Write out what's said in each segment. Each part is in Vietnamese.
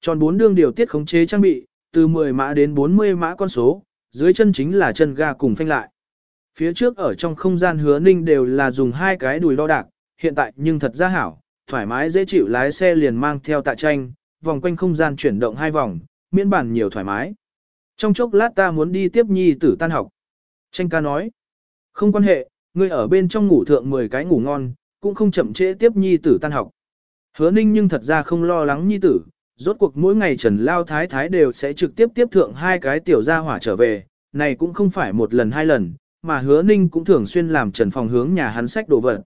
Tròn bốn đương điều tiết khống chế trang bị, từ 10 mã đến 40 mã con số, dưới chân chính là chân ga cùng phanh lại. Phía trước ở trong không gian hứa ninh đều là dùng hai cái đùi đo đạc, hiện tại nhưng thật ra hảo, thoải mái dễ chịu lái xe liền mang theo tạ tranh, vòng quanh không gian chuyển động hai vòng, miễn bản nhiều thoải mái. Trong chốc lát ta muốn đi tiếp nhi tử tan học. Tranh ca nói, không quan hệ, ngươi ở bên trong ngủ thượng 10 cái ngủ ngon, cũng không chậm trễ tiếp nhi tử tan học. Hứa ninh nhưng thật ra không lo lắng nhi tử, rốt cuộc mỗi ngày Trần Lao Thái Thái đều sẽ trực tiếp tiếp thượng hai cái tiểu gia hỏa trở về, này cũng không phải một lần hai lần, mà hứa ninh cũng thường xuyên làm Trần Phòng hướng nhà hắn sách đồ vật.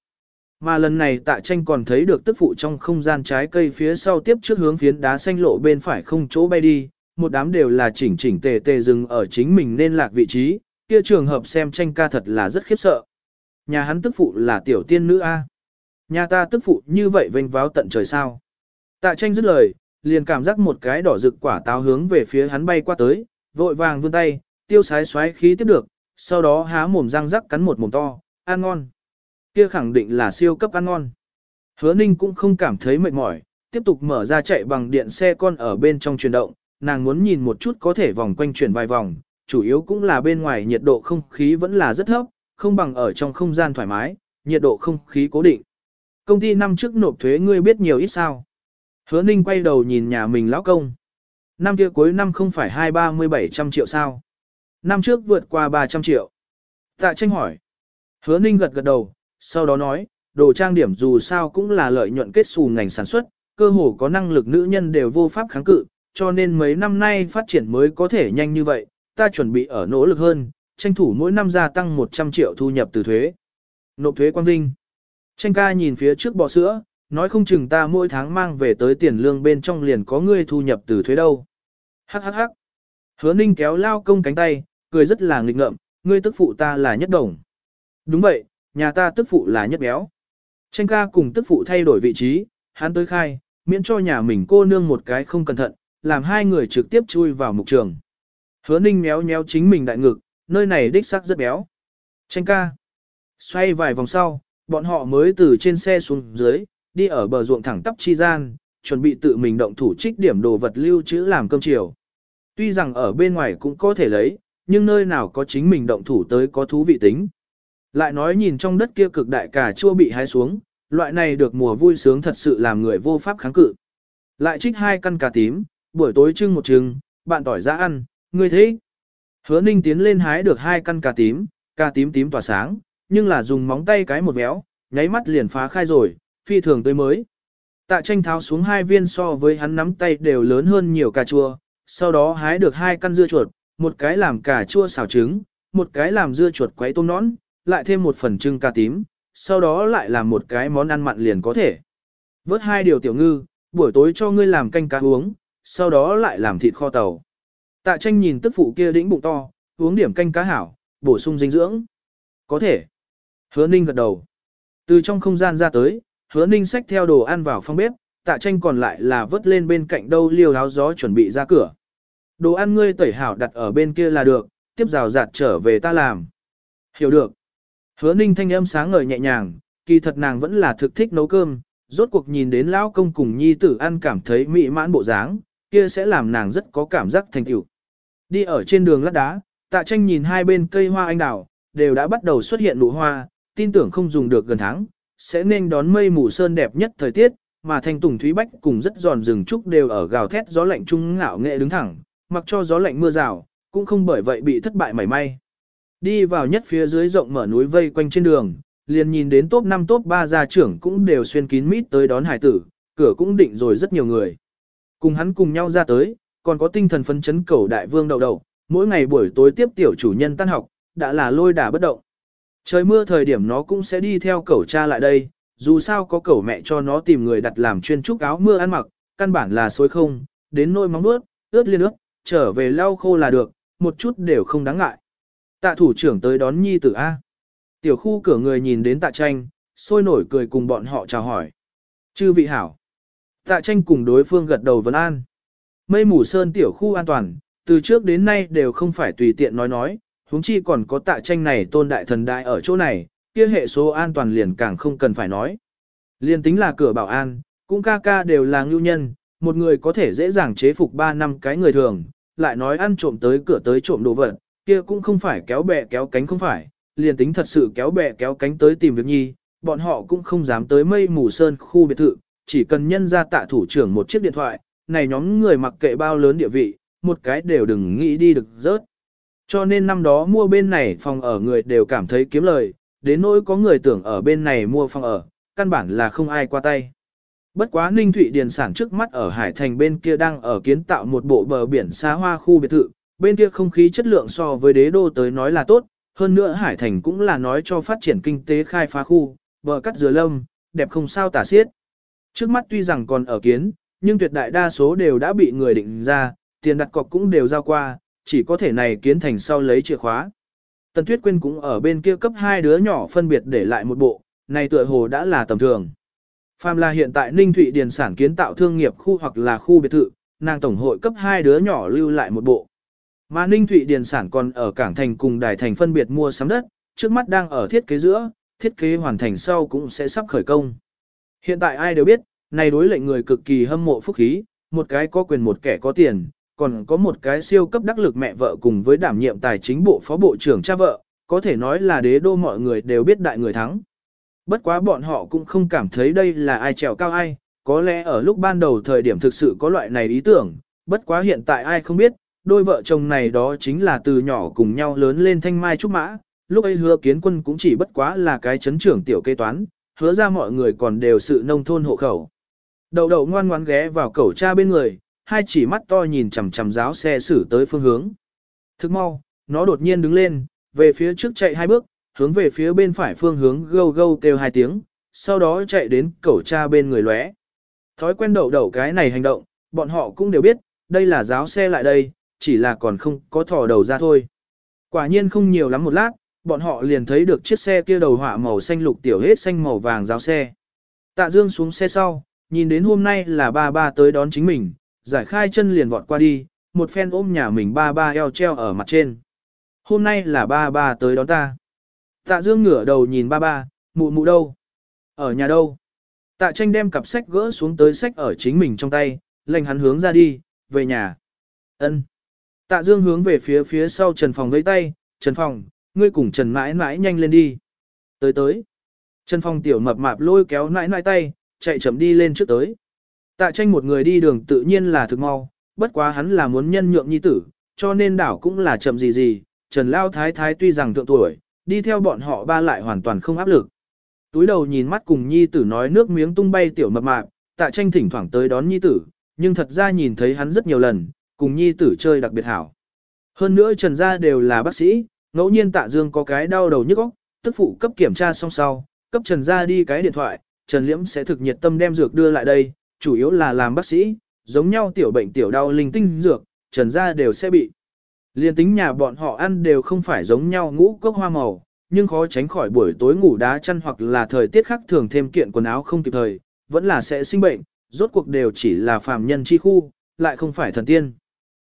Mà lần này tạ tranh còn thấy được tức phụ trong không gian trái cây phía sau tiếp trước hướng phiến đá xanh lộ bên phải không chỗ bay đi, một đám đều là chỉnh chỉnh tề tề dừng ở chính mình nên lạc vị trí, kia trường hợp xem tranh ca thật là rất khiếp sợ. Nhà hắn tức phụ là tiểu tiên nữ A. Nhà ta tức phụ như vậy vênh váo tận trời sao. Tạ tranh dứt lời, liền cảm giác một cái đỏ rực quả táo hướng về phía hắn bay qua tới, vội vàng vươn tay, tiêu sái xoáy khí tiếp được, sau đó há mồm răng rắc cắn một mồm to, ăn ngon. Kia khẳng định là siêu cấp ăn ngon. Hứa Ninh cũng không cảm thấy mệt mỏi, tiếp tục mở ra chạy bằng điện xe con ở bên trong chuyển động, nàng muốn nhìn một chút có thể vòng quanh chuyển vài vòng, chủ yếu cũng là bên ngoài nhiệt độ không khí vẫn là rất thấp, không bằng ở trong không gian thoải mái, nhiệt độ không khí cố định. Công ty năm trước nộp thuế ngươi biết nhiều ít sao. Hứa Ninh quay đầu nhìn nhà mình lão công. Năm kia cuối năm không phải hai ba mươi bảy trăm triệu sao. Năm trước vượt qua 300 triệu. Tạ tranh hỏi. Hứa Ninh gật gật đầu, sau đó nói, đồ trang điểm dù sao cũng là lợi nhuận kết xù ngành sản xuất, cơ hồ có năng lực nữ nhân đều vô pháp kháng cự, cho nên mấy năm nay phát triển mới có thể nhanh như vậy, ta chuẩn bị ở nỗ lực hơn, tranh thủ mỗi năm gia tăng 100 triệu thu nhập từ thuế. Nộp thuế quang vinh. Tranh ca nhìn phía trước bò sữa, nói không chừng ta mỗi tháng mang về tới tiền lương bên trong liền có ngươi thu nhập từ thuế đâu. Hắc hắc hắc. Hứa ninh kéo lao công cánh tay, cười rất là nghịch ngợm, ngươi tức phụ ta là nhất đồng. Đúng vậy, nhà ta tức phụ là nhất béo. Tranh ca cùng tức phụ thay đổi vị trí, hắn tới khai, miễn cho nhà mình cô nương một cái không cẩn thận, làm hai người trực tiếp chui vào mục trường. Hứa ninh méo méo chính mình đại ngực, nơi này đích xác rất béo. Tranh ca. Xoay vài vòng sau, bọn họ mới từ trên xe xuống dưới, đi ở bờ ruộng thẳng tắp chi gian, chuẩn bị tự mình động thủ trích điểm đồ vật lưu trữ làm cơm chiều. Tuy rằng ở bên ngoài cũng có thể lấy, nhưng nơi nào có chính mình động thủ tới có thú vị tính. Lại nói nhìn trong đất kia cực đại cà chua bị hái xuống, loại này được mùa vui sướng thật sự làm người vô pháp kháng cự. Lại trích hai căn cà tím, buổi tối trưng một trưng, bạn tỏi ra ăn, người thế. Hứa ninh tiến lên hái được hai căn cà tím, cà tím tím tỏa sáng, nhưng là dùng móng tay cái một béo, nháy mắt liền phá khai rồi, phi thường tới mới. Tạ tranh tháo xuống hai viên so với hắn nắm tay đều lớn hơn nhiều cà chua, sau đó hái được hai căn dưa chuột, một cái làm cà chua xào trứng, một cái làm dưa chuột quấy tôm nón, lại thêm một phần trưng cà tím, sau đó lại làm một cái món ăn mặn liền có thể. Vớt hai điều tiểu ngư, buổi tối cho ngươi làm canh cá uống, sau đó lại làm thịt kho tàu. Tạ tranh nhìn tức phụ kia đĩnh bụng to, uống điểm canh cá hảo, bổ sung dinh dưỡng. Có thể. Hứa ninh gật đầu. Từ trong không gian ra tới, hứa ninh xách theo đồ ăn vào phòng bếp, tạ tranh còn lại là vớt lên bên cạnh đâu liều áo gió chuẩn bị ra cửa. Đồ ăn ngươi tẩy hảo đặt ở bên kia là được, tiếp rào rạt trở về ta làm. Hiểu được. Hứa ninh thanh âm sáng ngời nhẹ nhàng, kỳ thật nàng vẫn là thực thích nấu cơm, rốt cuộc nhìn đến lão công cùng nhi tử ăn cảm thấy mỹ mãn bộ dáng, kia sẽ làm nàng rất có cảm giác thành tựu. Đi ở trên đường lát đá, tạ tranh nhìn hai bên cây hoa anh đào, đều đã bắt đầu xuất hiện nụ hoa, tin tưởng không dùng được gần tháng, sẽ nên đón mây mù sơn đẹp nhất thời tiết, mà thanh tùng thúy bách cùng rất giòn rừng trúc đều ở gào thét gió lạnh trung ngạo nghệ đứng thẳng, mặc cho gió lạnh mưa rào, cũng không bởi vậy bị thất bại mảy may. Đi vào nhất phía dưới rộng mở núi vây quanh trên đường, liền nhìn đến top 5 top 3 gia trưởng cũng đều xuyên kín mít tới đón hải tử, cửa cũng định rồi rất nhiều người. Cùng hắn cùng nhau ra tới, còn có tinh thần phấn chấn cầu đại vương đầu đầu, mỗi ngày buổi tối tiếp tiểu chủ nhân tan học, đã là lôi đả bất động. Trời mưa thời điểm nó cũng sẽ đi theo cậu cha lại đây, dù sao có cậu mẹ cho nó tìm người đặt làm chuyên trúc áo mưa ăn mặc, căn bản là xối không, đến nôi móng nuốt, ướt liên ướt, trở về lau khô là được, một chút đều không đáng ngại. Tạ thủ trưởng tới đón nhi tử A. Tiểu khu cửa người nhìn đến tạ tranh, sôi nổi cười cùng bọn họ chào hỏi. Chư vị hảo. Tạ tranh cùng đối phương gật đầu vấn an. Mây mù sơn tiểu khu an toàn, từ trước đến nay đều không phải tùy tiện nói nói, huống chi còn có tạ tranh này tôn đại thần đại ở chỗ này, kia hệ số an toàn liền càng không cần phải nói. Liên tính là cửa bảo an, cũng ca ca đều là ngưu nhân, một người có thể dễ dàng chế phục 3 năm cái người thường, lại nói ăn trộm tới cửa tới trộm đồ vật, kia cũng không phải kéo bè kéo cánh không phải, liền tính thật sự kéo bè kéo cánh tới tìm việc nhi, bọn họ cũng không dám tới mây mù sơn khu biệt thự, chỉ cần nhân ra tạ thủ trưởng một chiếc điện thoại, này nhóm người mặc kệ bao lớn địa vị, một cái đều đừng nghĩ đi được rớt. Cho nên năm đó mua bên này phòng ở người đều cảm thấy kiếm lời, đến nỗi có người tưởng ở bên này mua phòng ở, căn bản là không ai qua tay. Bất quá Ninh Thụy Điền sản trước mắt ở Hải Thành bên kia đang ở kiến tạo một bộ bờ biển xa hoa khu biệt thự, bên kia không khí chất lượng so với đế đô tới nói là tốt, hơn nữa Hải Thành cũng là nói cho phát triển kinh tế khai phá khu, bờ cắt dừa lâm, đẹp không sao tả xiết. Trước mắt tuy rằng còn ở kiến, nhưng tuyệt đại đa số đều đã bị người định ra, tiền đặt cọc cũng đều giao qua, chỉ có thể này kiến thành sau lấy chìa khóa. Tần Tuyết Quyên cũng ở bên kia cấp hai đứa nhỏ phân biệt để lại một bộ, này tựa hồ đã là tầm thường. Phàm là hiện tại Ninh Thụy Điền sản kiến tạo thương nghiệp khu hoặc là khu biệt thự, nàng tổng hội cấp hai đứa nhỏ lưu lại một bộ. Mà Ninh Thụy Điền sản còn ở Cảng Thành cùng Đài Thành phân biệt mua sắm đất, trước mắt đang ở thiết kế giữa, thiết kế hoàn thành sau cũng sẽ sắp khởi công. Hiện tại ai đều biết, này đối lệnh người cực kỳ hâm mộ phúc khí, một cái có quyền một kẻ có tiền, còn có một cái siêu cấp đắc lực mẹ vợ cùng với đảm nhiệm tài chính bộ phó bộ trưởng cha vợ, có thể nói là đế đô mọi người đều biết đại người thắng. Bất quá bọn họ cũng không cảm thấy đây là ai trèo cao ai, có lẽ ở lúc ban đầu thời điểm thực sự có loại này ý tưởng, bất quá hiện tại ai không biết, đôi vợ chồng này đó chính là từ nhỏ cùng nhau lớn lên thanh mai trúc mã, lúc ấy hứa kiến quân cũng chỉ bất quá là cái chấn trưởng tiểu kế toán, hứa ra mọi người còn đều sự nông thôn hộ khẩu. Đầu đầu ngoan ngoãn ghé vào cẩu cha bên người, hai chỉ mắt to nhìn chằm chằm giáo xe xử tới phương hướng. Thức mau, nó đột nhiên đứng lên, về phía trước chạy hai bước, hướng về phía bên phải phương hướng gâu gâu kêu hai tiếng, sau đó chạy đến cẩu cha bên người lóe. Thói quen đậu đậu cái này hành động, bọn họ cũng đều biết, đây là giáo xe lại đây, chỉ là còn không có thò đầu ra thôi. Quả nhiên không nhiều lắm một lát, bọn họ liền thấy được chiếc xe kia đầu họa màu xanh lục tiểu hết xanh màu vàng giáo xe. Tạ Dương xuống xe sau, nhìn đến hôm nay là ba ba tới đón chính mình, giải khai chân liền vọt qua đi, một phen ôm nhà mình ba ba eo treo ở mặt trên. Hôm nay là ba ba tới đón ta. Tạ Dương ngửa đầu nhìn ba ba, mụ mụ đâu? Ở nhà đâu? Tạ tranh đem cặp sách gỡ xuống tới sách ở chính mình trong tay, lệnh hắn hướng ra đi, về nhà. Ân. Tạ Dương hướng về phía phía sau Trần Phòng vẫy tay, Trần Phòng, ngươi cùng Trần mãi mãi nhanh lên đi. Tới tới. Trần Phong tiểu mập mạp lôi kéo nãi nãi tay, chạy chậm đi lên trước tới. Tạ tranh một người đi đường tự nhiên là thực mau, bất quá hắn là muốn nhân nhượng nhi tử, cho nên đảo cũng là chậm gì gì, Trần Lao Thái Thái tuy rằng thượng tuổi, đi theo bọn họ ba lại hoàn toàn không áp lực. Túi đầu nhìn mắt cùng nhi tử nói nước miếng tung bay tiểu mập mạp, tạ tranh thỉnh thoảng tới đón nhi tử, nhưng thật ra nhìn thấy hắn rất nhiều lần, cùng nhi tử chơi đặc biệt hảo. Hơn nữa Trần gia đều là bác sĩ, ngẫu nhiên tạ dương có cái đau đầu nhức óc, tức phụ cấp kiểm tra xong sau, cấp Trần gia đi cái điện thoại, Trần Liễm sẽ thực nhiệt tâm đem dược đưa lại đây, chủ yếu là làm bác sĩ, giống nhau tiểu bệnh tiểu đau linh tinh dược, Trần gia đều sẽ bị. Liên tính nhà bọn họ ăn đều không phải giống nhau ngũ cốc hoa màu, nhưng khó tránh khỏi buổi tối ngủ đá chăn hoặc là thời tiết khác thường thêm kiện quần áo không kịp thời, vẫn là sẽ sinh bệnh, rốt cuộc đều chỉ là phàm nhân chi khu, lại không phải thần tiên.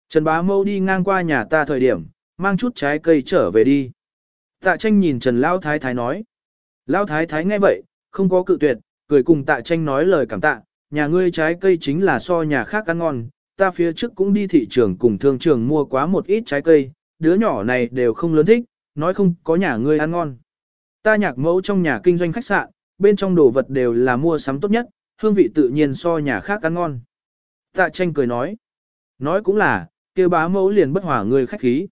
Trần Bá Mâu đi ngang qua nhà ta thời điểm, mang chút trái cây trở về đi. Tạ tranh nhìn Trần Lao Thái Thái nói. Lao Thái Thái nghe vậy, không có cự tuyệt, cười cùng tạ tranh nói lời cảm tạ, nhà ngươi trái cây chính là so nhà khác ăn ngon, ta phía trước cũng đi thị trường cùng thương trường mua quá một ít trái cây, đứa nhỏ này đều không lớn thích, nói không có nhà ngươi ăn ngon. Ta nhạc mẫu trong nhà kinh doanh khách sạn, bên trong đồ vật đều là mua sắm tốt nhất, hương vị tự nhiên so nhà khác ăn ngon. Tạ tranh cười nói, nói cũng là, kêu bá mẫu liền bất hỏa người khách khí.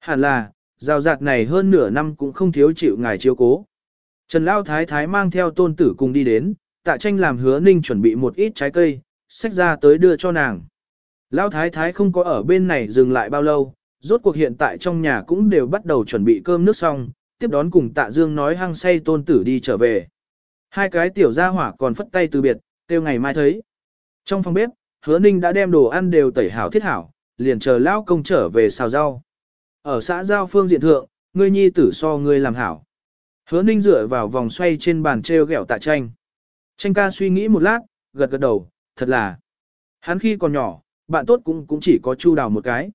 Hẳn là, rào rạt này hơn nửa năm cũng không thiếu chịu ngài chiếu cố. Trần Lao Thái Thái mang theo tôn tử cùng đi đến, tạ tranh làm hứa ninh chuẩn bị một ít trái cây, xách ra tới đưa cho nàng. Lão Thái Thái không có ở bên này dừng lại bao lâu, rốt cuộc hiện tại trong nhà cũng đều bắt đầu chuẩn bị cơm nước xong, tiếp đón cùng tạ dương nói hăng say tôn tử đi trở về. Hai cái tiểu gia hỏa còn phất tay từ biệt, kêu ngày mai thấy. Trong phòng bếp, hứa ninh đã đem đồ ăn đều tẩy hảo thiết hảo, liền chờ Lão công trở về xào rau. Ở xã giao phương diện thượng, ngươi nhi tử so ngươi làm hảo. Hứa ninh dựa vào vòng xoay trên bàn treo gẹo tạ tranh. Tranh ca suy nghĩ một lát, gật gật đầu, thật là. Hắn khi còn nhỏ, bạn tốt cũng cũng chỉ có chu đào một cái.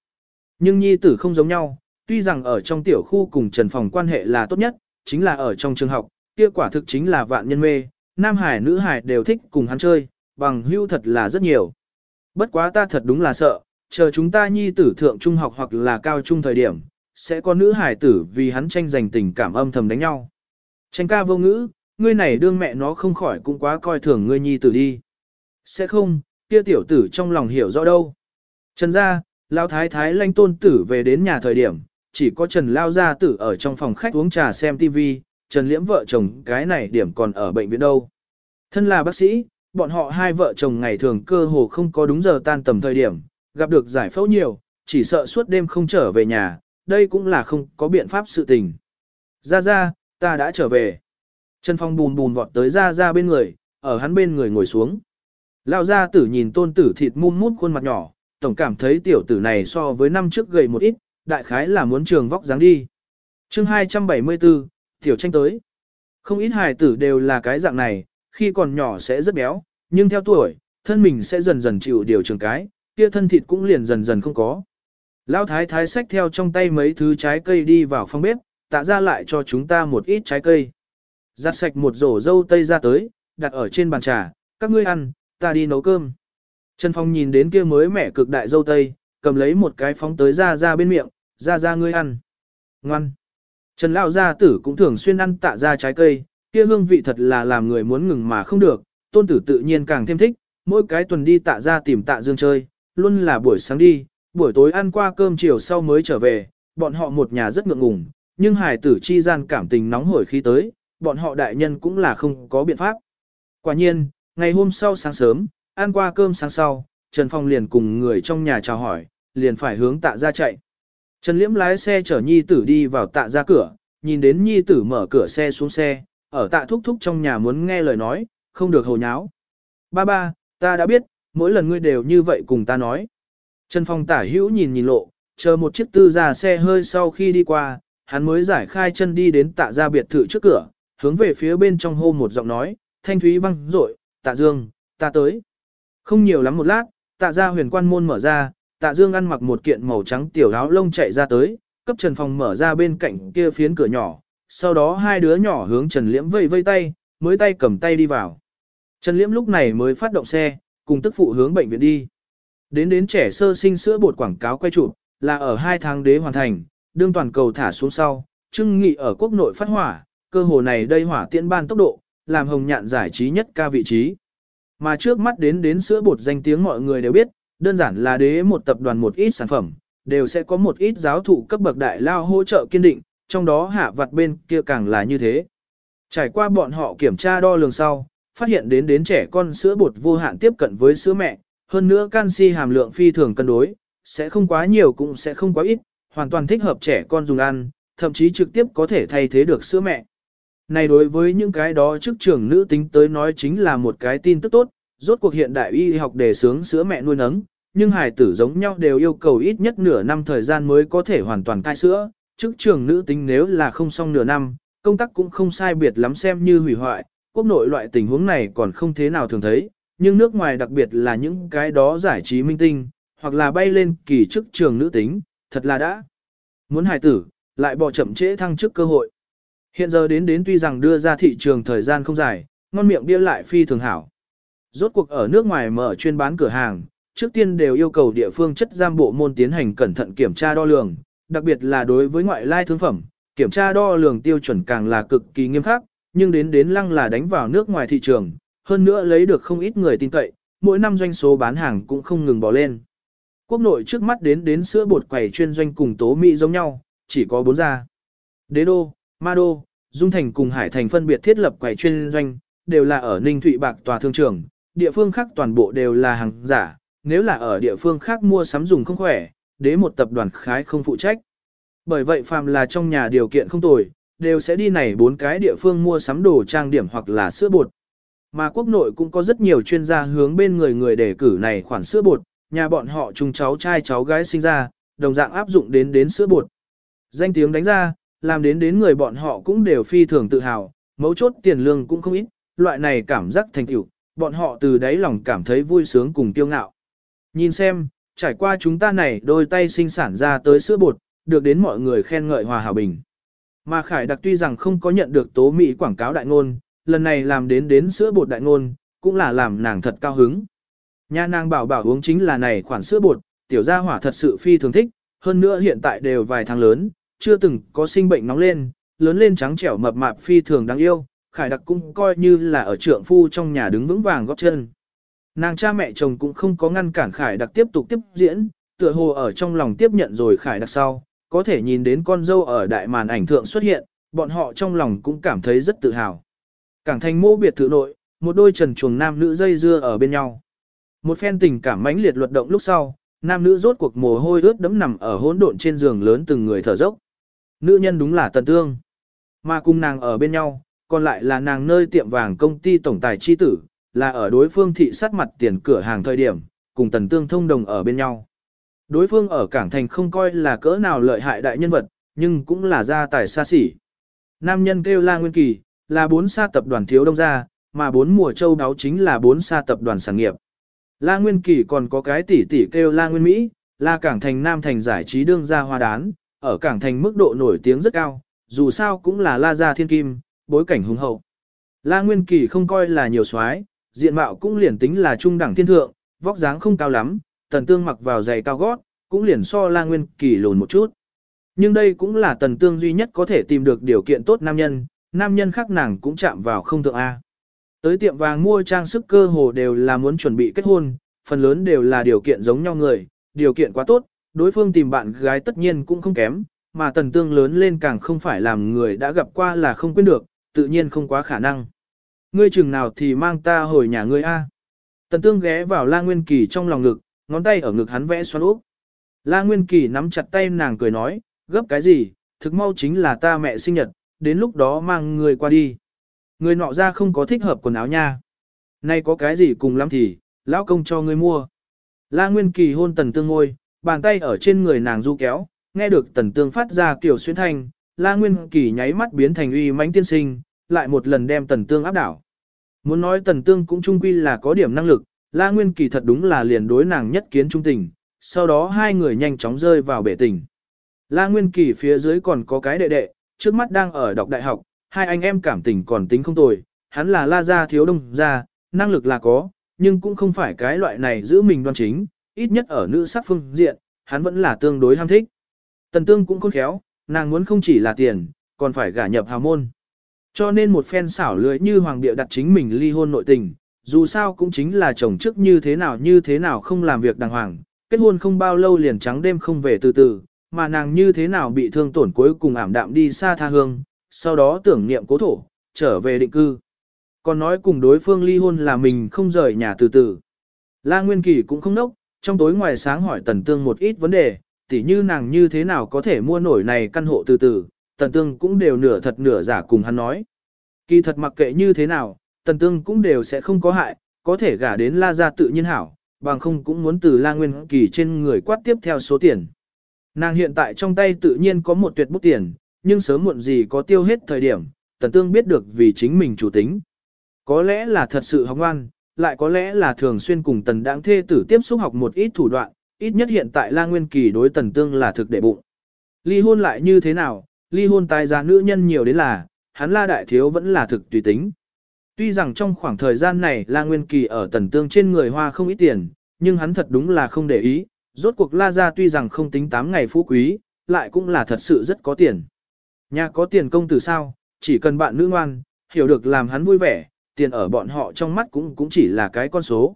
Nhưng nhi tử không giống nhau, tuy rằng ở trong tiểu khu cùng Trần Phòng quan hệ là tốt nhất, chính là ở trong trường học, kia quả thực chính là vạn nhân mê, nam hải nữ hải đều thích cùng hắn chơi, bằng hưu thật là rất nhiều. Bất quá ta thật đúng là sợ, chờ chúng ta nhi tử thượng trung học hoặc là cao trung thời điểm, sẽ có nữ hải tử vì hắn tranh giành tình cảm âm thầm đánh nhau. Tranh ca vô ngữ, ngươi này đương mẹ nó không khỏi cũng quá coi thường ngươi nhi tử đi. Sẽ không, kia tiểu tử trong lòng hiểu rõ đâu. Trần gia, Lão Thái Thái lanh tôn tử về đến nhà thời điểm, chỉ có Trần Lao gia tử ở trong phòng khách uống trà xem TV, Trần Liễm vợ chồng cái này điểm còn ở bệnh viện đâu. Thân là bác sĩ, bọn họ hai vợ chồng ngày thường cơ hồ không có đúng giờ tan tầm thời điểm, gặp được giải phẫu nhiều, chỉ sợ suốt đêm không trở về nhà, đây cũng là không có biện pháp sự tình. Ra ra, ta đã trở về. Trần Phong bùn bùn vọt tới ra ra bên người, ở hắn bên người ngồi xuống. Lão gia tử nhìn tôn tử thịt mum mút khuôn mặt nhỏ, tổng cảm thấy tiểu tử này so với năm trước gầy một ít, đại khái là muốn trường vóc dáng đi. chương 274, tiểu tranh tới. Không ít hài tử đều là cái dạng này, khi còn nhỏ sẽ rất béo, nhưng theo tuổi, thân mình sẽ dần dần chịu điều trường cái, kia thân thịt cũng liền dần dần không có. Lão thái thái xách theo trong tay mấy thứ trái cây đi vào phòng bếp, tạ ra lại cho chúng ta một ít trái cây. Giặt sạch một rổ dâu tây ra tới, đặt ở trên bàn trà, các ngươi ăn, ta đi nấu cơm. Trần Phong nhìn đến kia mới mẻ cực đại dâu tây, cầm lấy một cái phóng tới ra ra bên miệng, ra ra ngươi ăn. Ngoan. Trần Lão gia tử cũng thường xuyên ăn tạ ra trái cây, kia hương vị thật là làm người muốn ngừng mà không được, tôn tử tự nhiên càng thêm thích, mỗi cái tuần đi tạ ra tìm tạ dương chơi, luôn là buổi sáng đi, buổi tối ăn qua cơm chiều sau mới trở về, bọn họ một nhà rất ngượng ngùng, nhưng Hải tử chi gian cảm tình nóng hổi khi tới, bọn họ đại nhân cũng là không có biện pháp. Quả nhiên, ngày hôm sau sáng sớm, ăn qua cơm sáng sau, Trần Phong liền cùng người trong nhà chào hỏi, liền phải hướng tạ ra chạy. Trần Liễm lái xe chở nhi tử đi vào tạ ra cửa, nhìn đến nhi tử mở cửa xe xuống xe, ở tạ thúc thúc trong nhà muốn nghe lời nói, không được hồ nháo. Ba ba, ta đã biết, mỗi lần ngươi đều như vậy cùng ta nói. Trần Phong tả hữu nhìn nhìn lộ, chờ một chiếc tư ra xe hơi sau khi đi qua, hắn mới giải khai chân đi đến tạ ra biệt thự trước cửa, hướng về phía bên trong hô một giọng nói, thanh thúy văng rội, tạ dương, ta tới. Không nhiều lắm một lát, tạ ra huyền quan môn mở ra, tạ dương ăn mặc một kiện màu trắng tiểu áo lông chạy ra tới, cấp Trần phòng mở ra bên cạnh kia phiến cửa nhỏ, sau đó hai đứa nhỏ hướng Trần Liễm vây vây tay, mới tay cầm tay đi vào. Trần Liễm lúc này mới phát động xe, cùng tức phụ hướng bệnh viện đi. Đến đến trẻ sơ sinh sữa bột quảng cáo quay chụp, là ở hai tháng đế hoàn thành, đương toàn cầu thả xuống sau, trưng nghị ở quốc nội phát hỏa, cơ hồ này đây hỏa tiễn ban tốc độ, làm hồng nhạn giải trí nhất ca vị trí. Mà trước mắt đến đến sữa bột danh tiếng mọi người đều biết, đơn giản là đế một tập đoàn một ít sản phẩm, đều sẽ có một ít giáo thụ cấp bậc đại lao hỗ trợ kiên định, trong đó hạ vặt bên kia càng là như thế. Trải qua bọn họ kiểm tra đo lường sau, phát hiện đến đến trẻ con sữa bột vô hạn tiếp cận với sữa mẹ, hơn nữa canxi hàm lượng phi thường cân đối, sẽ không quá nhiều cũng sẽ không quá ít, hoàn toàn thích hợp trẻ con dùng ăn, thậm chí trực tiếp có thể thay thế được sữa mẹ. Này đối với những cái đó trước trưởng nữ tính tới nói chính là một cái tin tức tốt, rốt cuộc hiện đại y học đề sướng sữa mẹ nuôi nấng, nhưng hài tử giống nhau đều yêu cầu ít nhất nửa năm thời gian mới có thể hoàn toàn cai sữa, trước trưởng nữ tính nếu là không xong nửa năm, công tác cũng không sai biệt lắm xem như hủy hoại, quốc nội loại tình huống này còn không thế nào thường thấy, nhưng nước ngoài đặc biệt là những cái đó giải trí minh tinh, hoặc là bay lên kỳ chức trường nữ tính, thật là đã. Muốn hài tử, lại bỏ chậm trễ thăng chức cơ hội. Hiện giờ đến đến tuy rằng đưa ra thị trường thời gian không dài, ngon miệng bia lại phi thường hảo. Rốt cuộc ở nước ngoài mở chuyên bán cửa hàng, trước tiên đều yêu cầu địa phương chất giam bộ môn tiến hành cẩn thận kiểm tra đo lường, đặc biệt là đối với ngoại lai thương phẩm, kiểm tra đo lường tiêu chuẩn càng là cực kỳ nghiêm khắc, nhưng đến đến lăng là đánh vào nước ngoài thị trường, hơn nữa lấy được không ít người tin cậy, mỗi năm doanh số bán hàng cũng không ngừng bỏ lên. Quốc nội trước mắt đến đến sữa bột quầy chuyên doanh cùng tố Mỹ giống nhau, chỉ có bốn gia. Đế đô, Ma đô, Dung Thành cùng Hải Thành phân biệt thiết lập quầy chuyên doanh, đều là ở Ninh Thụy Bạc tòa thương trường, địa phương khác toàn bộ đều là hàng giả, nếu là ở địa phương khác mua sắm dùng không khỏe, đế một tập đoàn khái không phụ trách. Bởi vậy phàm là trong nhà điều kiện không tồi, đều sẽ đi này bốn cái địa phương mua sắm đồ trang điểm hoặc là sữa bột. Mà quốc nội cũng có rất nhiều chuyên gia hướng bên người người đề cử này khoản sữa bột, nhà bọn họ chung cháu trai cháu gái sinh ra, đồng dạng áp dụng đến đến sữa bột. Danh tiếng đánh ra, làm đến đến người bọn họ cũng đều phi thường tự hào, mấu chốt tiền lương cũng không ít, loại này cảm giác thành tựu, bọn họ từ đáy lòng cảm thấy vui sướng cùng tiêu ngạo. Nhìn xem, trải qua chúng ta này đôi tay sinh sản ra tới sữa bột, được đến mọi người khen ngợi hòa hảo bình. Mà Khải Đặc tuy rằng không có nhận được tố Mỹ quảng cáo đại ngôn, lần này làm đến đến sữa bột đại ngôn, cũng là làm nàng thật cao hứng. Nha nàng bảo bảo uống chính là này khoản sữa bột, tiểu gia hỏa thật sự phi thường thích, hơn nữa hiện tại đều vài tháng lớn, chưa từng có sinh bệnh nóng lên, lớn lên trắng trẻo mập mạp phi thường đáng yêu, khải đặc cũng coi như là ở trượng phu trong nhà đứng vững vàng góp chân. Nàng cha mẹ chồng cũng không có ngăn cản khải đặc tiếp tục tiếp diễn, tựa hồ ở trong lòng tiếp nhận rồi khải đặc sau, có thể nhìn đến con dâu ở đại màn ảnh thượng xuất hiện, bọn họ trong lòng cũng cảm thấy rất tự hào. Cảng thành mô biệt thự nội, một đôi trần chuồng nam nữ dây dưa ở bên nhau. Một phen tình cảm mãnh liệt luật động lúc sau, nam nữ rốt cuộc mồ hôi ướt đẫm nằm ở hỗn độn trên giường lớn từng người thở dốc. Nữ nhân đúng là tần tương. Mà cùng nàng ở bên nhau, còn lại là nàng nơi tiệm vàng công ty tổng tài chi tử, là ở đối phương thị sát mặt tiền cửa hàng thời điểm, cùng tần tương thông đồng ở bên nhau. Đối phương ở cảng thành không coi là cỡ nào lợi hại đại nhân vật, nhưng cũng là gia tài xa xỉ. Nam nhân kêu La Nguyên Kỳ, là bốn sa tập đoàn thiếu đông gia, mà bốn mùa châu đáo chính là bốn sa tập đoàn sản nghiệp. La Nguyên Kỳ còn có cái tỷ tỷ kêu La Nguyên Mỹ, là cảng thành Nam thành giải trí đương gia hoa đán, ở cảng thành mức độ nổi tiếng rất cao, dù sao cũng là La gia thiên kim, bối cảnh hùng hậu. La Nguyên Kỳ không coi là nhiều soái, diện mạo cũng liền tính là trung đẳng thiên thượng, vóc dáng không cao lắm, tần tương mặc vào giày cao gót, cũng liền so La Nguyên Kỳ lùn một chút. Nhưng đây cũng là tần tương duy nhất có thể tìm được điều kiện tốt nam nhân, nam nhân khác nàng cũng chạm vào không thượng A. Tới tiệm vàng mua trang sức cơ hồ đều là muốn chuẩn bị kết hôn, phần lớn đều là điều kiện giống nhau người, điều kiện quá tốt, đối phương tìm bạn gái tất nhiên cũng không kém, mà tần tương lớn lên càng không phải làm người đã gặp qua là không quên được, tự nhiên không quá khả năng. Ngươi chừng nào thì mang ta hồi nhà ngươi A. Tần tương ghé vào la nguyên kỳ trong lòng ngực, ngón tay ở ngực hắn vẽ xoắn úp. La nguyên kỳ nắm chặt tay nàng cười nói, gấp cái gì, thực mau chính là ta mẹ sinh nhật, đến lúc đó mang người qua đi. Người nọ ra không có thích hợp quần áo nha. Nay có cái gì cùng lắm thì, lão công cho ngươi mua. La Nguyên Kỳ hôn tần tương ngôi, bàn tay ở trên người nàng du kéo, nghe được tần tương phát ra kiểu xuyên thanh, La Nguyên Kỳ nháy mắt biến thành uy mãnh tiên sinh, lại một lần đem tần tương áp đảo. Muốn nói tần tương cũng trung quy là có điểm năng lực, La Nguyên Kỳ thật đúng là liền đối nàng nhất kiến trung tình, sau đó hai người nhanh chóng rơi vào bể tình. La Nguyên Kỳ phía dưới còn có cái đệ đệ, trước mắt đang ở đọc đại học, hai anh em cảm tình còn tính không tồi, hắn là La Gia thiếu đông gia, năng lực là có, nhưng cũng không phải cái loại này giữ mình đoan chính, ít nhất ở nữ sắc phương diện, hắn vẫn là tương đối ham thích. Tần Tương cũng khôn khéo, nàng muốn không chỉ là tiền, còn phải gả nhập hào môn. Cho nên một phen xảo lưỡi như hoàng địa đặt chính mình ly hôn nội tình, dù sao cũng chính là chồng trước như thế nào như thế nào không làm việc đàng hoàng, kết hôn không bao lâu liền trắng đêm không về từ từ, mà nàng như thế nào bị thương tổn cuối cùng ảm đạm đi xa tha hương, sau đó tưởng niệm cố thổ, trở về định cư. Còn nói cùng đối phương ly hôn là mình không rời nhà từ từ. La Nguyên Kỳ cũng không nốc, trong tối ngoài sáng hỏi Tần Tương một ít vấn đề, tỉ như nàng như thế nào có thể mua nổi này căn hộ từ từ, Tần Tương cũng đều nửa thật nửa giả cùng hắn nói. Kỳ thật mặc kệ như thế nào, Tần Tương cũng đều sẽ không có hại, có thể gả đến La gia tự nhiên hảo, bằng không cũng muốn từ La Nguyên Kỳ trên người quát tiếp theo số tiền. Nàng hiện tại trong tay tự nhiên có một tuyệt bút tiền, nhưng sớm muộn gì có tiêu hết thời điểm, Tần Tương biết được vì chính mình chủ tính. Có lẽ là thật sự học ngoan, lại có lẽ là thường xuyên cùng Tần Đãng thê tử tiếp xúc học một ít thủ đoạn, ít nhất hiện tại La Nguyên Kỳ đối Tần Tương là thực đệ bụng. Ly hôn lại như thế nào, ly hôn tài giá nữ nhân nhiều đến là, hắn La Đại Thiếu vẫn là thực tùy tính. Tuy rằng trong khoảng thời gian này La Nguyên Kỳ ở Tần Tương trên người hoa không ít tiền, nhưng hắn thật đúng là không để ý, rốt cuộc La Gia tuy rằng không tính 8 ngày phú quý, lại cũng là thật sự rất có tiền. Nhà có tiền công tử sao, chỉ cần bạn nữ ngoan, hiểu được làm hắn vui vẻ, tiền ở bọn họ trong mắt cũng cũng chỉ là cái con số.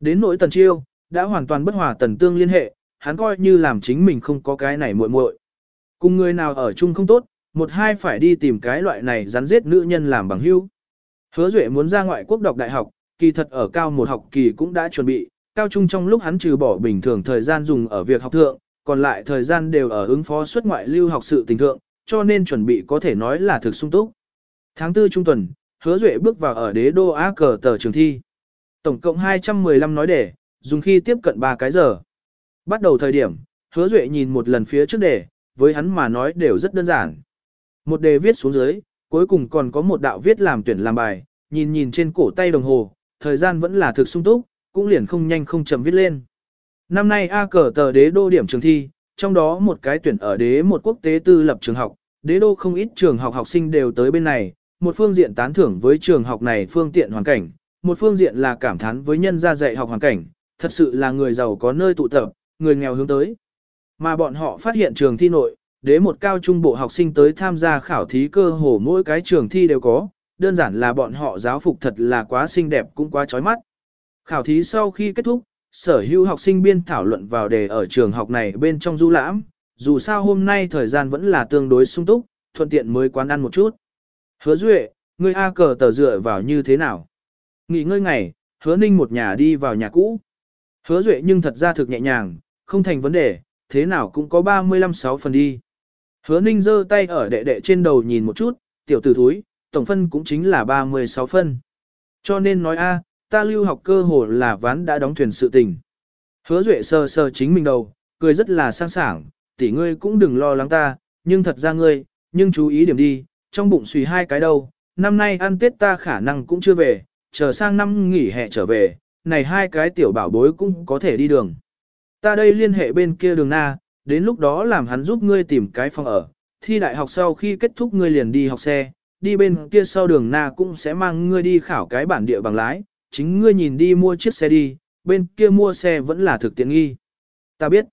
Đến nỗi tần chiêu, đã hoàn toàn bất hòa tần tương liên hệ, hắn coi như làm chính mình không có cái này muội muội. Cùng người nào ở chung không tốt, một hai phải đi tìm cái loại này rắn giết nữ nhân làm bằng hữu. Hứa Duệ muốn ra ngoại quốc đọc đại học, kỳ thật ở cao một học kỳ cũng đã chuẩn bị, cao trung trong lúc hắn trừ bỏ bình thường thời gian dùng ở việc học thượng, còn lại thời gian đều ở ứng phó xuất ngoại lưu học sự tình thượng, cho nên chuẩn bị có thể nói là thực sung túc. Tháng 4 trung tuần, hứa duệ bước vào ở đế đô á cờ tờ trường thi. Tổng cộng 215 nói để, dùng khi tiếp cận 3 cái giờ. Bắt đầu thời điểm, hứa duệ nhìn một lần phía trước đề, với hắn mà nói đều rất đơn giản. Một đề viết xuống dưới, cuối cùng còn có một đạo viết làm tuyển làm bài, nhìn nhìn trên cổ tay đồng hồ, thời gian vẫn là thực sung túc, cũng liền không nhanh không chậm viết lên. Năm nay A cờ tờ đế đô điểm trường thi, trong đó một cái tuyển ở đế một quốc tế tư lập trường học, đế đô không ít trường học học sinh đều tới bên này, một phương diện tán thưởng với trường học này phương tiện hoàn cảnh, một phương diện là cảm thán với nhân gia dạy học hoàn cảnh, thật sự là người giàu có nơi tụ tập, người nghèo hướng tới. Mà bọn họ phát hiện trường thi nội, đế một cao trung bộ học sinh tới tham gia khảo thí cơ hồ mỗi cái trường thi đều có, đơn giản là bọn họ giáo phục thật là quá xinh đẹp cũng quá chói mắt. Khảo thí sau khi kết thúc, sở hữu học sinh biên thảo luận vào đề ở trường học này bên trong du lãm, dù sao hôm nay thời gian vẫn là tương đối sung túc, thuận tiện mới quán ăn một chút. Hứa Duệ, ngươi A cờ tờ dựa vào như thế nào? Nghỉ ngơi ngày, hứa ninh một nhà đi vào nhà cũ. Hứa Duệ nhưng thật ra thực nhẹ nhàng, không thành vấn đề, thế nào cũng có 35-6 phần đi. Hứa ninh giơ tay ở đệ đệ trên đầu nhìn một chút, tiểu tử thúi, tổng phân cũng chính là 36 phân. Cho nên nói a, ta lưu học cơ hồ là ván đã đóng thuyền sự tình. Hứa Duệ sờ sờ chính mình đầu, cười rất là sang sảng, tỷ ngươi cũng đừng lo lắng ta, nhưng thật ra ngươi, nhưng chú ý điểm đi, trong bụng suy hai cái đâu, năm nay ăn Tết ta khả năng cũng chưa về, chờ sang năm nghỉ hè trở về, này hai cái tiểu bảo bối cũng có thể đi đường. Ta đây liên hệ bên kia đường na, đến lúc đó làm hắn giúp ngươi tìm cái phòng ở, thi đại học sau khi kết thúc ngươi liền đi học xe, đi bên kia sau đường na cũng sẽ mang ngươi đi khảo cái bản địa bằng lái, chính ngươi nhìn đi mua chiếc xe đi, bên kia mua xe vẫn là thực tiện nghi. Ta biết.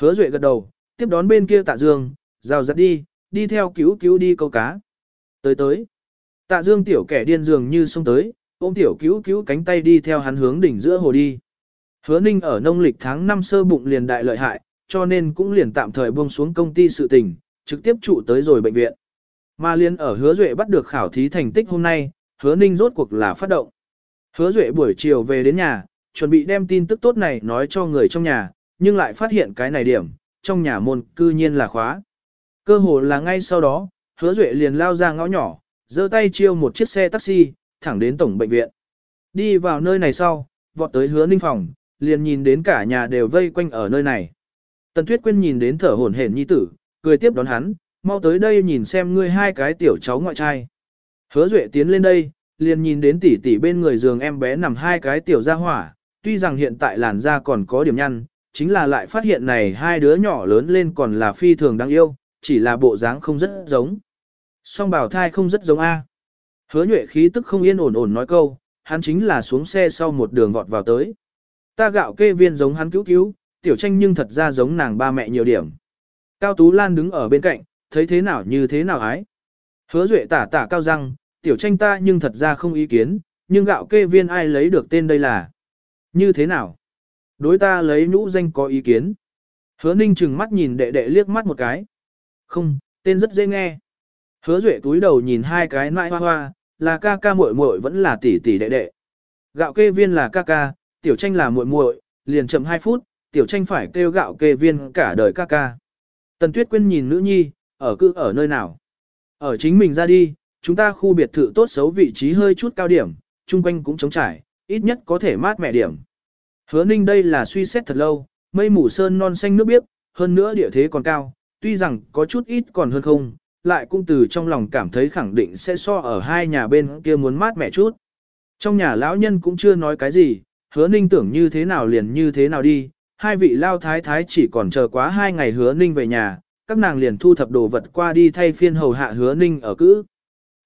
Hứa Duệ gật đầu, tiếp đón bên kia tạ dương, rào rắt đi, đi theo cứu cứu đi câu cá. Tới tới. Tạ dương tiểu kẻ điên dường như xông tới, ôm tiểu cứu cứu cánh tay đi theo hắn hướng đỉnh giữa hồ đi. Hứa ninh ở nông lịch tháng 5 sơ bụng liền đại lợi hại, cho nên cũng liền tạm thời buông xuống công ty sự tình, trực tiếp trụ tới rồi bệnh viện. Mà liên ở hứa duệ bắt được khảo thí thành tích hôm nay, hứa ninh rốt cuộc là phát động. Hứa duệ buổi chiều về đến nhà, chuẩn bị đem tin tức tốt này nói cho người trong nhà, nhưng lại phát hiện cái này điểm, trong nhà môn cư nhiên là khóa. Cơ hồ là ngay sau đó, hứa duệ liền lao ra ngõ nhỏ, giơ tay chiêu một chiếc xe taxi, thẳng đến tổng bệnh viện. Đi vào nơi này sau, vọt tới hứa ninh phòng, liền nhìn đến cả nhà đều vây quanh ở nơi này. Tần Tuyết Quyên nhìn đến thở hổn hển nhi tử, cười tiếp đón hắn, mau tới đây nhìn xem ngươi hai cái tiểu cháu ngoại trai. Hứa Duệ tiến lên đây, liền nhìn đến tỷ tỷ bên người giường em bé nằm hai cái tiểu gia hỏa, tuy rằng hiện tại làn da còn có điểm nhăn, chính là lại phát hiện này hai đứa nhỏ lớn lên còn là phi thường đáng yêu, chỉ là bộ dáng không rất giống. Song bảo thai không rất giống A. Hứa nhuệ khí tức không yên ổn ổn nói câu, hắn chính là xuống xe sau một đường vọt vào tới. Ta gạo kê viên giống hắn cứu cứu, tiểu tranh nhưng thật ra giống nàng ba mẹ nhiều điểm. Cao Tú Lan đứng ở bên cạnh, thấy thế nào như thế nào ái. Hứa duệ tả tả cao răng, tiểu tranh ta nhưng thật ra không ý kiến, nhưng gạo kê viên ai lấy được tên đây là. Như thế nào? Đối ta lấy nhũ danh có ý kiến. Hứa ninh chừng mắt nhìn đệ đệ liếc mắt một cái. Không, tên rất dễ nghe. Hứa duệ túi đầu nhìn hai cái nãi hoa hoa, là ca ca muội muội vẫn là tỷ tỷ đệ đệ. Gạo kê viên là ca ca, tiểu tranh là muội muội, liền chậm 2 phút, tiểu tranh phải kêu gạo kê viên cả đời ca ca. Tần Tuyết Quyên nhìn nữ nhi, ở cư ở nơi nào? Ở chính mình ra đi, chúng ta khu biệt thự tốt xấu vị trí hơi chút cao điểm, chung quanh cũng trống trải, ít nhất có thể mát mẻ điểm. Hứa ninh đây là suy xét thật lâu, mây mù sơn non xanh nước biếc, hơn nữa địa thế còn cao, tuy rằng có chút ít còn hơn không, lại cũng từ trong lòng cảm thấy khẳng định sẽ so ở hai nhà bên kia muốn mát mẻ chút. Trong nhà lão nhân cũng chưa nói cái gì, hứa ninh tưởng như thế nào liền như thế nào đi, hai vị lao thái thái chỉ còn chờ quá hai ngày hứa ninh về nhà, các nàng liền thu thập đồ vật qua đi thay phiên hầu hạ hứa ninh ở cữ.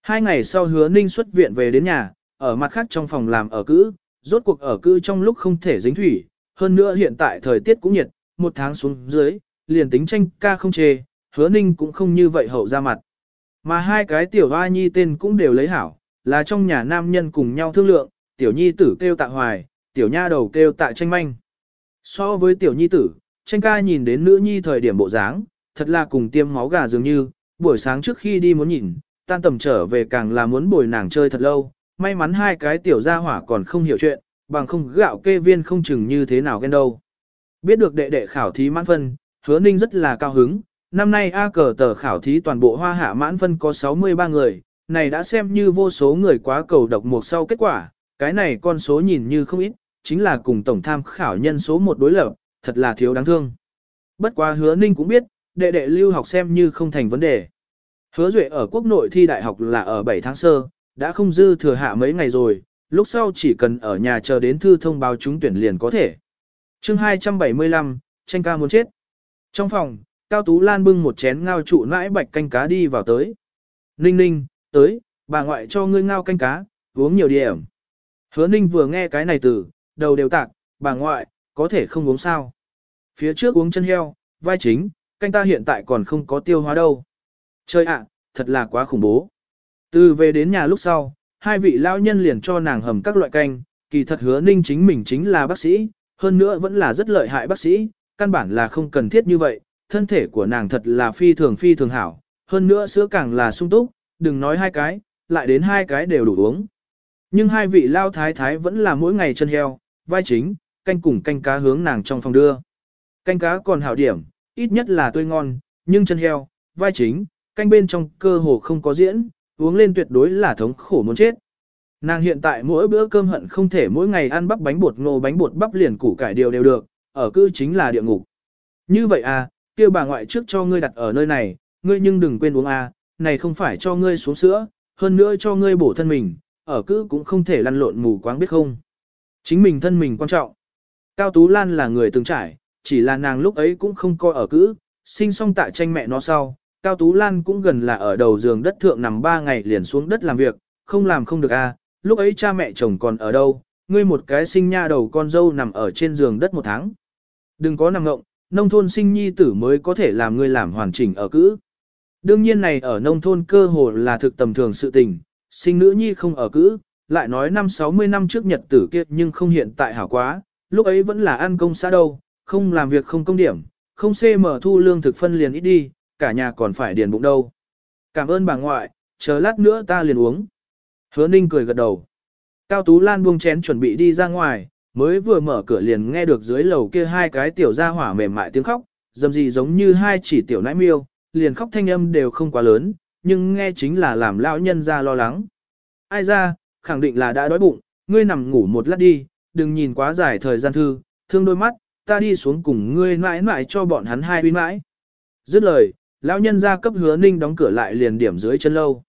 Hai ngày sau hứa ninh xuất viện về đến nhà, ở mặt khác trong phòng làm ở cữ, rốt cuộc ở cữ trong lúc không thể dính thủy, hơn nữa hiện tại thời tiết cũng nhiệt, một tháng xuống dưới, liền tính tranh ca không chê, hứa ninh cũng không như vậy hậu ra mặt. Mà hai cái tiểu hoa nhi tên cũng đều lấy hảo, là trong nhà nam nhân cùng nhau thương lượng, tiểu nhi tử kêu tạ hoài, tiểu nha đầu kêu tạ tranh manh. So với tiểu nhi tử, tranh ca nhìn đến nữ nhi thời điểm bộ dáng, thật là cùng tiêm máu gà dường như, buổi sáng trước khi đi muốn nhìn, tan tầm trở về càng là muốn bồi nàng chơi thật lâu, may mắn hai cái tiểu gia hỏa còn không hiểu chuyện, bằng không gạo kê viên không chừng như thế nào ghen đâu. Biết được đệ đệ khảo thí mãn phân, hứa ninh rất là cao hứng, năm nay A cờ tờ khảo thí toàn bộ hoa hạ mãn phân có 63 người, này đã xem như vô số người quá cầu độc một sau kết quả, cái này con số nhìn như không ít, chính là cùng tổng tham khảo nhân số một đối lập, thật là thiếu đáng thương. Bất quá hứa ninh cũng biết, đệ đệ lưu học xem như không thành vấn đề. Hứa duệ ở quốc nội thi đại học là ở 7 tháng sơ, đã không dư thừa hạ mấy ngày rồi, lúc sau chỉ cần ở nhà chờ đến thư thông báo trúng tuyển liền có thể. chương 275, tranh ca muốn chết. Trong phòng, Cao Tú Lan bưng một chén ngao trụ nãi bạch canh cá đi vào tới. Ninh ninh, tới, bà ngoại cho ngươi ngao canh cá, uống nhiều điểm. Hứa ninh vừa nghe cái này từ, đầu đều tạc, bà ngoại, có thể không uống sao. Phía trước uống chân heo, vai chính, canh ta hiện tại còn không có tiêu hóa đâu. Chơi ạ, thật là quá khủng bố. Từ về đến nhà lúc sau, hai vị lão nhân liền cho nàng hầm các loại canh, kỳ thật hứa ninh chính mình chính là bác sĩ, hơn nữa vẫn là rất lợi hại bác sĩ, căn bản là không cần thiết như vậy, thân thể của nàng thật là phi thường phi thường hảo, hơn nữa sữa càng là sung túc, đừng nói hai cái, lại đến hai cái đều đủ uống. Nhưng hai vị lao thái thái vẫn là mỗi ngày chân heo, vai chính, canh cùng canh cá hướng nàng trong phòng đưa. Canh cá còn hảo điểm, ít nhất là tươi ngon, nhưng chân heo, vai chính, canh bên trong cơ hồ không có diễn, uống lên tuyệt đối là thống khổ muốn chết. Nàng hiện tại mỗi bữa cơm hận không thể mỗi ngày ăn bắp bánh bột ngô bánh bột bắp liền củ cải đều đều được, ở cư chính là địa ngục. Như vậy à, kia bà ngoại trước cho ngươi đặt ở nơi này, ngươi nhưng đừng quên uống à, này không phải cho ngươi xuống sữa, hơn nữa cho ngươi bổ thân mình, ở cư cũng không thể lăn lộn mù quáng biết không. Chính mình thân mình quan trọng. Cao Tú Lan là người từng trải, chỉ là nàng lúc ấy cũng không coi ở cữ, sinh xong tại tranh mẹ nó sau. Cao Tú Lan cũng gần là ở đầu giường đất thượng nằm 3 ngày liền xuống đất làm việc, không làm không được à, lúc ấy cha mẹ chồng còn ở đâu, ngươi một cái sinh nha đầu con dâu nằm ở trên giường đất một tháng. Đừng có nằm ngộng, nông thôn sinh nhi tử mới có thể làm ngươi làm hoàn chỉnh ở cữ. Đương nhiên này ở nông thôn cơ hồ là thực tầm thường sự tình, sinh nữ nhi không ở cữ, lại nói năm 60 năm trước nhật tử kia nhưng không hiện tại hảo quá, lúc ấy vẫn là ăn công xã đâu, không làm việc không công điểm, không xê mở thu lương thực phân liền ít đi, cả nhà còn phải điền bụng đâu. Cảm ơn bà ngoại, chờ lát nữa ta liền uống. Hứa ninh cười gật đầu. Cao Tú Lan buông chén chuẩn bị đi ra ngoài, mới vừa mở cửa liền nghe được dưới lầu kia hai cái tiểu gia hỏa mềm mại tiếng khóc, dầm gì giống như hai chỉ tiểu nãi miêu, liền khóc thanh âm đều không quá lớn, nhưng nghe chính là làm lão nhân ra lo lắng. Ai ra, khẳng định là đã đói bụng, ngươi nằm ngủ một lát đi, đừng nhìn quá dài thời gian thư, thương đôi mắt, ta đi xuống cùng ngươi mãi mãi cho bọn hắn hai uy mãi. Dứt lời, lão nhân ra cấp hứa ninh đóng cửa lại liền điểm dưới chân lâu.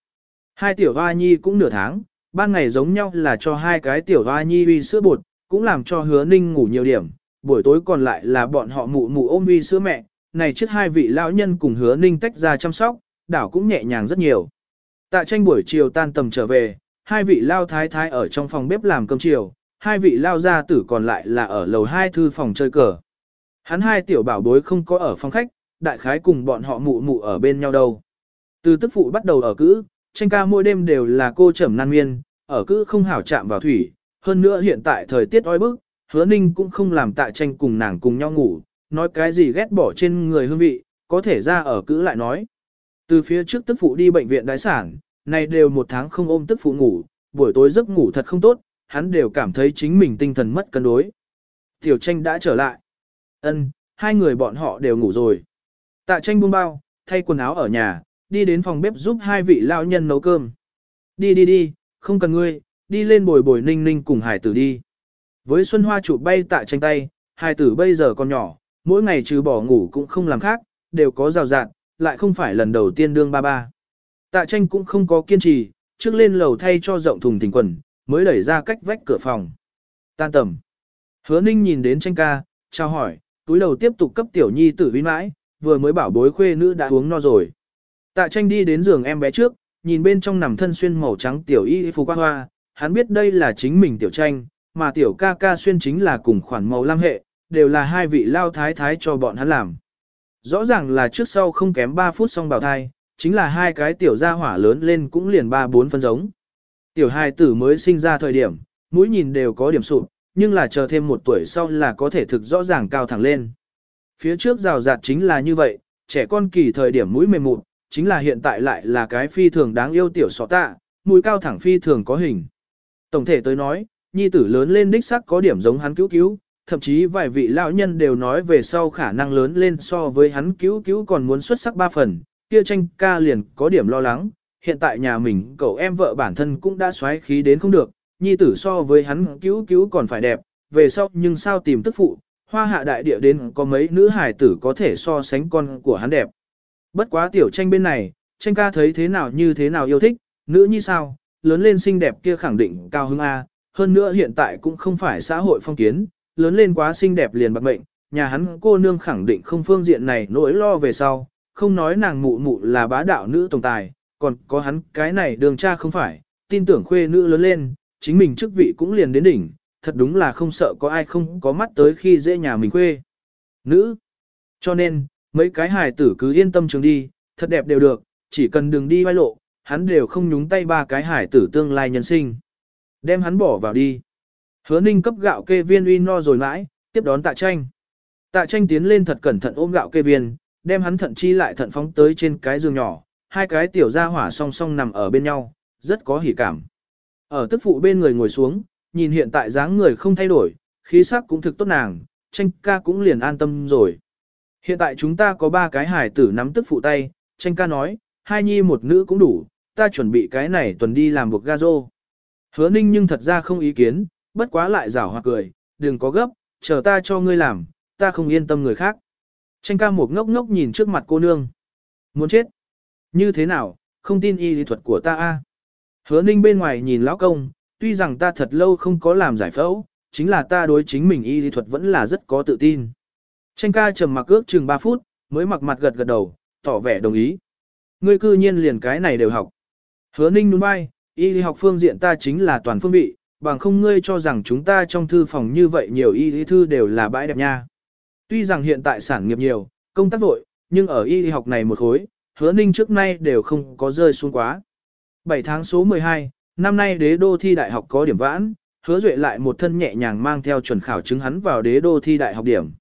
Hai tiểu hoa nhi cũng nửa tháng, ban ngày giống nhau là cho hai cái tiểu hoa nhi uy sữa bột, cũng làm cho hứa ninh ngủ nhiều điểm, buổi tối còn lại là bọn họ mụ mụ ôm uy sữa mẹ, này trước hai vị lão nhân cùng hứa ninh tách ra chăm sóc, đảo cũng nhẹ nhàng rất nhiều. Tạ tranh buổi chiều tan tầm trở về, hai vị lao thái thái ở trong phòng bếp làm cơm chiều, hai vị lao gia tử còn lại là ở lầu hai thư phòng chơi cờ. Hắn hai tiểu bảo bối không có ở phòng khách, đại khái cùng bọn họ mụ mụ ở bên nhau đâu. Từ tức phụ bắt đầu ở cữ, tranh ca mỗi đêm đều là cô trầm nan miên, ở cữ không hảo chạm vào thủy, hơn nữa hiện tại thời tiết oi bức, hứa ninh cũng không làm tạ tranh cùng nàng cùng nhau ngủ, nói cái gì ghét bỏ trên người hương vị, có thể ra ở cữ lại nói. Từ phía trước tức phụ đi bệnh viện đái sản, này đều một tháng không ôm tức phụ ngủ, buổi tối giấc ngủ thật không tốt, hắn đều cảm thấy chính mình tinh thần mất cân đối. Tiểu tranh đã trở lại. ân hai người bọn họ đều ngủ rồi. Tạ tranh buông bao, thay quần áo ở nhà, đi đến phòng bếp giúp hai vị lão nhân nấu cơm. Đi đi đi, không cần ngươi, đi lên bồi bồi ninh ninh cùng hải tử đi. Với Xuân Hoa chụp bay tạ tranh tay, hải tử bây giờ còn nhỏ, mỗi ngày trừ bỏ ngủ cũng không làm khác, đều có rào rạt, lại không phải lần đầu tiên đương ba ba. Tạ tranh cũng không có kiên trì, trước lên lầu thay cho rộng thùng thình quần, mới đẩy ra cách vách cửa phòng. Tan tầm. Hứa ninh nhìn đến tranh ca, chào hỏi, túi đầu tiếp tục cấp tiểu nhi tử vi mãi, vừa mới bảo bối khuê nữ đã uống no rồi. Tạ tranh đi đến giường em bé trước, nhìn bên trong nằm thân xuyên màu trắng tiểu y phục qua hoa, hắn biết đây là chính mình tiểu tranh, mà tiểu ca ca xuyên chính là cùng khoản màu lam hệ, đều là hai vị lao thái thái cho bọn hắn làm. Rõ ràng là trước sau không kém 3 phút xong bào thai, chính là hai cái tiểu gia hỏa lớn lên cũng liền 3-4 phân giống. Tiểu hai tử mới sinh ra thời điểm, mũi nhìn đều có điểm sụp, nhưng là chờ thêm một tuổi sau là có thể thực rõ ràng cao thẳng lên. Phía trước rào rạt chính là như vậy, trẻ con kỳ thời điểm mũi mềm mụn, chính là hiện tại lại là cái phi thường đáng yêu tiểu sọ tạ, mũi cao thẳng phi thường có hình. Tổng thể tới nói, nhi tử lớn lên đích sắc có điểm giống hắn cứu cứu, thậm chí vài vị lão nhân đều nói về sau khả năng lớn lên so với hắn cứu cứu còn muốn xuất sắc ba phần, kia tranh ca liền có điểm lo lắng, hiện tại nhà mình cậu em vợ bản thân cũng đã xoáy khí đến không được, nhi tử so với hắn cứu cứu còn phải đẹp, về sau nhưng sao tìm tức phụ, hoa hạ đại địa đến có mấy nữ hài tử có thể so sánh con của hắn đẹp. Bất quá tiểu tranh bên này, tranh ca thấy thế nào như thế nào yêu thích, nữ như sao, lớn lên xinh đẹp kia khẳng định cao hứng A, hơn nữa hiện tại cũng không phải xã hội phong kiến, lớn lên quá xinh đẹp liền bạc mệnh, nhà hắn cô nương khẳng định không phương diện này nỗi lo về sau, không nói nàng mụ mụ là bá đạo nữ tổng tài, còn có hắn cái này đường cha không phải, tin tưởng khuê nữ lớn lên, chính mình chức vị cũng liền đến đỉnh, thật đúng là không sợ có ai không có mắt tới khi dễ nhà mình quê. Nữ. Cho nên, mấy cái hài tử cứ yên tâm trường đi, thật đẹp đều được, chỉ cần đừng đi vai lộ, hắn đều không nhúng tay ba cái hải tử tương lai nhân sinh. Đem hắn bỏ vào đi. Hứa ninh cấp gạo kê viên uy no rồi mãi, tiếp đón tạ tranh. Tạ tranh tiến lên thật cẩn thận ôm gạo kê viên, đem hắn thận chi lại thận phóng tới trên cái giường nhỏ, hai cái tiểu gia hỏa song song nằm ở bên nhau, rất có hỉ cảm. Ở tức phụ bên người ngồi xuống, nhìn hiện tại dáng người không thay đổi, khí sắc cũng thực tốt nàng, tranh ca cũng liền an tâm rồi. Hiện tại chúng ta có ba cái hải tử nắm tức phụ tay, tranh ca nói, hai nhi một nữ cũng đủ, ta chuẩn bị cái này tuần đi làm buộc ga rô. Hứa ninh nhưng thật ra không ý kiến, bất quá lại rảo hoặc cười, đừng có gấp, chờ ta cho ngươi làm, ta không yên tâm người khác. Tranh ca một ngốc ngốc nhìn trước mặt cô nương. Muốn chết. Như thế nào, không tin y lý thuật của ta a? Hứa ninh bên ngoài nhìn lão công, tuy rằng ta thật lâu không có làm giải phẫu, chính là ta đối chính mình y lý thuật vẫn là rất có tự tin. Tranh ca trầm mặc ước chừng 3 phút, mới mặc mặt gật gật đầu, tỏ vẻ đồng ý. Ngươi cư nhiên liền cái này đều học. Hứa ninh đúng bay, y lý học phương diện ta chính là toàn phương vị, bằng không ngươi cho rằng chúng ta trong thư phòng như vậy nhiều y lý thư đều là bãi đẹp nha. Tuy rằng hiện tại sản nghiệp nhiều, công tác vội, nhưng ở y lý học này một khối, hứa ninh trước nay đều không có rơi xuống quá. 7 tháng số 12, năm nay đế đô thi đại học có điểm vãn, hứa duệ lại một thân nhẹ nhàng mang theo chuẩn khảo chứng hắn vào đế đô thi đại học điểm.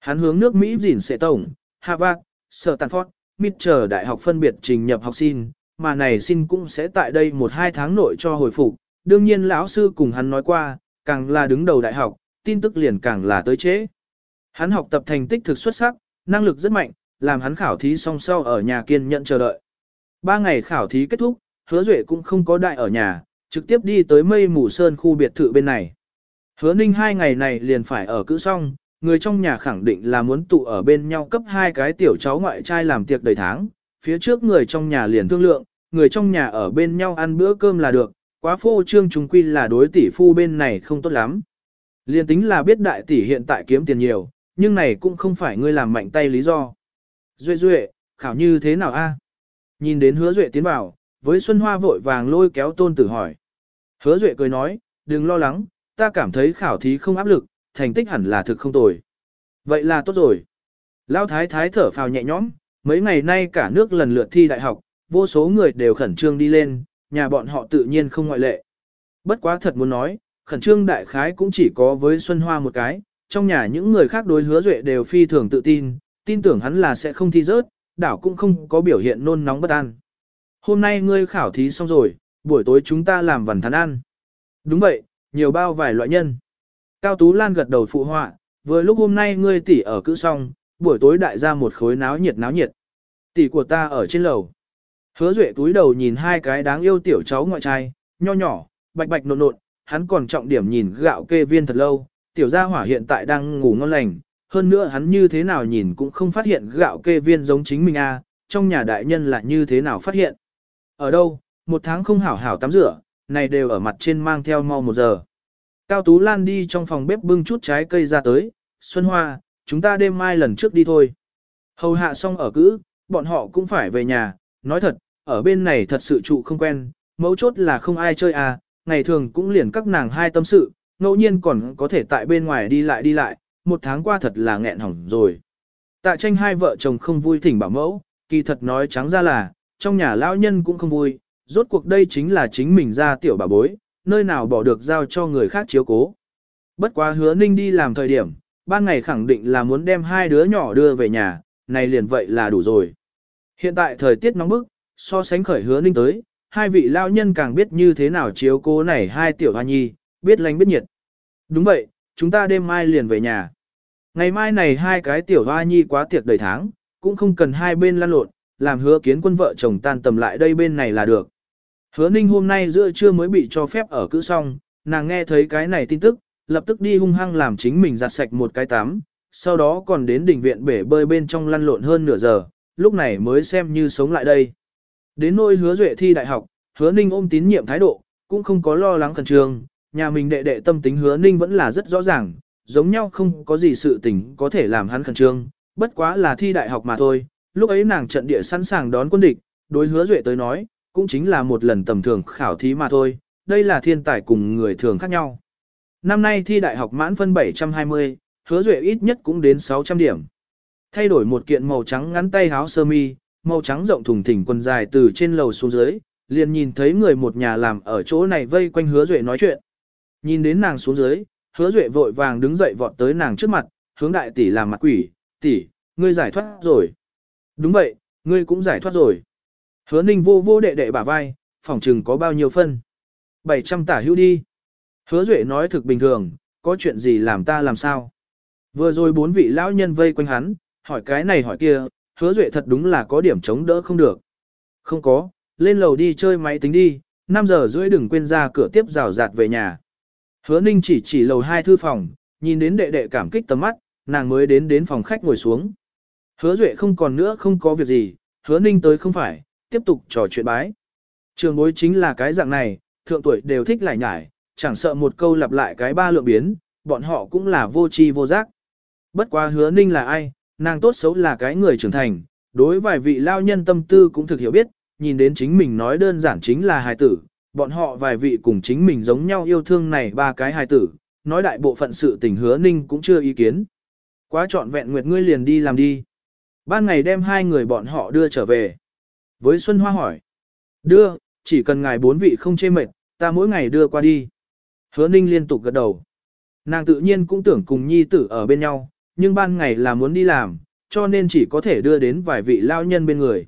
Hắn hướng nước Mỹ dỉn sẽ tổng, Harvard, Sở Stanford, Mitchell đại học phân biệt trình nhập học sinh mà này xin cũng sẽ tại đây một hai tháng nội cho hồi phục. Đương nhiên lão sư cùng hắn nói qua, càng là đứng đầu đại học, tin tức liền càng là tới chế. Hắn học tập thành tích thực xuất sắc, năng lực rất mạnh, làm hắn khảo thí song sau ở nhà kiên nhận chờ đợi. Ba ngày khảo thí kết thúc, hứa duệ cũng không có đại ở nhà, trực tiếp đi tới mây mù sơn khu biệt thự bên này. Hứa ninh hai ngày này liền phải ở cữ xong, người trong nhà khẳng định là muốn tụ ở bên nhau cấp hai cái tiểu cháu ngoại trai làm tiệc đầy tháng, phía trước người trong nhà liền thương lượng, người trong nhà ở bên nhau ăn bữa cơm là được, quá phô trương chúng quy là đối tỷ phu bên này không tốt lắm. Liên tính là biết đại tỷ hiện tại kiếm tiền nhiều, nhưng này cũng không phải ngươi làm mạnh tay lý do. Duệ duệ, khảo như thế nào a? Nhìn đến hứa duệ tiến vào, với Xuân Hoa vội vàng lôi kéo tôn tử hỏi. Hứa duệ cười nói, đừng lo lắng, ta cảm thấy khảo thí không áp lực, thành tích hẳn là thực không tồi. Vậy là tốt rồi. Lão thái thái thở phào nhẹ nhõm, mấy ngày nay cả nước lần lượt thi đại học, vô số người đều khẩn trương đi lên, nhà bọn họ tự nhiên không ngoại lệ. Bất quá thật muốn nói, khẩn trương đại khái cũng chỉ có với Xuân Hoa một cái, trong nhà những người khác đối hứa duệ đều phi thường tự tin, tin tưởng hắn là sẽ không thi rớt, đảo cũng không có biểu hiện nôn nóng bất an. Hôm nay ngươi khảo thí xong rồi, buổi tối chúng ta làm vần thắn ăn. Đúng vậy, nhiều bao vài loại nhân. Cao Tú Lan gật đầu phụ họa, vừa lúc hôm nay ngươi tỷ ở cữ xong, buổi tối đại ra một khối náo nhiệt náo nhiệt. Tỷ của ta ở trên lầu. Hứa Duệ túi đầu nhìn hai cái đáng yêu tiểu cháu ngoại trai, nho nhỏ, bạch bạch nộn nộn, hắn còn trọng điểm nhìn gạo kê viên thật lâu, tiểu gia hỏa hiện tại đang ngủ ngon lành, hơn nữa hắn như thế nào nhìn cũng không phát hiện gạo kê viên giống chính mình a, trong nhà đại nhân là như thế nào phát hiện. Ở đâu, một tháng không hảo hảo tắm rửa, này đều ở mặt trên mang theo mau một giờ. Cao Tú Lan đi trong phòng bếp bưng chút trái cây ra tới, Xuân Hoa, chúng ta đêm mai lần trước đi thôi. Hầu hạ xong ở cữ, bọn họ cũng phải về nhà, nói thật, ở bên này thật sự trụ không quen, mấu chốt là không ai chơi à, ngày thường cũng liền các nàng hai tâm sự, ngẫu nhiên còn có thể tại bên ngoài đi lại đi lại, một tháng qua thật là nghẹn hỏng rồi. Tạ tranh hai vợ chồng không vui thỉnh bảo mẫu, kỳ thật nói trắng ra là, trong nhà lão nhân cũng không vui, rốt cuộc đây chính là chính mình ra tiểu bà bối, nơi nào bỏ được giao cho người khác chiếu cố. Bất quá hứa ninh đi làm thời điểm, ban ngày khẳng định là muốn đem hai đứa nhỏ đưa về nhà, này liền vậy là đủ rồi. Hiện tại thời tiết nóng bức, so sánh khởi hứa ninh tới, hai vị lao nhân càng biết như thế nào chiếu cố này hai tiểu hoa nhi, biết lánh biết nhiệt. Đúng vậy, chúng ta đêm mai liền về nhà. Ngày mai này hai cái tiểu hoa nhi quá tiệc đầy tháng, cũng không cần hai bên lăn lộn, làm hứa kiến quân vợ chồng tan tầm lại đây bên này là được. Hứa ninh hôm nay giữa trưa mới bị cho phép ở cữ xong, nàng nghe thấy cái này tin tức, lập tức đi hung hăng làm chính mình giặt sạch một cái tắm, sau đó còn đến đỉnh viện bể bơi bên trong lăn lộn hơn nửa giờ, lúc này mới xem như sống lại đây. Đến nôi hứa duệ thi đại học, hứa ninh ôm tín nhiệm thái độ, cũng không có lo lắng khẩn trương, nhà mình đệ đệ tâm tính hứa ninh vẫn là rất rõ ràng, giống nhau không có gì sự tình có thể làm hắn khẩn trương, bất quá là thi đại học mà thôi, lúc ấy nàng trận địa sẵn sàng đón quân địch, đối hứa duệ tới nói, cũng chính là một lần tầm thường khảo thí mà thôi, đây là thiên tài cùng người thường khác nhau. Năm nay thi đại học mãn phân 720, hứa duệ ít nhất cũng đến 600 điểm. Thay đổi một kiện màu trắng ngắn tay áo sơ mi, màu trắng rộng thùng thình quần dài từ trên lầu xuống dưới, liền nhìn thấy người một nhà làm ở chỗ này vây quanh hứa duệ nói chuyện. Nhìn đến nàng xuống dưới, hứa duệ vội vàng đứng dậy vọt tới nàng trước mặt, hướng đại tỷ làm mặt quỷ, tỷ, ngươi giải thoát rồi. Đúng vậy, ngươi cũng giải thoát rồi. Hứa ninh vô vô đệ đệ bả vai, phòng trừng có bao nhiêu phân. 700 tả hữu đi. Hứa duệ nói thực bình thường, có chuyện gì làm ta làm sao. Vừa rồi bốn vị lão nhân vây quanh hắn, hỏi cái này hỏi kia, hứa duệ thật đúng là có điểm chống đỡ không được. Không có, lên lầu đi chơi máy tính đi, 5 giờ rưỡi đừng quên ra cửa tiếp rào rạt về nhà. Hứa ninh chỉ chỉ lầu hai thư phòng, nhìn đến đệ đệ cảm kích tầm mắt, nàng mới đến đến phòng khách ngồi xuống. Hứa duệ không còn nữa không có việc gì, hứa ninh tới không phải, tiếp tục trò chuyện bái. Trường bối chính là cái dạng này, thượng tuổi đều thích lại nhải, chẳng sợ một câu lặp lại cái ba lượng biến, bọn họ cũng là vô tri vô giác. Bất quá hứa ninh là ai, nàng tốt xấu là cái người trưởng thành, đối vài vị lao nhân tâm tư cũng thực hiểu biết, nhìn đến chính mình nói đơn giản chính là hài tử, bọn họ vài vị cùng chính mình giống nhau yêu thương này ba cái hài tử, nói đại bộ phận sự tình hứa ninh cũng chưa ý kiến. Quá trọn vẹn nguyệt ngươi liền đi làm đi. Ban ngày đem hai người bọn họ đưa trở về. Với Xuân Hoa hỏi. Đưa, chỉ cần ngài bốn vị không chê mệt, ta mỗi ngày đưa qua đi. Hứa ninh liên tục gật đầu. Nàng tự nhiên cũng tưởng cùng nhi tử ở bên nhau, nhưng ban ngày là muốn đi làm, cho nên chỉ có thể đưa đến vài vị lao nhân bên người.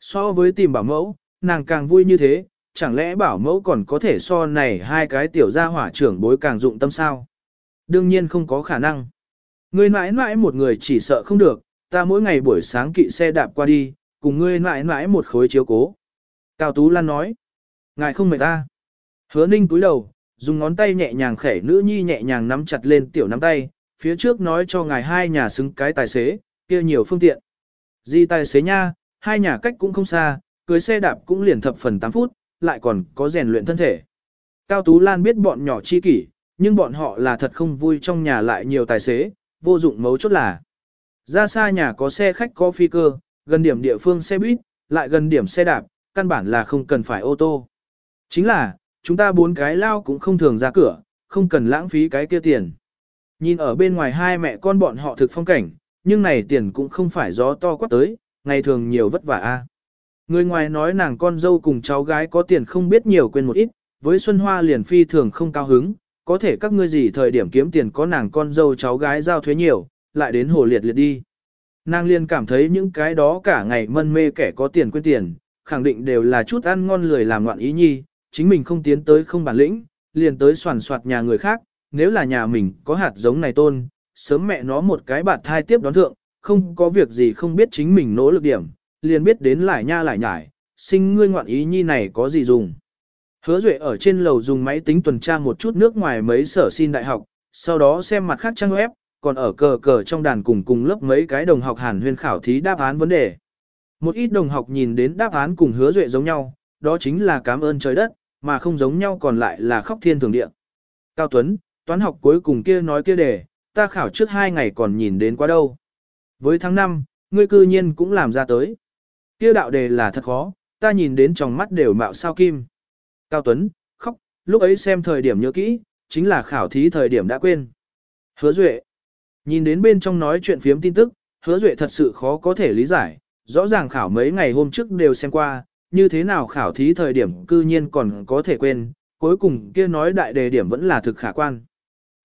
So với tìm bảo mẫu, nàng càng vui như thế, chẳng lẽ bảo mẫu còn có thể so này hai cái tiểu gia hỏa trưởng bối càng dụng tâm sao? Đương nhiên không có khả năng. Ngươi mãi mãi một người chỉ sợ không được, ta mỗi ngày buổi sáng kỵ xe đạp qua đi, cùng ngươi mãi mãi một khối chiếu cố. Cao Tú Lan nói, ngài không mệt ta. Hứa ninh túi đầu, dùng ngón tay nhẹ nhàng khẻ nữ nhi nhẹ nhàng nắm chặt lên tiểu nắm tay, phía trước nói cho ngài hai nhà xứng cái tài xế, kia nhiều phương tiện. Gì tài xế nha, hai nhà cách cũng không xa, cưới xe đạp cũng liền thập phần 8 phút, lại còn có rèn luyện thân thể. Cao Tú Lan biết bọn nhỏ chi kỷ, nhưng bọn họ là thật không vui trong nhà lại nhiều tài xế, vô dụng mấu chốt là. Ra xa nhà có xe khách có phi cơ, gần điểm địa phương xe buýt, lại gần điểm xe đạp, căn bản là không cần phải ô tô. Chính là, chúng ta bốn cái lao cũng không thường ra cửa, không cần lãng phí cái kia tiền. Nhìn ở bên ngoài hai mẹ con bọn họ thực phong cảnh, nhưng này tiền cũng không phải gió to quát tới, ngày thường nhiều vất vả a. Người ngoài nói nàng con dâu cùng cháu gái có tiền không biết nhiều quên một ít, với Xuân Hoa liền phi thường không cao hứng, có thể các ngươi gì thời điểm kiếm tiền có nàng con dâu cháu gái giao thuế nhiều, lại đến hồ liệt liệt đi. Nàng liền cảm thấy những cái đó cả ngày mân mê kẻ có tiền quên tiền, khẳng định đều là chút ăn ngon lười làm loạn ý nhi, chính mình không tiến tới không bản lĩnh, liền tới soàn soạt nhà người khác, nếu là nhà mình có hạt giống này tôn, sớm mẹ nó một cái bạt thai tiếp đón thượng, không có việc gì không biết chính mình nỗ lực điểm, liền biết đến lại nha lại nhải, sinh ngươi ngoạn ý nhi này có gì dùng. Hứa Duệ ở trên lầu dùng máy tính tuần tra một chút nước ngoài mấy sở xin đại học, sau đó xem mặt khác trang web, còn ở cờ cờ trong đàn cùng cùng lớp mấy cái đồng học hàn huyên khảo thí đáp án vấn đề. Một ít đồng học nhìn đến đáp án cùng hứa Duệ giống nhau, đó chính là cảm ơn trời đất, mà không giống nhau còn lại là khóc thiên thường địa. Cao Tuấn, toán học cuối cùng kia nói kia đề, ta khảo trước hai ngày còn nhìn đến quá đâu. Với tháng 5, ngươi cư nhiên cũng làm ra tới. Kia đạo đề là thật khó, ta nhìn đến trong mắt đều mạo sao kim. Cao Tuấn, khóc, lúc ấy xem thời điểm nhớ kỹ, chính là khảo thí thời điểm đã quên. Hứa Duệ, nhìn đến bên trong nói chuyện phiếm tin tức, Hứa Duệ thật sự khó có thể lý giải, rõ ràng khảo mấy ngày hôm trước đều xem qua, như thế nào khảo thí thời điểm cư nhiên còn có thể quên, cuối cùng kia nói đại đề điểm vẫn là thực khả quan.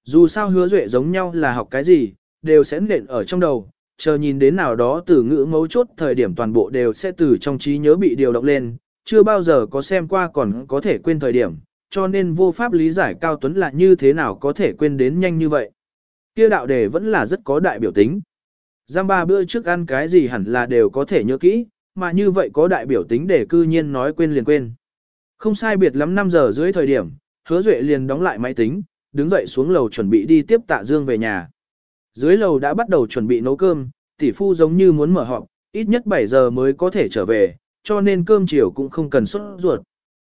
Dù sao hứa duệ giống nhau là học cái gì, đều sẽ nện ở trong đầu, chờ nhìn đến nào đó từ ngữ mấu chốt thời điểm toàn bộ đều sẽ từ trong trí nhớ bị điều động lên, chưa bao giờ có xem qua còn có thể quên thời điểm, cho nên vô pháp lý giải Cao Tuấn là như thế nào có thể quên đến nhanh như vậy. Kia đạo đề vẫn là rất có đại biểu tính. Giam ba bữa trước ăn cái gì hẳn là đều có thể nhớ kỹ, mà như vậy có đại biểu tính để cư nhiên nói quên liền quên. Không sai biệt lắm 5 giờ dưới thời điểm, hứa duệ liền đóng lại máy tính, đứng dậy xuống lầu chuẩn bị đi tiếp tạ dương về nhà. Dưới lầu đã bắt đầu chuẩn bị nấu cơm, tỷ phu giống như muốn mở họp, ít nhất 7 giờ mới có thể trở về, cho nên cơm chiều cũng không cần xuất ruột.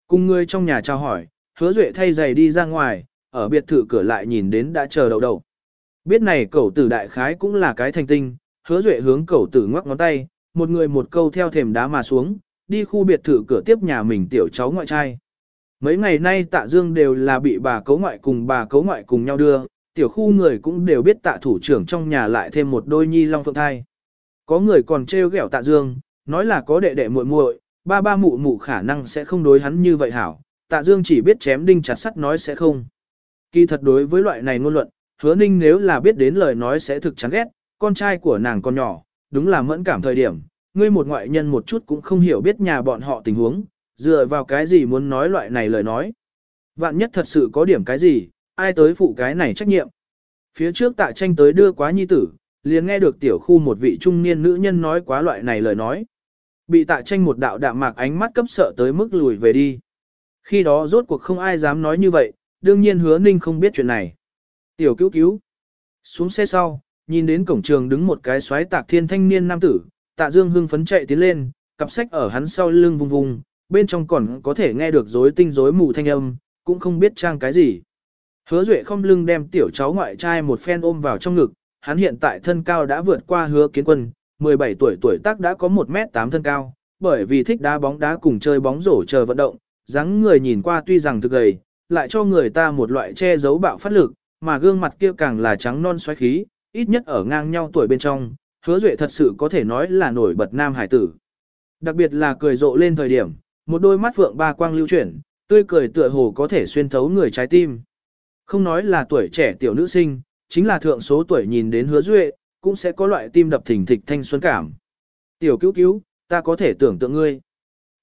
Cùng người trong nhà chào hỏi, hứa duệ thay giày đi ra ngoài, ở biệt thự cửa lại nhìn đến đã chờ đầu đầu Biết này cậu tử đại khái cũng là cái thành tinh, hứa duệ hướng cậu tử ngoắc ngón tay, một người một câu theo thềm đá mà xuống, đi khu biệt thự cửa tiếp nhà mình tiểu cháu ngoại trai. Mấy ngày nay tạ dương đều là bị bà cấu ngoại cùng bà cấu ngoại cùng nhau đưa, tiểu khu người cũng đều biết tạ thủ trưởng trong nhà lại thêm một đôi nhi long phượng thai. Có người còn trêu ghẹo tạ dương, nói là có đệ đệ muội muội, ba ba mụ mụ khả năng sẽ không đối hắn như vậy hảo, tạ dương chỉ biết chém đinh chặt sắt nói sẽ không. Kỳ thật đối với loại này ngôn luận, hứa ninh nếu là biết đến lời nói sẽ thực chán ghét, con trai của nàng còn nhỏ, đúng là mẫn cảm thời điểm, ngươi một ngoại nhân một chút cũng không hiểu biết nhà bọn họ tình huống, dựa vào cái gì muốn nói loại này lời nói. Vạn nhất thật sự có điểm cái gì, ai tới phụ cái này trách nhiệm. Phía trước tạ tranh tới đưa quá nhi tử, liền nghe được tiểu khu một vị trung niên nữ nhân nói quá loại này lời nói. Bị tạ tranh một đạo đạm mạc ánh mắt cấp sợ tới mức lùi về đi. Khi đó rốt cuộc không ai dám nói như vậy, đương nhiên hứa ninh không biết chuyện này. Tiểu cứu cứu. Xuống xe sau, nhìn đến cổng trường đứng một cái xoáy tạc thiên thanh niên nam tử, tạ dương hưng phấn chạy tiến lên, cặp sách ở hắn sau lưng vùng vùng, bên trong còn có thể nghe được rối tinh rối mù thanh âm, cũng không biết trang cái gì. Hứa Duệ không lưng đem tiểu cháu ngoại trai một phen ôm vào trong ngực, hắn hiện tại thân cao đã vượt qua hứa kiến quân, 17 tuổi tuổi tác đã có 1m8 thân cao, bởi vì thích đá bóng đá cùng chơi bóng rổ chờ vận động, dáng người nhìn qua tuy rằng thực gầy, lại cho người ta một loại che giấu bạo phát lực, mà gương mặt kia càng là trắng non xoáy khí, ít nhất ở ngang nhau tuổi bên trong, hứa duệ thật sự có thể nói là nổi bật nam hải tử. Đặc biệt là cười rộ lên thời điểm, một đôi mắt phượng ba quang lưu chuyển, tươi cười tựa hồ có thể xuyên thấu người trái tim. Không nói là tuổi trẻ tiểu nữ sinh, chính là thượng số tuổi nhìn đến hứa duệ, cũng sẽ có loại tim đập thình thịch thanh xuân cảm. Tiểu cứu cứu, ta có thể tưởng tượng ngươi.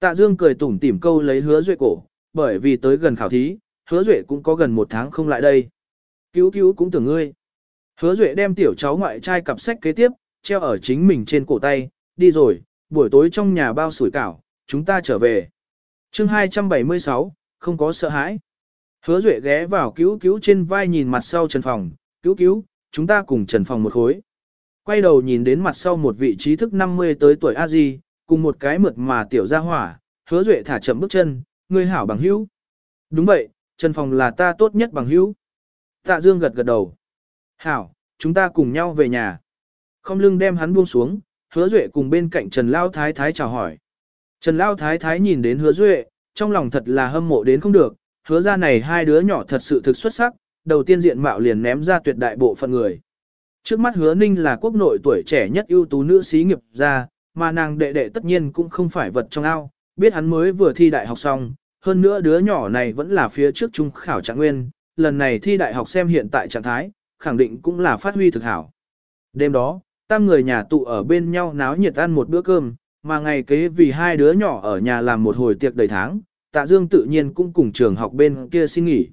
Tạ Dương cười tủm tỉm câu lấy hứa duệ cổ, bởi vì tới gần khảo thí, hứa duệ cũng có gần một tháng không lại đây. Cứu cứu cũng tưởng ngươi. Hứa duệ đem tiểu cháu ngoại trai cặp sách kế tiếp, treo ở chính mình trên cổ tay, đi rồi, buổi tối trong nhà bao sủi cảo, chúng ta trở về. chương 276, không có sợ hãi. Hứa duệ ghé vào cứu cứu trên vai nhìn mặt sau Trần Phòng, cứu cứu, chúng ta cùng Trần Phòng một khối. Quay đầu nhìn đến mặt sau một vị trí thức 50 tới tuổi a di cùng một cái mượt mà tiểu ra hỏa, hứa duệ thả chậm bước chân, ngươi hảo bằng hữu. Đúng vậy, Trần Phòng là ta tốt nhất bằng hữu. Tạ Dương gật gật đầu. Hảo, chúng ta cùng nhau về nhà. Không lưng đem hắn buông xuống, hứa duệ cùng bên cạnh Trần Lao Thái Thái chào hỏi. Trần Lao Thái Thái nhìn đến hứa duệ, trong lòng thật là hâm mộ đến không được, hứa ra này hai đứa nhỏ thật sự thực xuất sắc, đầu tiên diện mạo liền ném ra tuyệt đại bộ phận người. Trước mắt hứa ninh là quốc nội tuổi trẻ nhất ưu tú nữ sĩ nghiệp gia, mà nàng đệ đệ tất nhiên cũng không phải vật trong ao, biết hắn mới vừa thi đại học xong, hơn nữa đứa nhỏ này vẫn là phía trước trung khảo trạng nguyên, lần này thi đại học xem hiện tại trạng thái, khẳng định cũng là phát huy thực hảo. Đêm đó, tam người nhà tụ ở bên nhau náo nhiệt ăn một bữa cơm, mà ngày kế vì hai đứa nhỏ ở nhà làm một hồi tiệc đầy tháng, tạ dương tự nhiên cũng cùng trường học bên kia xin nghỉ.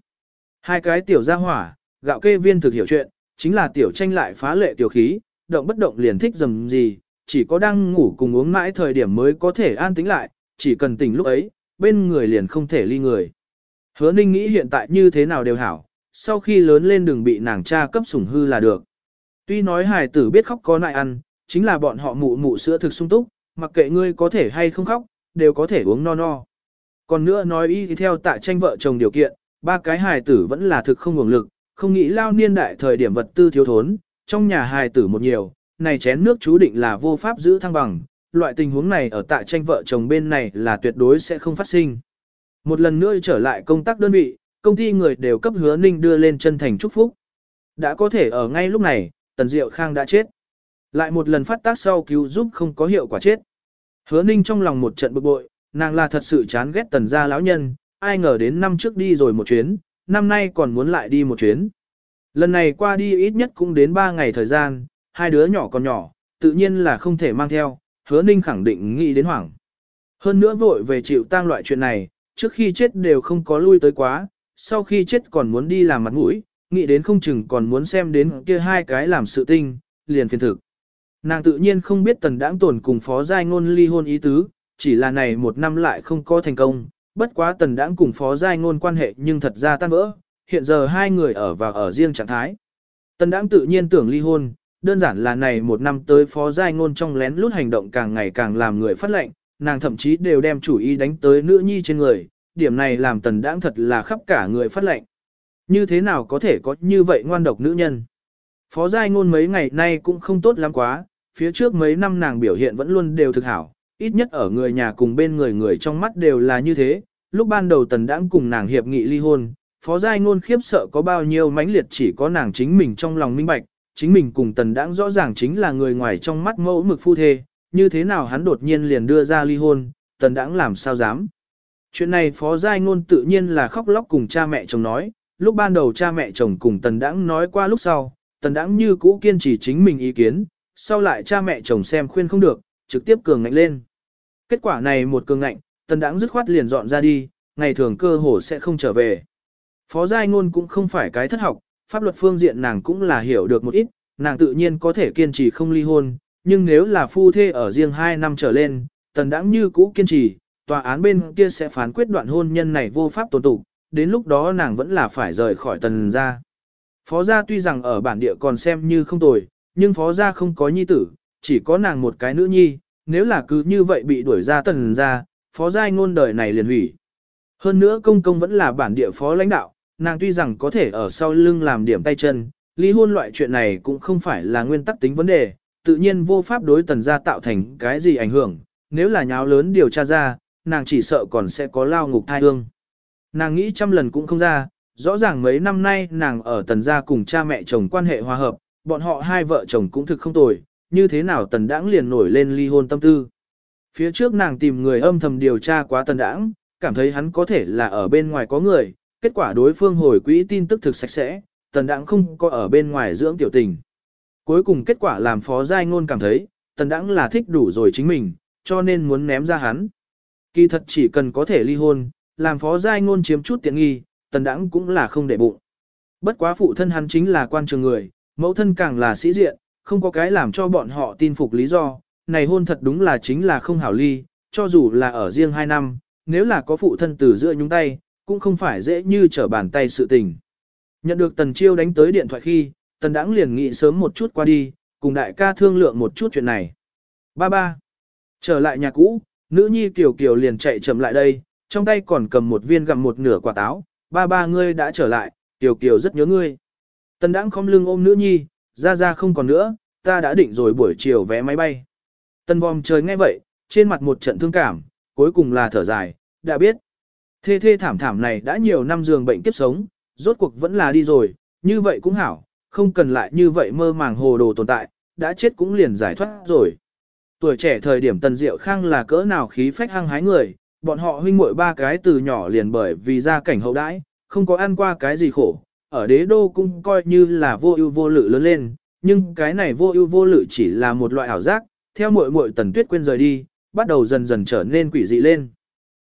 Hai cái tiểu gia hỏa, gạo kê viên thực hiểu chuyện, chính là tiểu tranh lại phá lệ tiểu khí, động bất động liền thích dầm gì, chỉ có đang ngủ cùng uống mãi thời điểm mới có thể an tĩnh lại, chỉ cần tỉnh lúc ấy, bên người liền không thể ly người. Hứa ninh nghĩ hiện tại như thế nào đều hảo, sau khi lớn lên đừng bị nàng cha cấp sủng hư là được. Tuy nói hài tử biết khóc có nại ăn, chính là bọn họ mụ mụ sữa thực sung túc, mặc kệ ngươi có thể hay không khóc, đều có thể uống no no. Còn nữa nói y theo tại tranh vợ chồng điều kiện, ba cái hài tử vẫn là thực không nguồn lực, không nghĩ lao niên đại thời điểm vật tư thiếu thốn, trong nhà hài tử một nhiều, này chén nước chú định là vô pháp giữ thăng bằng, loại tình huống này ở tại tranh vợ chồng bên này là tuyệt đối sẽ không phát sinh. Một lần nữa trở lại công tác đơn vị, công ty người đều cấp hứa ninh đưa lên chân thành chúc phúc. Đã có thể ở ngay lúc này, Tần Diệu Khang đã chết. Lại một lần phát tác sau cứu giúp không có hiệu quả chết. Hứa ninh trong lòng một trận bực bội, nàng là thật sự chán ghét tần gia lão nhân, ai ngờ đến năm trước đi rồi một chuyến, năm nay còn muốn lại đi một chuyến. Lần này qua đi ít nhất cũng đến 3 ngày thời gian, hai đứa nhỏ còn nhỏ, tự nhiên là không thể mang theo, hứa ninh khẳng định nghĩ đến hoảng. Hơn nữa vội về chịu tang loại chuyện này, trước khi chết đều không có lui tới quá, sau khi chết còn muốn đi làm mặt mũi, nghĩ đến không chừng còn muốn xem đến kia hai cái làm sự tinh, liền phiền thực. Nàng tự nhiên không biết tần đãng tổn cùng phó giai ngôn ly hôn ý tứ, chỉ là này một năm lại không có thành công, bất quá tần đãng cùng phó giai ngôn quan hệ nhưng thật ra tan vỡ, hiện giờ hai người ở và ở riêng trạng thái. Tần đãng tự nhiên tưởng ly hôn, đơn giản là này một năm tới phó giai ngôn trong lén lút hành động càng ngày càng làm người phát lệnh, nàng thậm chí đều đem chủ ý đánh tới nữ nhi trên người, điểm này làm tần đãng thật là khắp cả người phát lệnh. Như thế nào có thể có như vậy ngoan độc nữ nhân? Phó giai ngôn mấy ngày nay cũng không tốt lắm quá, phía trước mấy năm nàng biểu hiện vẫn luôn đều thực hảo, ít nhất ở người nhà cùng bên người người trong mắt đều là như thế, lúc ban đầu tần đãng cùng nàng hiệp nghị ly hôn, phó giai ngôn khiếp sợ có bao nhiêu mãnh liệt chỉ có nàng chính mình trong lòng minh bạch, chính mình cùng tần đãng rõ ràng chính là người ngoài trong mắt mẫu mực phu thê, như thế nào hắn đột nhiên liền đưa ra ly hôn, tần đãng làm sao dám. Chuyện này phó giai ngôn tự nhiên là khóc lóc cùng cha mẹ chồng nói, lúc ban đầu cha mẹ chồng cùng tần đãng nói qua lúc sau, tần đãng như cũ kiên trì chính mình ý kiến, sau lại cha mẹ chồng xem khuyên không được, trực tiếp cường ngạnh lên. Kết quả này một cường ngạnh, tần đãng dứt khoát liền dọn ra đi, ngày thường cơ hồ sẽ không trở về. Phó giai ngôn cũng không phải cái thất học, pháp luật phương diện nàng cũng là hiểu được một ít, nàng tự nhiên có thể kiên trì không ly hôn, nhưng nếu là phu thê ở riêng 2 năm trở lên, tần đãng như cũ kiên trì, tòa án bên kia sẽ phán quyết đoạn hôn nhân này vô pháp tồn tục, đến lúc đó nàng vẫn là phải rời khỏi tần gia. Phó gia tuy rằng ở bản địa còn xem như không tồi, nhưng phó gia không có nhi tử, chỉ có nàng một cái nữ nhi, nếu là cứ như vậy bị đuổi ra tần gia, phó giai ngôn đời này liền hủy. Hơn nữa công công vẫn là bản địa phó lãnh đạo, nàng tuy rằng có thể ở sau lưng làm điểm tay chân, ly hôn loại chuyện này cũng không phải là nguyên tắc tính vấn đề, tự nhiên vô pháp đối tần gia tạo thành cái gì ảnh hưởng, nếu là nháo lớn điều tra ra, nàng chỉ sợ còn sẽ có lao ngục thai hương. Nàng nghĩ trăm lần cũng không ra, rõ ràng mấy năm nay nàng ở tần gia cùng cha mẹ chồng quan hệ hòa hợp, bọn họ hai vợ chồng cũng thực không tồi, như thế nào tần đãng liền nổi lên ly hôn tâm tư. Phía trước nàng tìm người âm thầm điều tra quá tần đãng, cảm thấy hắn có thể là ở bên ngoài có người, kết quả đối phương hồi quỹ tin tức thực sạch sẽ, tần đãng không có ở bên ngoài dưỡng tiểu tình. Cuối cùng kết quả làm phó giai ngôn cảm thấy, tần đãng là thích đủ rồi chính mình, cho nên muốn ném ra hắn. Kỳ thật chỉ cần có thể ly hôn, làm phó giai ngôn chiếm chút tiện nghi, tần đãng cũng là không để bụng. Bất quá phụ thân hắn chính là quan trường người, mẫu thân càng là sĩ diện, không có cái làm cho bọn họ tin phục lý do, này hôn thật đúng là chính là không hảo ly, cho dù là ở riêng hai năm, nếu là có phụ thân từ giữa nhúng tay, cũng không phải dễ như trở bàn tay sự tình. Nhận được tần chiêu đánh tới điện thoại khi, tần đãng liền nghĩ sớm một chút qua đi, cùng đại ca thương lượng một chút chuyện này. Ba ba. Trở lại nhà cũ, nữ nhi Kiều Kiều liền chạy chậm lại đây, trong tay còn cầm một viên gặm một nửa quả táo. Ba ba ngươi đã trở lại, Kiều Kiều rất nhớ ngươi. Tần đãng không lưng ôm nữ nhi, ra ra không còn nữa, ta đã định rồi buổi chiều vé máy bay. Tần vòm trời nghe vậy, trên mặt một trận thương cảm, cuối cùng là thở dài, đã biết. Thê thê thảm thảm này đã nhiều năm giường bệnh kiếp sống, rốt cuộc vẫn là đi rồi, như vậy cũng hảo, không cần lại như vậy mơ màng hồ đồ tồn tại, đã chết cũng liền giải thoát rồi. Tuổi trẻ thời điểm Tần Diệu Khang là cỡ nào khí phách hăng hái người, bọn họ huynh muội ba cái từ nhỏ liền bởi vì gia cảnh hậu đãi, không có ăn qua cái gì khổ, ở đế đô cũng coi như là vô ưu vô lự lớn lên, nhưng cái này vô ưu vô lự chỉ là một loại ảo giác, theo muội muội Tần Tuyết quên rời đi, bắt đầu dần dần trở nên quỷ dị lên.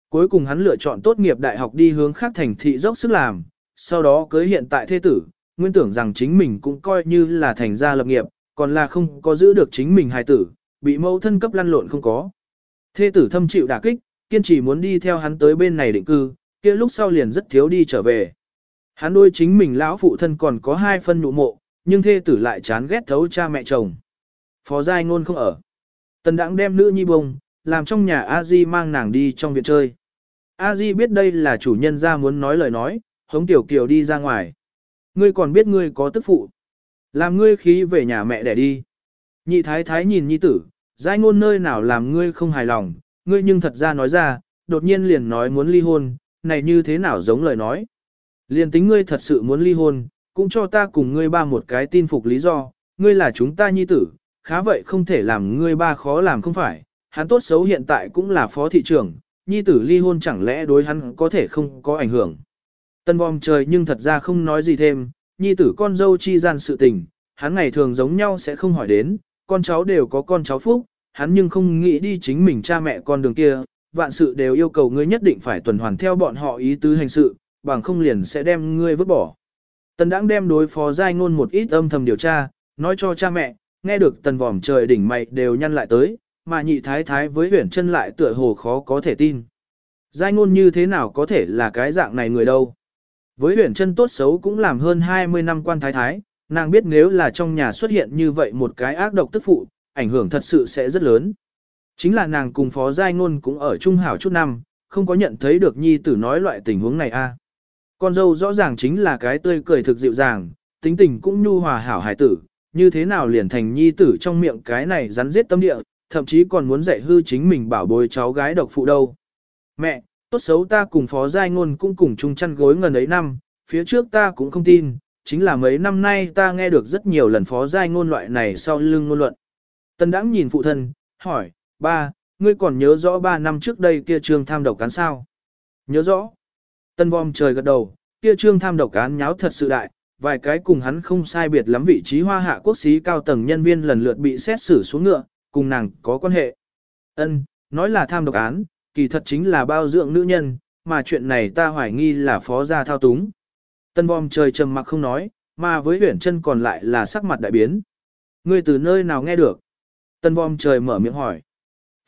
Cuối cùng hắn lựa chọn tốt nghiệp đại học đi hướng khác thành thị dốc sức làm, sau đó cưới hiện tại thế tử, nguyên tưởng rằng chính mình cũng coi như là thành gia lập nghiệp, còn là không có giữ được chính mình hài tử, bị mẫu thân cấp lăn lộn không có. Thê tử thâm chịu đả kích, kiên trì muốn đi theo hắn tới bên này định cư, kia lúc sau liền rất thiếu đi trở về. Hắn đôi chính mình lão phụ thân còn có hai phân nụ mộ, nhưng thê tử lại chán ghét thấu cha mẹ chồng. Phó giai ngôn không ở. Tần đãng đem nữ nhi bông, làm trong nhà a di mang nàng đi trong viện chơi. a di biết đây là chủ nhân ra muốn nói lời nói, hống tiểu kiều đi ra ngoài. Ngươi còn biết ngươi có tức phụ. Làm ngươi khí về nhà mẹ để đi. Nhị thái thái nhìn nhi tử, giai ngôn nơi nào làm ngươi không hài lòng, ngươi nhưng thật ra nói ra, đột nhiên liền nói muốn ly hôn, này như thế nào giống lời nói. Liền tính ngươi thật sự muốn ly hôn, cũng cho ta cùng ngươi ba một cái tin phục lý do, ngươi là chúng ta nhi tử, khá vậy không thể làm ngươi ba khó làm không phải, hắn tốt xấu hiện tại cũng là phó thị trưởng, nhi tử ly hôn chẳng lẽ đối hắn có thể không có ảnh hưởng. Tân vòng trời nhưng thật ra không nói gì thêm, nhi tử con dâu chi gian sự tình, hắn ngày thường giống nhau sẽ không hỏi đến, con cháu đều có con cháu phúc, hắn nhưng không nghĩ đi chính mình cha mẹ con đường kia, vạn sự đều yêu cầu ngươi nhất định phải tuần hoàn theo bọn họ ý tứ hành sự, bằng không liền sẽ đem ngươi vứt bỏ. Tần đãng đem đối phó giai ngôn một ít âm thầm điều tra, nói cho cha mẹ, nghe được tần vòm trời đỉnh mày đều nhăn lại tới, mà nhị thái thái với huyển chân lại tựa hồ khó có thể tin. Giai ngôn như thế nào có thể là cái dạng này người đâu. Với huyển chân tốt xấu cũng làm hơn 20 năm quan thái thái, nàng biết nếu là trong nhà xuất hiện như vậy một cái ác độc tức phụ, ảnh hưởng thật sự sẽ rất lớn. Chính là nàng cùng phó giai ngôn cũng ở trung hảo chút năm, không có nhận thấy được nhi tử nói loại tình huống này a. Con dâu rõ ràng chính là cái tươi cười thực dịu dàng, tính tình cũng nhu hòa hảo hải tử, như thế nào liền thành nhi tử trong miệng cái này rắn giết tâm địa, thậm chí còn muốn dạy hư chính mình bảo bối cháu gái độc phụ đâu. Mẹ, tốt xấu ta cùng phó giai ngôn cũng cùng chung chăn gối ngần ấy năm, phía trước ta cũng không tin, chính là mấy năm nay ta nghe được rất nhiều lần phó giai ngôn loại này sau lưng ngôn luận. Tân đãng nhìn phụ thân, hỏi, ba, ngươi còn nhớ rõ ba năm trước đây kia trương tham độc cán sao? Nhớ rõ. Tân vòm trời gật đầu, kia trương tham độc án nháo thật sự đại, vài cái cùng hắn không sai biệt lắm vị trí hoa hạ quốc sĩ cao tầng nhân viên lần lượt bị xét xử xuống ngựa, cùng nàng có quan hệ. Ân, nói là tham độc án, kỳ thật chính là bao dưỡng nữ nhân, mà chuyện này ta hoài nghi là phó gia thao túng. Tân vòm trời trầm mặc không nói, mà với huyển chân còn lại là sắc mặt đại biến. Ngươi từ nơi nào nghe được? Tân vòm trời mở miệng hỏi.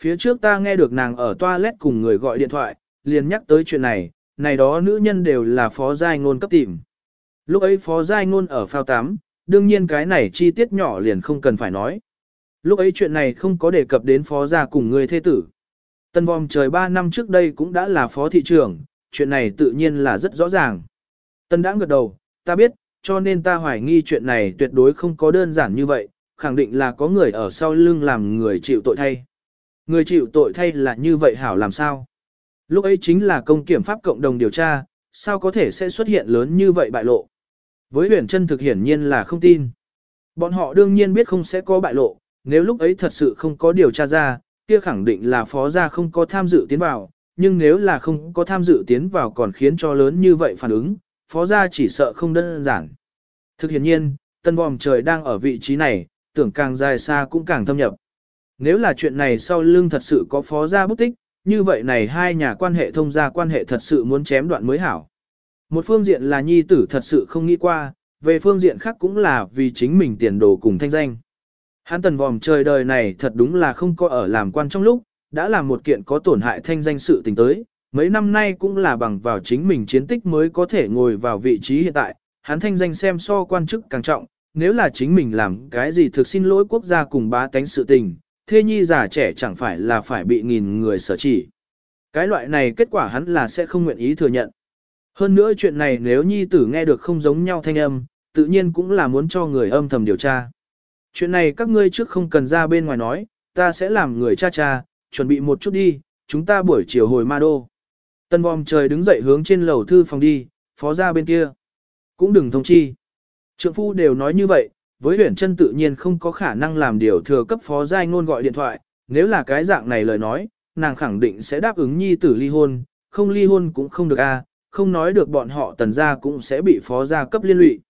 Phía trước ta nghe được nàng ở toilet cùng người gọi điện thoại, liền nhắc tới chuyện này, này đó nữ nhân đều là phó giai ngôn cấp tìm. Lúc ấy phó giai ngôn ở phao 8, đương nhiên cái này chi tiết nhỏ liền không cần phải nói. Lúc ấy chuyện này không có đề cập đến phó gia cùng người thế tử. Tân vòng trời 3 năm trước đây cũng đã là phó thị trưởng, chuyện này tự nhiên là rất rõ ràng. Tân đã gật đầu, ta biết, cho nên ta hoài nghi chuyện này tuyệt đối không có đơn giản như vậy, khẳng định là có người ở sau lưng làm người chịu tội thay. Người chịu tội thay là như vậy hảo làm sao? Lúc ấy chính là công kiểm pháp cộng đồng điều tra, sao có thể sẽ xuất hiện lớn như vậy bại lộ? Với huyền chân thực hiển nhiên là không tin. Bọn họ đương nhiên biết không sẽ có bại lộ, nếu lúc ấy thật sự không có điều tra ra, kia khẳng định là phó gia không có tham dự tiến vào, nhưng nếu là không có tham dự tiến vào còn khiến cho lớn như vậy phản ứng, phó gia chỉ sợ không đơn giản. Thực hiện nhiên, tân vòm trời đang ở vị trí này, tưởng càng dài xa cũng càng thâm nhập. Nếu là chuyện này sau lưng thật sự có phó gia bút tích, như vậy này hai nhà quan hệ thông gia quan hệ thật sự muốn chém đoạn mới hảo. Một phương diện là nhi tử thật sự không nghĩ qua, về phương diện khác cũng là vì chính mình tiền đồ cùng thanh danh. Hắn tần vòm trời đời này thật đúng là không có ở làm quan trong lúc, đã làm một kiện có tổn hại thanh danh sự tình tới, mấy năm nay cũng là bằng vào chính mình chiến tích mới có thể ngồi vào vị trí hiện tại, hắn thanh danh xem so quan chức càng trọng, nếu là chính mình làm cái gì thực xin lỗi quốc gia cùng bá tánh sự tình, thê nhi già trẻ chẳng phải là phải bị nghìn người sở chỉ. Cái loại này kết quả hắn là sẽ không nguyện ý thừa nhận. Hơn nữa chuyện này nếu nhi tử nghe được không giống nhau thanh âm, tự nhiên cũng là muốn cho người âm thầm điều tra. Chuyện này các ngươi trước không cần ra bên ngoài nói, ta sẽ làm người cha cha, chuẩn bị một chút đi, chúng ta buổi chiều hồi ma đô. Tân vòm trời đứng dậy hướng trên lầu thư phòng đi, phó ra bên kia. Cũng đừng thông chi. Trượng phu đều nói như vậy, với huyền chân tự nhiên không có khả năng làm điều thừa cấp phó giai ngôn gọi điện thoại, nếu là cái dạng này lời nói, nàng khẳng định sẽ đáp ứng nhi tử ly hôn, không ly hôn cũng không được a, không nói được bọn họ tần gia cũng sẽ bị phó gia cấp liên lụy.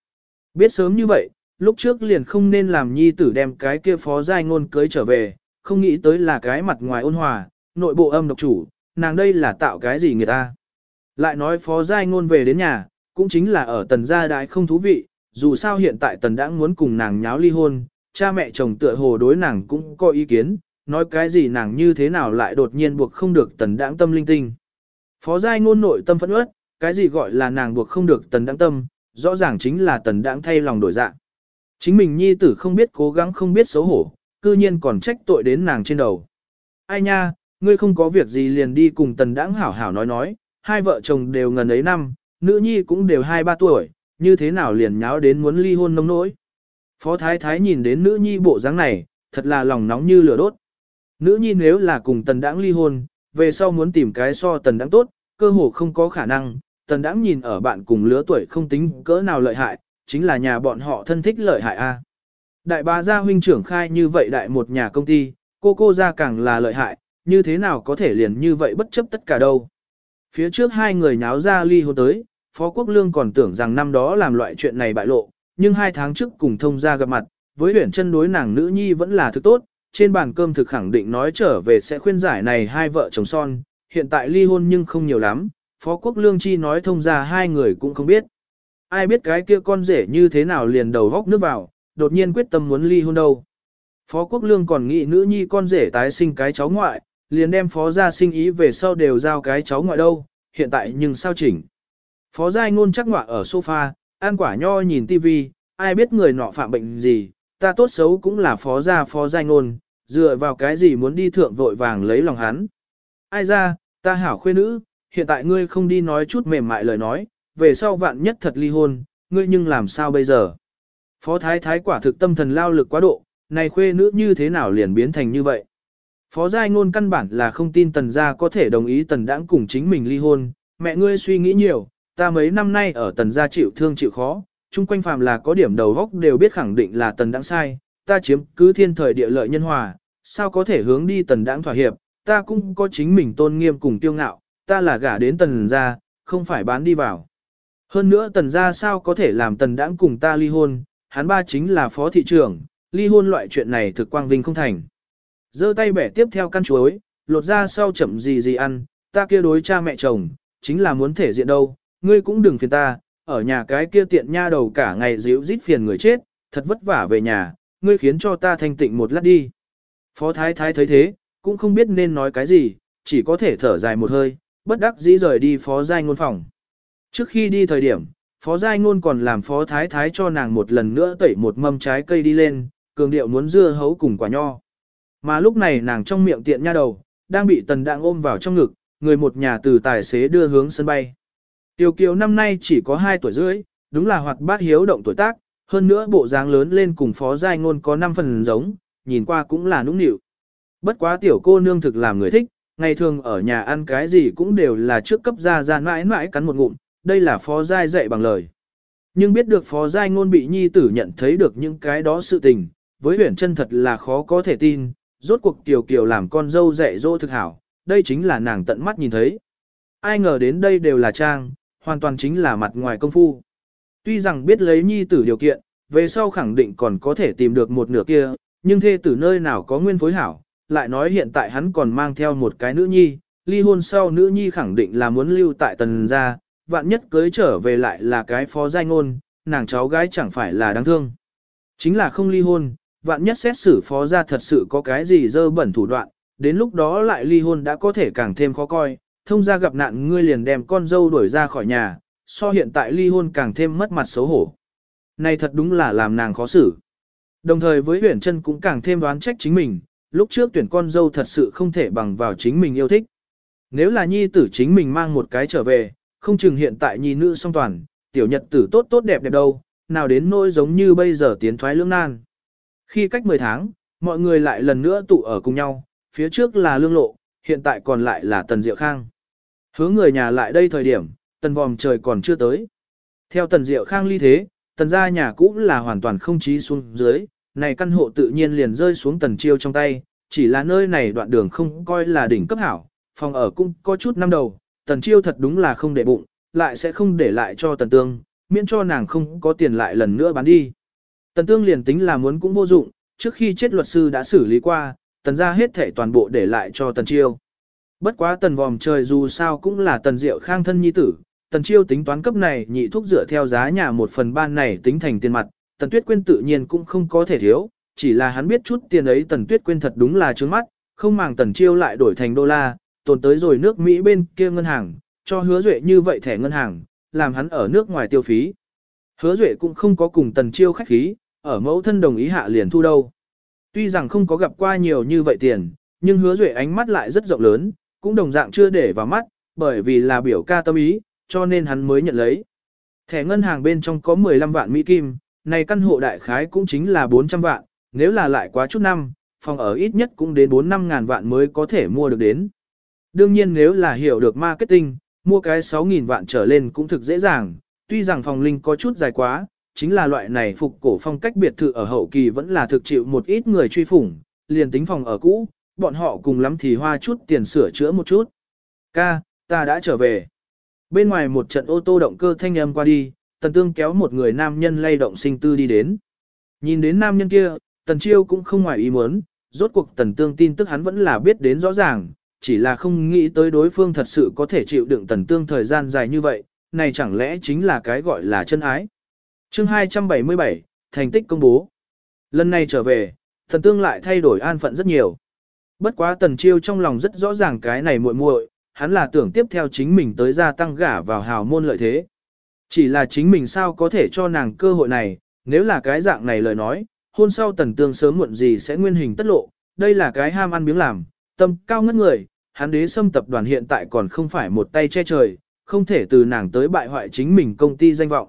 Biết sớm như vậy, lúc trước liền không nên làm nhi tử đem cái kia phó giai ngôn cưới trở về, không nghĩ tới là cái mặt ngoài ôn hòa, nội bộ âm độc chủ, nàng đây là tạo cái gì người ta. Lại nói phó giai ngôn về đến nhà, cũng chính là ở tần gia đại không thú vị, dù sao hiện tại tần đã muốn cùng nàng nháo ly hôn, cha mẹ chồng tựa hồ đối nàng cũng có ý kiến, nói cái gì nàng như thế nào lại đột nhiên buộc không được tần đãng tâm linh tinh. Phó giai ngôn nội tâm phẫn uất, cái gì gọi là nàng buộc không được tần đãng tâm, rõ ràng chính là tần đãng thay lòng đổi dạng. Chính mình nhi tử không biết cố gắng không biết xấu hổ, cư nhiên còn trách tội đến nàng trên đầu. Ai nha, ngươi không có việc gì liền đi cùng tần đãng hảo hảo nói nói, hai vợ chồng đều ngần ấy năm, nữ nhi cũng đều hai ba tuổi, như thế nào liền nháo đến muốn ly hôn nông nỗi. Phó Thái Thái nhìn đến nữ nhi bộ dáng này, thật là lòng nóng như lửa đốt. Nữ nhi nếu là cùng tần đãng ly hôn, về sau muốn tìm cái so tần đãng tốt, cơ hồ không có khả năng, tần đãng nhìn ở bạn cùng lứa tuổi không tính cỡ nào lợi hại, chính là nhà bọn họ thân thích lợi hại a. Đại bá gia huynh trưởng khai như vậy đại một nhà công ty, cô cô gia càng là lợi hại, như thế nào có thể liền như vậy bất chấp tất cả đâu. Phía trước hai người nháo ra ly hôn tới, Phó Quốc Lương còn tưởng rằng năm đó làm loại chuyện này bại lộ, nhưng hai tháng trước cùng thông gia gặp mặt, với huyển chân đối nàng nữ nhi vẫn là thứ tốt, trên bàn cơm thực khẳng định nói trở về sẽ khuyên giải này hai vợ chồng son, hiện tại ly hôn nhưng không nhiều lắm, Phó Quốc Lương chi nói thông gia hai người cũng không biết. Ai biết cái kia con rể như thế nào liền đầu góc nước vào, đột nhiên quyết tâm muốn ly hôn đâu. Phó Quốc Lương còn nghĩ nữ nhi con rể tái sinh cái cháu ngoại, liền đem phó gia sinh ý về sau đều giao cái cháu ngoại đâu, hiện tại nhưng sao chỉnh. Phó giai ngôn chắc ngọa ở sofa, ăn quả nho nhìn tivi, ai biết người nọ phạm bệnh gì, ta tốt xấu cũng là phó gia phó giai ngôn, dựa vào cái gì muốn đi thượng vội vàng lấy lòng hắn. Ai ra, ta hảo khuê nữ, hiện tại ngươi không đi nói chút mềm mại lời nói, về sau vạn nhất thật ly hôn, ngươi nhưng làm sao bây giờ? Phó thái thái quả thực tâm thần lao lực quá độ, này khuê nữ như thế nào liền biến thành như vậy? Phó Giai Ngôn căn bản là không tin tần gia có thể đồng ý tần đãng cùng chính mình ly hôn, mẹ ngươi suy nghĩ nhiều, ta mấy năm nay ở tần gia chịu thương chịu khó, chung quanh phàm là có điểm đầu góc đều biết khẳng định là tần đãng sai, ta chiếm cứ thiên thời địa lợi nhân hòa, sao có thể hướng đi tần đãng thỏa hiệp, ta cũng có chính mình tôn nghiêm cùng tiêu ngạo, ta là gả đến tần gia, không phải bán đi vào. Hơn nữa tần gia sao có thể làm tần đãng cùng ta ly hôn, hắn ba chính là phó thị trưởng, ly hôn loại chuyện này thực quang vinh không thành. giơ tay bẻ tiếp theo căn chuối, lột ra sau chậm gì gì ăn, ta kia đối cha mẹ chồng, chính là muốn thể diện đâu, ngươi cũng đừng phiền ta, ở nhà cái kia tiện nha đầu cả ngày díu rít phiền người chết, thật vất vả về nhà, ngươi khiến cho ta thanh tịnh một lát đi. Phó thái thái thấy thế, cũng không biết nên nói cái gì, chỉ có thể thở dài một hơi, bất đắc dĩ rời đi phó giai ngôn phòng. Trước khi đi thời điểm, phó giai ngôn còn làm phó thái thái cho nàng một lần nữa tẩy một mâm trái cây đi lên, cường điệu muốn dưa hấu cùng quả nho. Mà lúc này nàng trong miệng tiện nha đầu, đang bị tần đạng ôm vào trong ngực, người một nhà từ tài xế đưa hướng sân bay. Tiểu kiều năm nay chỉ có 2 tuổi rưỡi, đúng là hoạt bát hiếu động tuổi tác, hơn nữa bộ dáng lớn lên cùng phó giai ngôn có 5 phần giống, nhìn qua cũng là nũng nịu. Bất quá tiểu cô nương thực làm người thích, ngày thường ở nhà ăn cái gì cũng đều là trước cấp ra ra mãi mãi cắn một ngụm, đây là phó giai dạy bằng lời. Nhưng biết được phó giai ngôn bị nhi tử nhận thấy được những cái đó sự tình, với huyền chân thật là khó có thể tin, rốt cuộc tiểu kiều làm con dâu dạy dỗ thực hảo, đây chính là nàng tận mắt nhìn thấy. Ai ngờ đến đây đều là trang, hoàn toàn chính là mặt ngoài công phu. Tuy rằng biết lấy nhi tử điều kiện, về sau khẳng định còn có thể tìm được một nửa kia, nhưng thê tử nơi nào có nguyên phối hảo, lại nói hiện tại hắn còn mang theo một cái nữ nhi, ly hôn sau nữ nhi khẳng định là muốn lưu tại tần gia, vạn nhất cưới trở về lại là cái phó giai ngôn, nàng cháu gái chẳng phải là đáng thương. Chính là không ly hôn, vạn nhất xét xử phó gia thật sự có cái gì dơ bẩn thủ đoạn, đến lúc đó lại ly hôn đã có thể càng thêm khó coi, thông ra gặp nạn ngươi liền đem con dâu đuổi ra khỏi nhà, so hiện tại ly hôn càng thêm mất mặt xấu hổ. Này thật đúng là làm nàng khó xử. Đồng thời với huyền chân cũng càng thêm đoán trách chính mình, lúc trước tuyển con dâu thật sự không thể bằng vào chính mình yêu thích. Nếu là nhi tử chính mình mang một cái trở về, không chừng hiện tại nhi nữ song toàn, tiểu nhật tử tốt tốt đẹp đẹp đâu, nào đến nỗi giống như bây giờ tiến thoái lưỡng nan. Khi cách 10 tháng, mọi người lại lần nữa tụ ở cùng nhau, phía trước là lương lộ, hiện tại còn lại là tần diệu khang. Hướng người nhà lại đây thời điểm, tần vòm trời còn chưa tới. Theo tần diệu khang ly thế, tần gia nhà cũ là hoàn toàn không trí xuống dưới, này căn hộ tự nhiên liền rơi xuống tần chiêu trong tay, chỉ là nơi này đoạn đường không coi là đỉnh cấp hảo, phòng ở cũng có chút năm đầu, tần chiêu thật đúng là không để bụng, lại sẽ không để lại cho tần tương, miễn cho nàng không có tiền lại lần nữa bán đi. Tần tương liền tính là muốn cũng vô dụng, trước khi chết luật sư đã xử lý qua, tần gia hết thể toàn bộ để lại cho tần chiêu. Bất quá tần vòm trời dù sao cũng là tần diệu khang thân nhi tử, tần chiêu tính toán cấp này nhị thuốc dựa theo giá nhà một phần ban này tính thành tiền mặt, tần tuyết quyên tự nhiên cũng không có thể thiếu, chỉ là hắn biết chút tiền ấy tần tuyết quyên thật đúng là trướng mắt, không màng tần chiêu lại đổi thành đô la, tồn tới rồi nước Mỹ bên kia ngân hàng, cho hứa duệ như vậy thẻ ngân hàng, làm hắn ở nước ngoài tiêu phí. Hứa duệ cũng không có cùng tần chiêu khách khí, ở mẫu thân đồng ý hạ liền thu đâu. Tuy rằng không có gặp qua nhiều như vậy tiền, nhưng hứa duệ ánh mắt lại rất rộng lớn, cũng đồng dạng chưa để vào mắt, bởi vì là biểu ca tâm ý, cho nên hắn mới nhận lấy. Thẻ ngân hàng bên trong có 15 vạn Mỹ Kim, này căn hộ đại khái cũng chính là 400 vạn, nếu là lại quá chút năm, phòng ở ít nhất cũng đến 4-5 ngàn vạn mới có thể mua được đến. Đương nhiên nếu là hiểu được marketing, mua cái 6.000 vạn trở lên cũng thực dễ dàng, tuy rằng phòng linh có chút dài quá, chính là loại này phục cổ phong cách biệt thự ở hậu kỳ vẫn là thực chịu một ít người truy phủng, liền tính phòng ở cũ, bọn họ cùng lắm thì hoa chút tiền sửa chữa một chút. Ca, ta đã trở về. Bên ngoài một trận ô tô động cơ thanh âm qua đi, tần tương kéo một người nam nhân lay động sinh tư đi đến. Nhìn đến nam nhân kia, tần chiêu cũng không ngoài ý muốn, rốt cuộc tần tương tin tức hắn vẫn là biết đến rõ ràng, chỉ là không nghĩ tới đối phương thật sự có thể chịu đựng tần tương thời gian dài như vậy, này chẳng lẽ chính là cái gọi là chân ái. chương 277, thành tích công bố. Lần này trở về, tần tương lại thay đổi an phận rất nhiều. Bất quá tần chiêu trong lòng rất rõ ràng cái này muội muội, hắn là tưởng tiếp theo chính mình tới gia tăng gả vào hào môn lợi thế. Chỉ là chính mình sao có thể cho nàng cơ hội này, nếu là cái dạng này lời nói, hôn sau tần tương sớm muộn gì sẽ nguyên hình tất lộ, đây là cái ham ăn miếng làm, tâm cao ngất người, hắn đế xâm tập đoàn hiện tại còn không phải một tay che trời, không thể từ nàng tới bại hoại chính mình công ty danh vọng.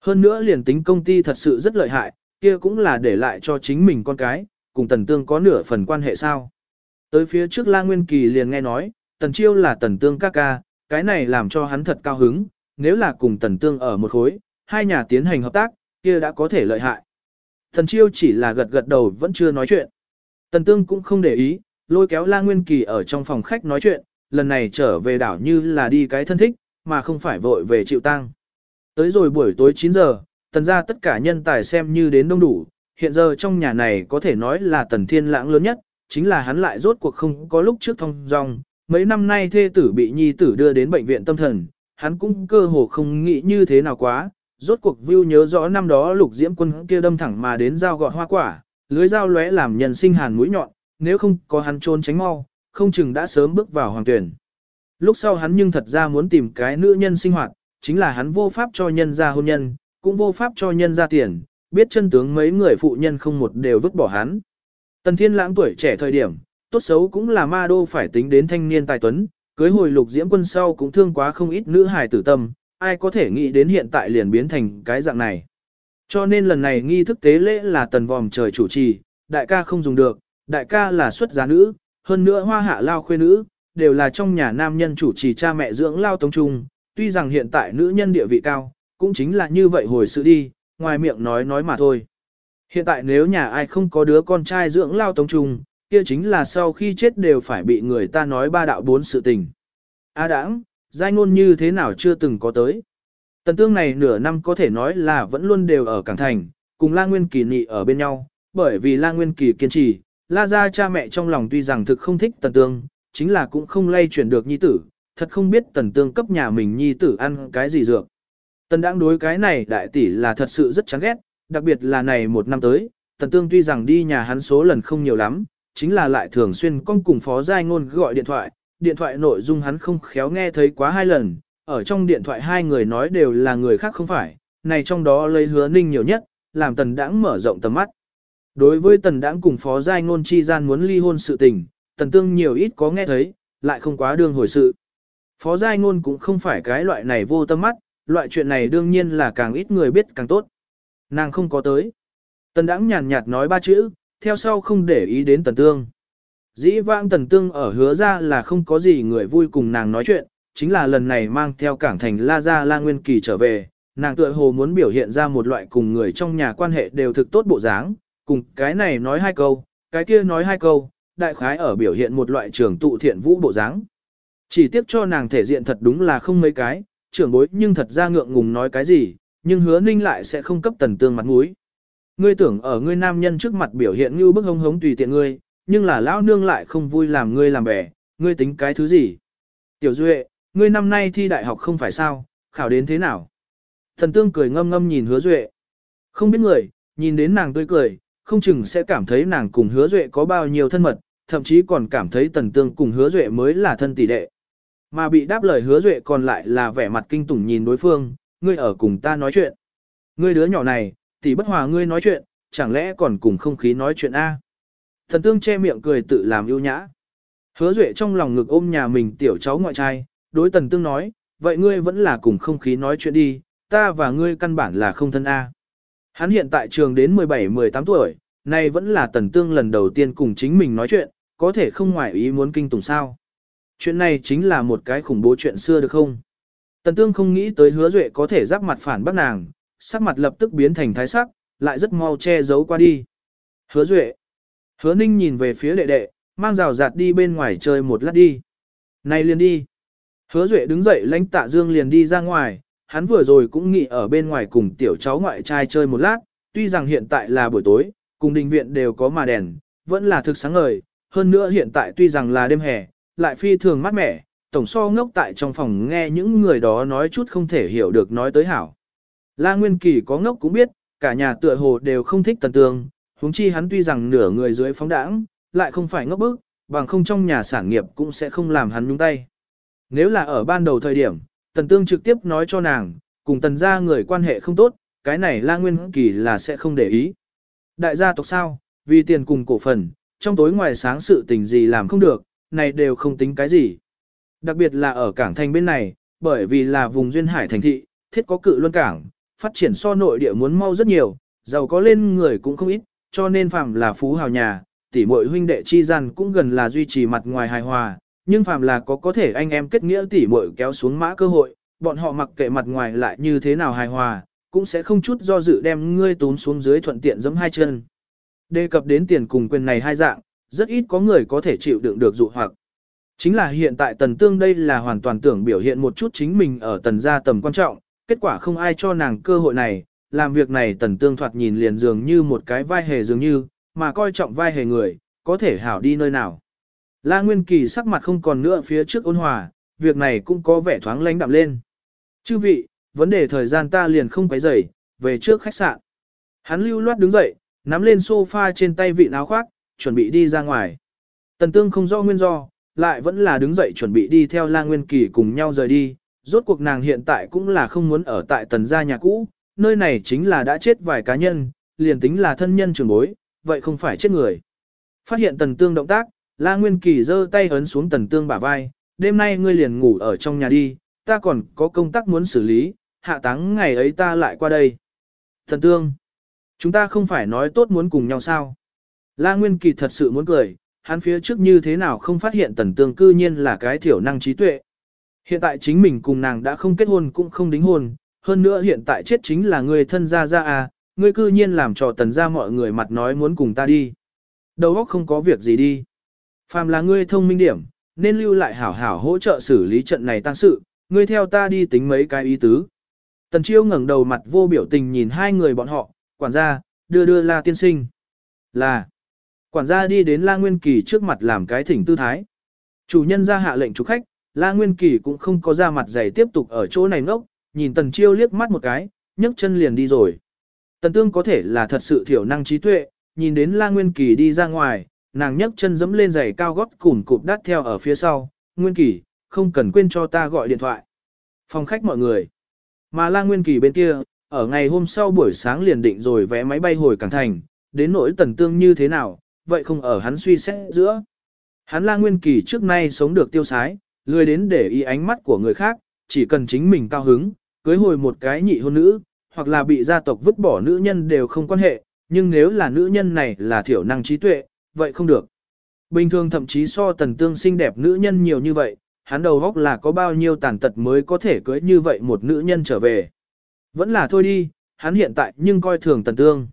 Hơn nữa liền tính công ty thật sự rất lợi hại, kia cũng là để lại cho chính mình con cái, cùng tần tương có nửa phần quan hệ sao. Tới phía trước La Nguyên Kỳ liền nghe nói, Tần Chiêu là Tần Tương ca ca, cái này làm cho hắn thật cao hứng, nếu là cùng Tần Tương ở một khối, hai nhà tiến hành hợp tác, kia đã có thể lợi hại. Tần Chiêu chỉ là gật gật đầu vẫn chưa nói chuyện. Tần Tương cũng không để ý, lôi kéo La Nguyên Kỳ ở trong phòng khách nói chuyện, lần này trở về đảo như là đi cái thân thích, mà không phải vội về chịu tang. Tới rồi buổi tối 9 giờ, tần ra tất cả nhân tài xem như đến đông đủ, hiện giờ trong nhà này có thể nói là tần thiên lãng lớn nhất, chính là hắn lại rốt cuộc không có lúc trước thông dong. Mấy năm nay thê tử bị nhi tử đưa đến bệnh viện tâm thần, hắn cũng cơ hồ không nghĩ như thế nào quá. Rốt cuộc view nhớ rõ năm đó lục diễm quân kia đâm thẳng mà đến dao gọt hoa quả, lưới dao lóe làm nhân sinh hàn mũi nhọn, nếu không có hắn trốn tránh mau, không chừng đã sớm bước vào hoàng tuyển. Lúc sau hắn nhưng thật ra muốn tìm cái nữ nhân sinh hoạt, chính là hắn vô pháp cho nhân ra hôn nhân, cũng vô pháp cho nhân ra tiền, biết chân tướng mấy người phụ nhân không một đều vứt bỏ hắn. Tần Thiên Lãng tuổi trẻ thời điểm, tốt xấu cũng là ma đô phải tính đến thanh niên tài tuấn, cưới hồi lục diễm quân sau cũng thương quá không ít nữ hài tử tâm, ai có thể nghĩ đến hiện tại liền biến thành cái dạng này. Cho nên lần này nghi thức tế lễ là tần vòm trời chủ trì, đại ca không dùng được, đại ca là xuất giá nữ, hơn nữa hoa hạ lao khuê nữ, đều là trong nhà nam nhân chủ trì cha mẹ dưỡng lao tông trung, tuy rằng hiện tại nữ nhân địa vị cao, cũng chính là như vậy hồi sự đi, ngoài miệng nói nói mà thôi. Hiện tại nếu nhà ai không có đứa con trai dưỡng lao tông trùng kia chính là sau khi chết đều phải bị người ta nói ba đạo bốn sự tình. A à đãng, giai ngôn như thế nào chưa từng có tới. Tần tương này nửa năm có thể nói là vẫn luôn đều ở Cảng Thành, cùng La Nguyên Kỳ nị ở bên nhau, bởi vì La Nguyên Kỳ kiên trì, La gia cha mẹ trong lòng tuy rằng thực không thích Tần tương, chính là cũng không lay chuyển được nhi tử, thật không biết Tần tương cấp nhà mình nhi tử ăn cái gì dược. Tần đãng đối cái này đại tỷ là thật sự rất chán ghét, đặc biệt là này một năm tới, Tần tương tuy rằng đi nhà hắn số lần không nhiều lắm, chính là lại thường xuyên con cùng phó giai ngôn gọi điện thoại, điện thoại nội dung hắn không khéo nghe thấy quá hai lần, ở trong điện thoại hai người nói đều là người khác không phải, này trong đó lấy hứa ninh nhiều nhất, làm tần đãng mở rộng tầm mắt. Đối với tần đãng cùng phó giai ngôn chi gian muốn ly hôn sự tình, tần tương nhiều ít có nghe thấy, lại không quá đương hồi sự. Phó giai ngôn cũng không phải cái loại này vô tâm mắt, loại chuyện này đương nhiên là càng ít người biết càng tốt. Nàng không có tới. Tần đãng nhàn nhạt nói ba chữ, theo sau không để ý đến tần tương. Dĩ vãng tần tương ở hứa ra là không có gì người vui cùng nàng nói chuyện, chính là lần này mang theo cảng thành La Gia La Nguyên Kỳ trở về, nàng tựa hồ muốn biểu hiện ra một loại cùng người trong nhà quan hệ đều thực tốt bộ dáng, cùng cái này nói hai câu, cái kia nói hai câu, đại khái ở biểu hiện một loại trưởng tụ thiện vũ bộ dáng. Chỉ tiếp cho nàng thể diện thật đúng là không mấy cái, trưởng bối nhưng thật ra ngượng ngùng nói cái gì, nhưng hứa ninh lại sẽ không cấp tần tương mặt mũi. Ngươi tưởng ở ngươi nam nhân trước mặt biểu hiện như bức hống hống tùy tiện ngươi, nhưng là lão nương lại không vui làm ngươi làm bẻ, ngươi tính cái thứ gì? Tiểu Duệ, ngươi năm nay thi đại học không phải sao, khảo đến thế nào? Thần tương cười ngâm ngâm nhìn hứa Duệ. Không biết người, nhìn đến nàng tươi cười, không chừng sẽ cảm thấy nàng cùng hứa Duệ có bao nhiêu thân mật, thậm chí còn cảm thấy tần tương cùng hứa Duệ mới là thân tỷ đệ. Mà bị đáp lời hứa Duệ còn lại là vẻ mặt kinh tủng nhìn đối phương, ngươi ở cùng ta nói chuyện. Ngươi đứa nhỏ này, tỷ bất hòa ngươi nói chuyện, chẳng lẽ còn cùng không khí nói chuyện A. Thần tương che miệng cười tự làm yêu nhã. Hứa Duệ trong lòng ngực ôm nhà mình tiểu cháu ngoại trai, đối tần tương nói, vậy ngươi vẫn là cùng không khí nói chuyện đi, ta và ngươi căn bản là không thân A. Hắn hiện tại trường đến 17-18 tuổi, nay vẫn là tần tương lần đầu tiên cùng chính mình nói chuyện, có thể không ngoại ý muốn kinh tủng sao. Chuyện này chính là một cái khủng bố chuyện xưa được không? Tần tương không nghĩ tới hứa duệ có thể giáp mặt phản bác nàng, sắc mặt lập tức biến thành thái sắc, lại rất mau che giấu qua đi. Hứa duệ. Hứa ninh nhìn về phía đệ đệ, mang rào rạt đi bên ngoài chơi một lát đi. Này liền đi. Hứa duệ đứng dậy lãnh tạ dương liền đi ra ngoài, hắn vừa rồi cũng nghĩ ở bên ngoài cùng tiểu cháu ngoại trai chơi một lát, tuy rằng hiện tại là buổi tối, cùng đình viện đều có mà đèn, vẫn là thực sáng ngời, hơn nữa hiện tại tuy rằng là đêm hè, lại phi thường mát mẻ, tổng so ngốc tại trong phòng nghe những người đó nói chút không thể hiểu được nói tới hảo. La Nguyên Kỳ có ngốc cũng biết, cả nhà tựa hồ đều không thích tần tương, huống chi hắn tuy rằng nửa người dưới phóng đãng, lại không phải ngốc bức, bằng không trong nhà sản nghiệp cũng sẽ không làm hắn nhúng tay. Nếu là ở ban đầu thời điểm, tần tương trực tiếp nói cho nàng, cùng tần gia người quan hệ không tốt, cái này La Nguyên Kỳ là sẽ không để ý. Đại gia tộc sao, vì tiền cùng cổ phần, trong tối ngoài sáng sự tình gì làm không được, này đều không tính cái gì. Đặc biệt là ở cảng thành bên này, bởi vì là vùng duyên hải thành thị, thiết có cự luân cảng, phát triển so nội địa muốn mau rất nhiều, giàu có lên người cũng không ít, cho nên phạm là phú hào nhà, tỷ muội huynh đệ chi gian cũng gần là duy trì mặt ngoài hài hòa, nhưng phàm là có có thể anh em kết nghĩa tỷ muội kéo xuống mã cơ hội, bọn họ mặc kệ mặt ngoài lại như thế nào hài hòa, cũng sẽ không chút do dự đem ngươi tốn xuống dưới thuận tiện giẫm hai chân. Đề cập đến tiền cùng quyền này hai dạng, rất ít có người có thể chịu đựng được dụ hoặc. Chính là hiện tại tần tương đây là hoàn toàn tưởng biểu hiện một chút chính mình ở tần gia tầm quan trọng, kết quả không ai cho nàng cơ hội này, làm việc này tần tương thoạt nhìn liền dường như một cái vai hề dường như, mà coi trọng vai hề người, có thể hảo đi nơi nào. La Nguyên Kỳ sắc mặt không còn nữa phía trước ôn hòa, việc này cũng có vẻ thoáng lánh đạm lên. Chư vị, vấn đề thời gian ta liền không quấy rầy, về trước khách sạn. Hắn lưu loát đứng dậy, nắm lên sofa trên tay vị áo khoác, chuẩn bị đi ra ngoài. Tần Tương không rõ nguyên do, lại vẫn là đứng dậy chuẩn bị đi theo La Nguyên Kỳ cùng nhau rời đi. Rốt cuộc nàng hiện tại cũng là không muốn ở tại tần gia nhà cũ, nơi này chính là đã chết vài cá nhân, liền tính là thân nhân trường bối, vậy không phải chết người. Phát hiện tần tương động tác, La Nguyên Kỳ giơ tay ấn xuống tần tương bả vai, đêm nay ngươi liền ngủ ở trong nhà đi, ta còn có công tác muốn xử lý, hạ táng ngày ấy ta lại qua đây. Tần tương, chúng ta không phải nói tốt muốn cùng nhau sao? La Nguyên Kỳ thật sự muốn cười, hắn phía trước như thế nào không phát hiện tần tương cư nhiên là cái thiểu năng trí tuệ. Hiện tại chính mình cùng nàng đã không kết hôn cũng không đính hôn, hơn nữa hiện tại chết chính là người thân gia gia à, ngươi cư nhiên làm cho tần gia mọi người mặt nói muốn cùng ta đi. Đầu óc không có việc gì đi. Phàm là ngươi thông minh điểm, nên lưu lại hảo hảo hỗ trợ xử lý trận này tăng sự, ngươi theo ta đi tính mấy cái ý tứ. Tần chiêu ngẩng đầu mặt vô biểu tình nhìn hai người bọn họ, quản gia, đưa đưa la tiên sinh. Là, quản gia đi đến la nguyên kỳ trước mặt làm cái thỉnh tư thái. Chủ nhân ra hạ lệnh chủ khách, la nguyên kỳ cũng không có ra mặt dày tiếp tục ở chỗ này ngốc, nhìn tần chiêu liếc mắt một cái, nhấc chân liền đi rồi. Tần tương có thể là thật sự thiểu năng trí tuệ, nhìn đến la nguyên kỳ đi ra ngoài, nàng nhấc chân dẫm lên giày cao gót cùn cụp đắt theo ở phía sau, nguyên kỳ, không cần quên cho ta gọi điện thoại. Phòng khách mọi người. Mà la nguyên kỳ bên kia, ở ngày hôm sau buổi sáng liền định rồi vé máy bay hồi Cảng Thành, đến nỗi tần tương như thế nào, vậy không ở hắn suy xét giữa. Hắn la nguyên kỳ trước nay sống được tiêu sái, lười đến để ý ánh mắt của người khác, chỉ cần chính mình cao hứng, cưới hồi một cái nhị hôn nữ, hoặc là bị gia tộc vứt bỏ nữ nhân đều không quan hệ, nhưng nếu là nữ nhân này là thiểu năng trí tuệ, vậy không được. Bình thường thậm chí so tần tương xinh đẹp nữ nhân nhiều như vậy, hắn đầu góc là có bao nhiêu tàn tật mới có thể cưới như vậy một nữ nhân trở về. Vẫn là thôi đi, hắn hiện tại nhưng coi thường tần tương.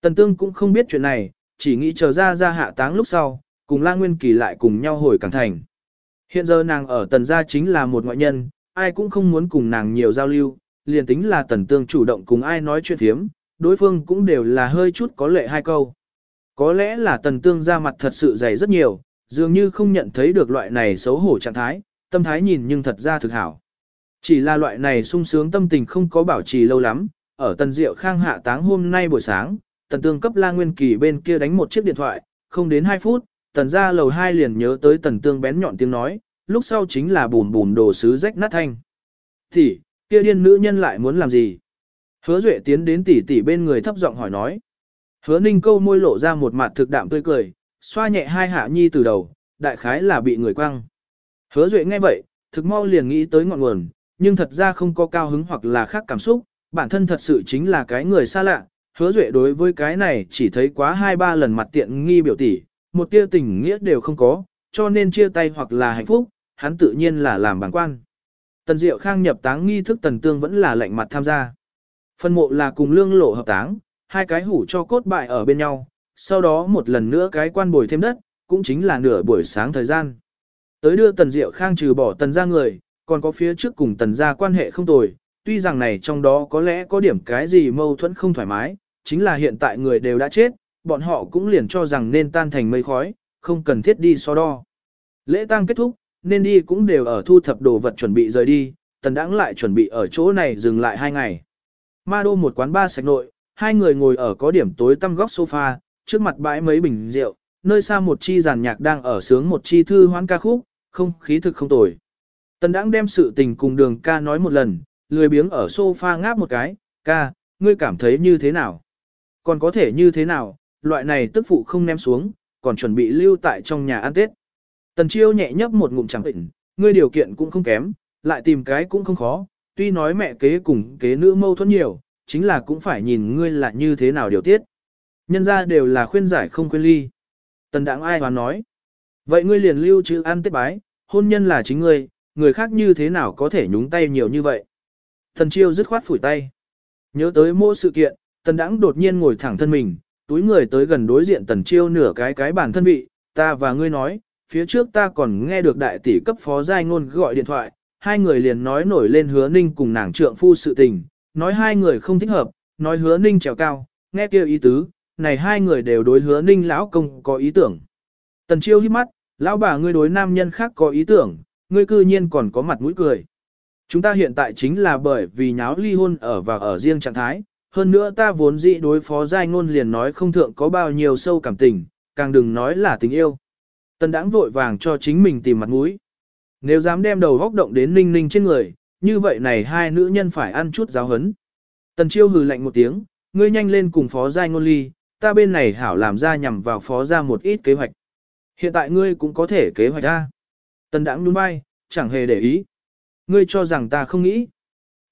Tần tương cũng không biết chuyện này, chỉ nghĩ chờ ra ra hạ táng lúc sau, cùng la nguyên kỳ lại cùng nhau hồi càng thành. Hiện giờ nàng ở tần gia chính là một ngoại nhân, ai cũng không muốn cùng nàng nhiều giao lưu, liền tính là tần tương chủ động cùng ai nói chuyện thiếm, đối phương cũng đều là hơi chút có lệ hai câu. Có lẽ là tần tương ra mặt thật sự dày rất nhiều, dường như không nhận thấy được loại này xấu hổ trạng thái, tâm thái nhìn nhưng thật ra thực hảo. Chỉ là loại này sung sướng tâm tình không có bảo trì lâu lắm, ở tần diệu khang hạ táng hôm nay buổi sáng, tần tương cấp la nguyên kỳ bên kia đánh một chiếc điện thoại, không đến 2 phút, tần ra lầu 2 liền nhớ tới tần tương bén nhọn tiếng nói, lúc sau chính là bùn bùn đồ sứ rách nát thanh. Thì, kia điên nữ nhân lại muốn làm gì? Hứa Duệ tiến đến tỷ tỷ bên người thấp giọng hỏi nói. Hứa Ninh câu môi lộ ra một mặt thực đạm tươi cười, xoa nhẹ hai hạ nhi từ đầu, đại khái là bị người quăng. Hứa Duệ nghe vậy, thực mau liền nghĩ tới ngọn nguồn, nhưng thật ra không có cao hứng hoặc là khác cảm xúc, bản thân thật sự chính là cái người xa lạ. Hứa Duệ đối với cái này chỉ thấy quá hai ba lần mặt tiện nghi biểu tỷ, một tia tình nghĩa đều không có, cho nên chia tay hoặc là hạnh phúc, hắn tự nhiên là làm bằng quan. Tần Diệu Khang nhập táng nghi thức Tần Tương vẫn là lạnh mặt tham gia. Phân mộ là cùng lương lộ hợp táng, hai cái hủ cho cốt bại ở bên nhau, sau đó một lần nữa cái quan bồi thêm đất, cũng chính là nửa buổi sáng thời gian. Tới đưa Tần Diệu Khang trừ bỏ Tần ra người, còn có phía trước cùng Tần ra quan hệ không tồi, tuy rằng này trong đó có lẽ có điểm cái gì mâu thuẫn không thoải mái, chính là hiện tại người đều đã chết, bọn họ cũng liền cho rằng nên tan thành mây khói, không cần thiết đi so đo. Lễ tang kết thúc, nên đi cũng đều ở thu thập đồ vật chuẩn bị rời đi, tần đãng lại chuẩn bị ở chỗ này dừng lại hai ngày. Ma đô một quán ba sạch nội, hai người ngồi ở có điểm tối tăm góc sofa, trước mặt bãi mấy bình rượu, nơi xa một chi giàn nhạc đang ở sướng một chi thư hoán ca khúc, không khí thực không tồi. Tần đãng đem sự tình cùng đường ca nói một lần, lười biếng ở sofa ngáp một cái, ca, ngươi cảm thấy như thế nào? Còn có thể như thế nào, loại này tức phụ không ném xuống, còn chuẩn bị lưu tại trong nhà ăn Tết. Tần chiêu nhẹ nhấp một ngụm chẳng bệnh, ngươi điều kiện cũng không kém, lại tìm cái cũng không khó, tuy nói mẹ kế cùng kế nữ mâu thuẫn nhiều, chính là cũng phải nhìn ngươi là như thế nào điều tiết. Nhân ra đều là khuyên giải không khuyên ly. Tần đãng ai hoàn nói. Vậy ngươi liền lưu chữ ăn tết bái, hôn nhân là chính ngươi, người khác như thế nào có thể nhúng tay nhiều như vậy. Tần chiêu dứt khoát phủi tay. Nhớ tới mỗi sự kiện, tần đãng đột nhiên ngồi thẳng thân mình, túi người tới gần đối diện tần chiêu nửa cái cái bản thân vị, ta và ngươi nói, phía trước ta còn nghe được đại tỷ cấp phó giai ngôn gọi điện thoại, hai người liền nói nổi lên hứa ninh cùng nàng trượng phu sự tình, nói hai người không thích hợp, nói hứa ninh trèo cao, nghe kêu ý tứ, này hai người đều đối hứa ninh lão công có ý tưởng. Tần chiêu hít mắt, lão bà ngươi đối nam nhân khác có ý tưởng, ngươi cư nhiên còn có mặt mũi cười. Chúng ta hiện tại chính là bởi vì nháo ly hôn ở và ở riêng trạng thái, hơn nữa ta vốn dĩ đối phó giai ngôn liền nói không thượng có bao nhiêu sâu cảm tình, càng đừng nói là tình yêu. Tần đãng vội vàng cho chính mình tìm mặt mũi. Nếu dám đem đầu góc động đến ninh ninh trên người, như vậy này hai nữ nhân phải ăn chút giáo hấn. Tần chiêu hừ lạnh một tiếng, ngươi nhanh lên cùng phó giai ngôn ly, ta bên này hảo làm ra nhằm vào phó ra một ít kế hoạch. Hiện tại ngươi cũng có thể kế hoạch ra. Tần đãng nhún vai, chẳng hề để ý. Ngươi cho rằng ta không nghĩ.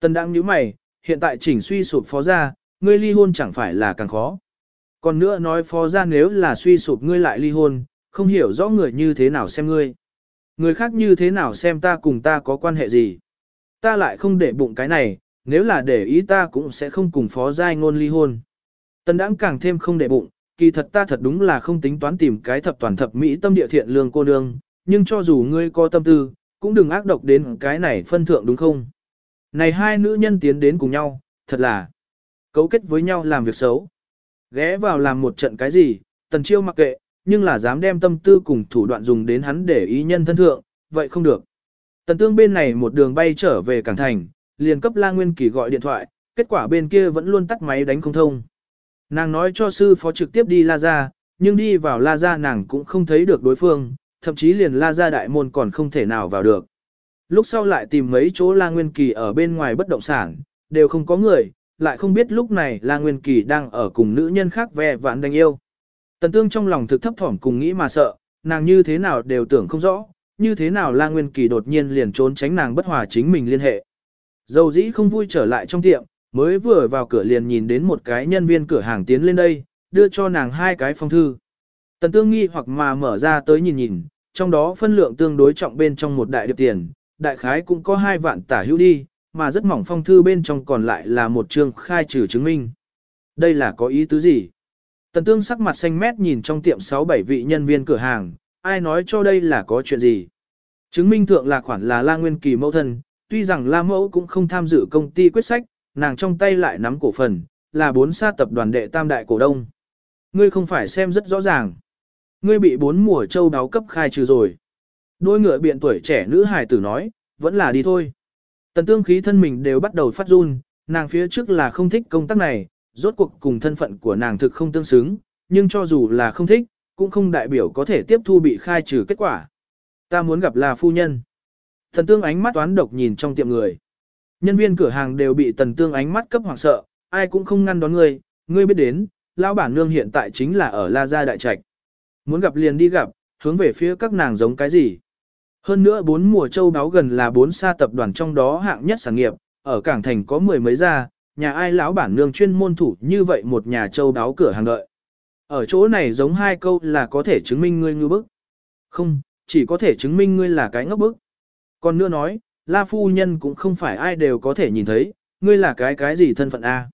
Tần đãng nhíu mày, hiện tại chỉnh suy sụp phó gia ngươi ly hôn chẳng phải là càng khó. Còn nữa nói phó gia nếu là suy sụp ngươi lại ly hôn, không hiểu rõ người như thế nào xem ngươi. Người khác như thế nào xem ta cùng ta có quan hệ gì. Ta lại không để bụng cái này, nếu là để ý ta cũng sẽ không cùng phó giai ngôn ly hôn. Tần đãng càng thêm không để bụng, kỳ thật ta thật đúng là không tính toán tìm cái thập toàn thập mỹ tâm địa thiện lương cô nương, nhưng cho dù ngươi có tâm tư, cũng đừng ác độc đến cái này phân thượng đúng không? Này hai nữ nhân tiến đến cùng nhau, thật là cấu kết với nhau làm việc xấu. Ghé vào làm một trận cái gì, tần chiêu mặc kệ, nhưng là dám đem tâm tư cùng thủ đoạn dùng đến hắn để ý nhân thân thượng, vậy không được. Tần tương bên này một đường bay trở về Cảng Thành, liền cấp La Nguyên Kỳ gọi điện thoại, kết quả bên kia vẫn luôn tắt máy đánh không thông. Nàng nói cho sư phó trực tiếp đi La Gia, nhưng đi vào La Gia nàng cũng không thấy được đối phương, thậm chí liền La Gia đại môn còn không thể nào vào được. Lúc sau lại tìm mấy chỗ La Nguyên Kỳ ở bên ngoài bất động sản, đều không có người, lại không biết lúc này La Nguyên Kỳ đang ở cùng nữ nhân khác ve vãn đánh yêu. Tần Tương trong lòng thực thấp thỏm cùng nghĩ mà sợ, nàng như thế nào đều tưởng không rõ, như thế nào La Nguyên Kỳ đột nhiên liền trốn tránh nàng bất hòa chính mình liên hệ. Dầu dĩ không vui trở lại trong tiệm, mới vừa vào cửa liền nhìn đến một cái nhân viên cửa hàng tiến lên đây, đưa cho nàng hai cái phong thư. Tần Tương nghi hoặc mà mở ra tới nhìn nhìn, trong đó phân lượng tương đối trọng bên trong một đại điệp tiền, đại khái cũng có hai vạn tả hữu đi, mà rất mỏng phong thư bên trong còn lại là một chương khai trừ chứng minh. Đây là có ý tứ gì? Tần tương sắc mặt xanh mét nhìn trong tiệm 6-7 vị nhân viên cửa hàng, ai nói cho đây là có chuyện gì. Chứng minh thượng là khoản là La Nguyên Kỳ mẫu thân, tuy rằng La Mẫu cũng không tham dự công ty quyết sách, nàng trong tay lại nắm cổ phần, là bốn sa tập đoàn đệ tam đại cổ đông. Ngươi không phải xem rất rõ ràng. Ngươi bị bốn mùa châu đáo cấp khai trừ rồi. Đôi ngựa biện tuổi trẻ nữ hài tử nói, vẫn là đi thôi. Tần tương khí thân mình đều bắt đầu phát run, nàng phía trước là không thích công tác này, rốt cuộc cùng thân phận của nàng thực không tương xứng, nhưng cho dù là không thích, cũng không đại biểu có thể tiếp thu bị khai trừ kết quả. Ta muốn gặp là phu nhân. Tần tương ánh mắt toán độc nhìn trong tiệm người. Nhân viên cửa hàng đều bị tần tương ánh mắt cấp hoảng sợ, ai cũng không ngăn đón ngươi, ngươi biết đến, lão bản nương hiện tại chính là ở La Gia Đại Trạch. Muốn gặp liền đi gặp, hướng về phía các nàng giống cái gì. Hơn nữa bốn mùa châu đáo gần là bốn xa tập đoàn trong đó hạng nhất sản nghiệp, ở Cảng Thành có mười mấy gia, nhà ai lão bản nương chuyên môn thủ như vậy một nhà châu đáo cửa hàng đợi. Ở chỗ này giống hai câu là có thể chứng minh ngươi ngư bức. Không, chỉ có thể chứng minh ngươi là cái ngốc bức. Còn nữa nói, La Phu Nhân cũng không phải ai đều có thể nhìn thấy, ngươi là cái cái gì thân phận A.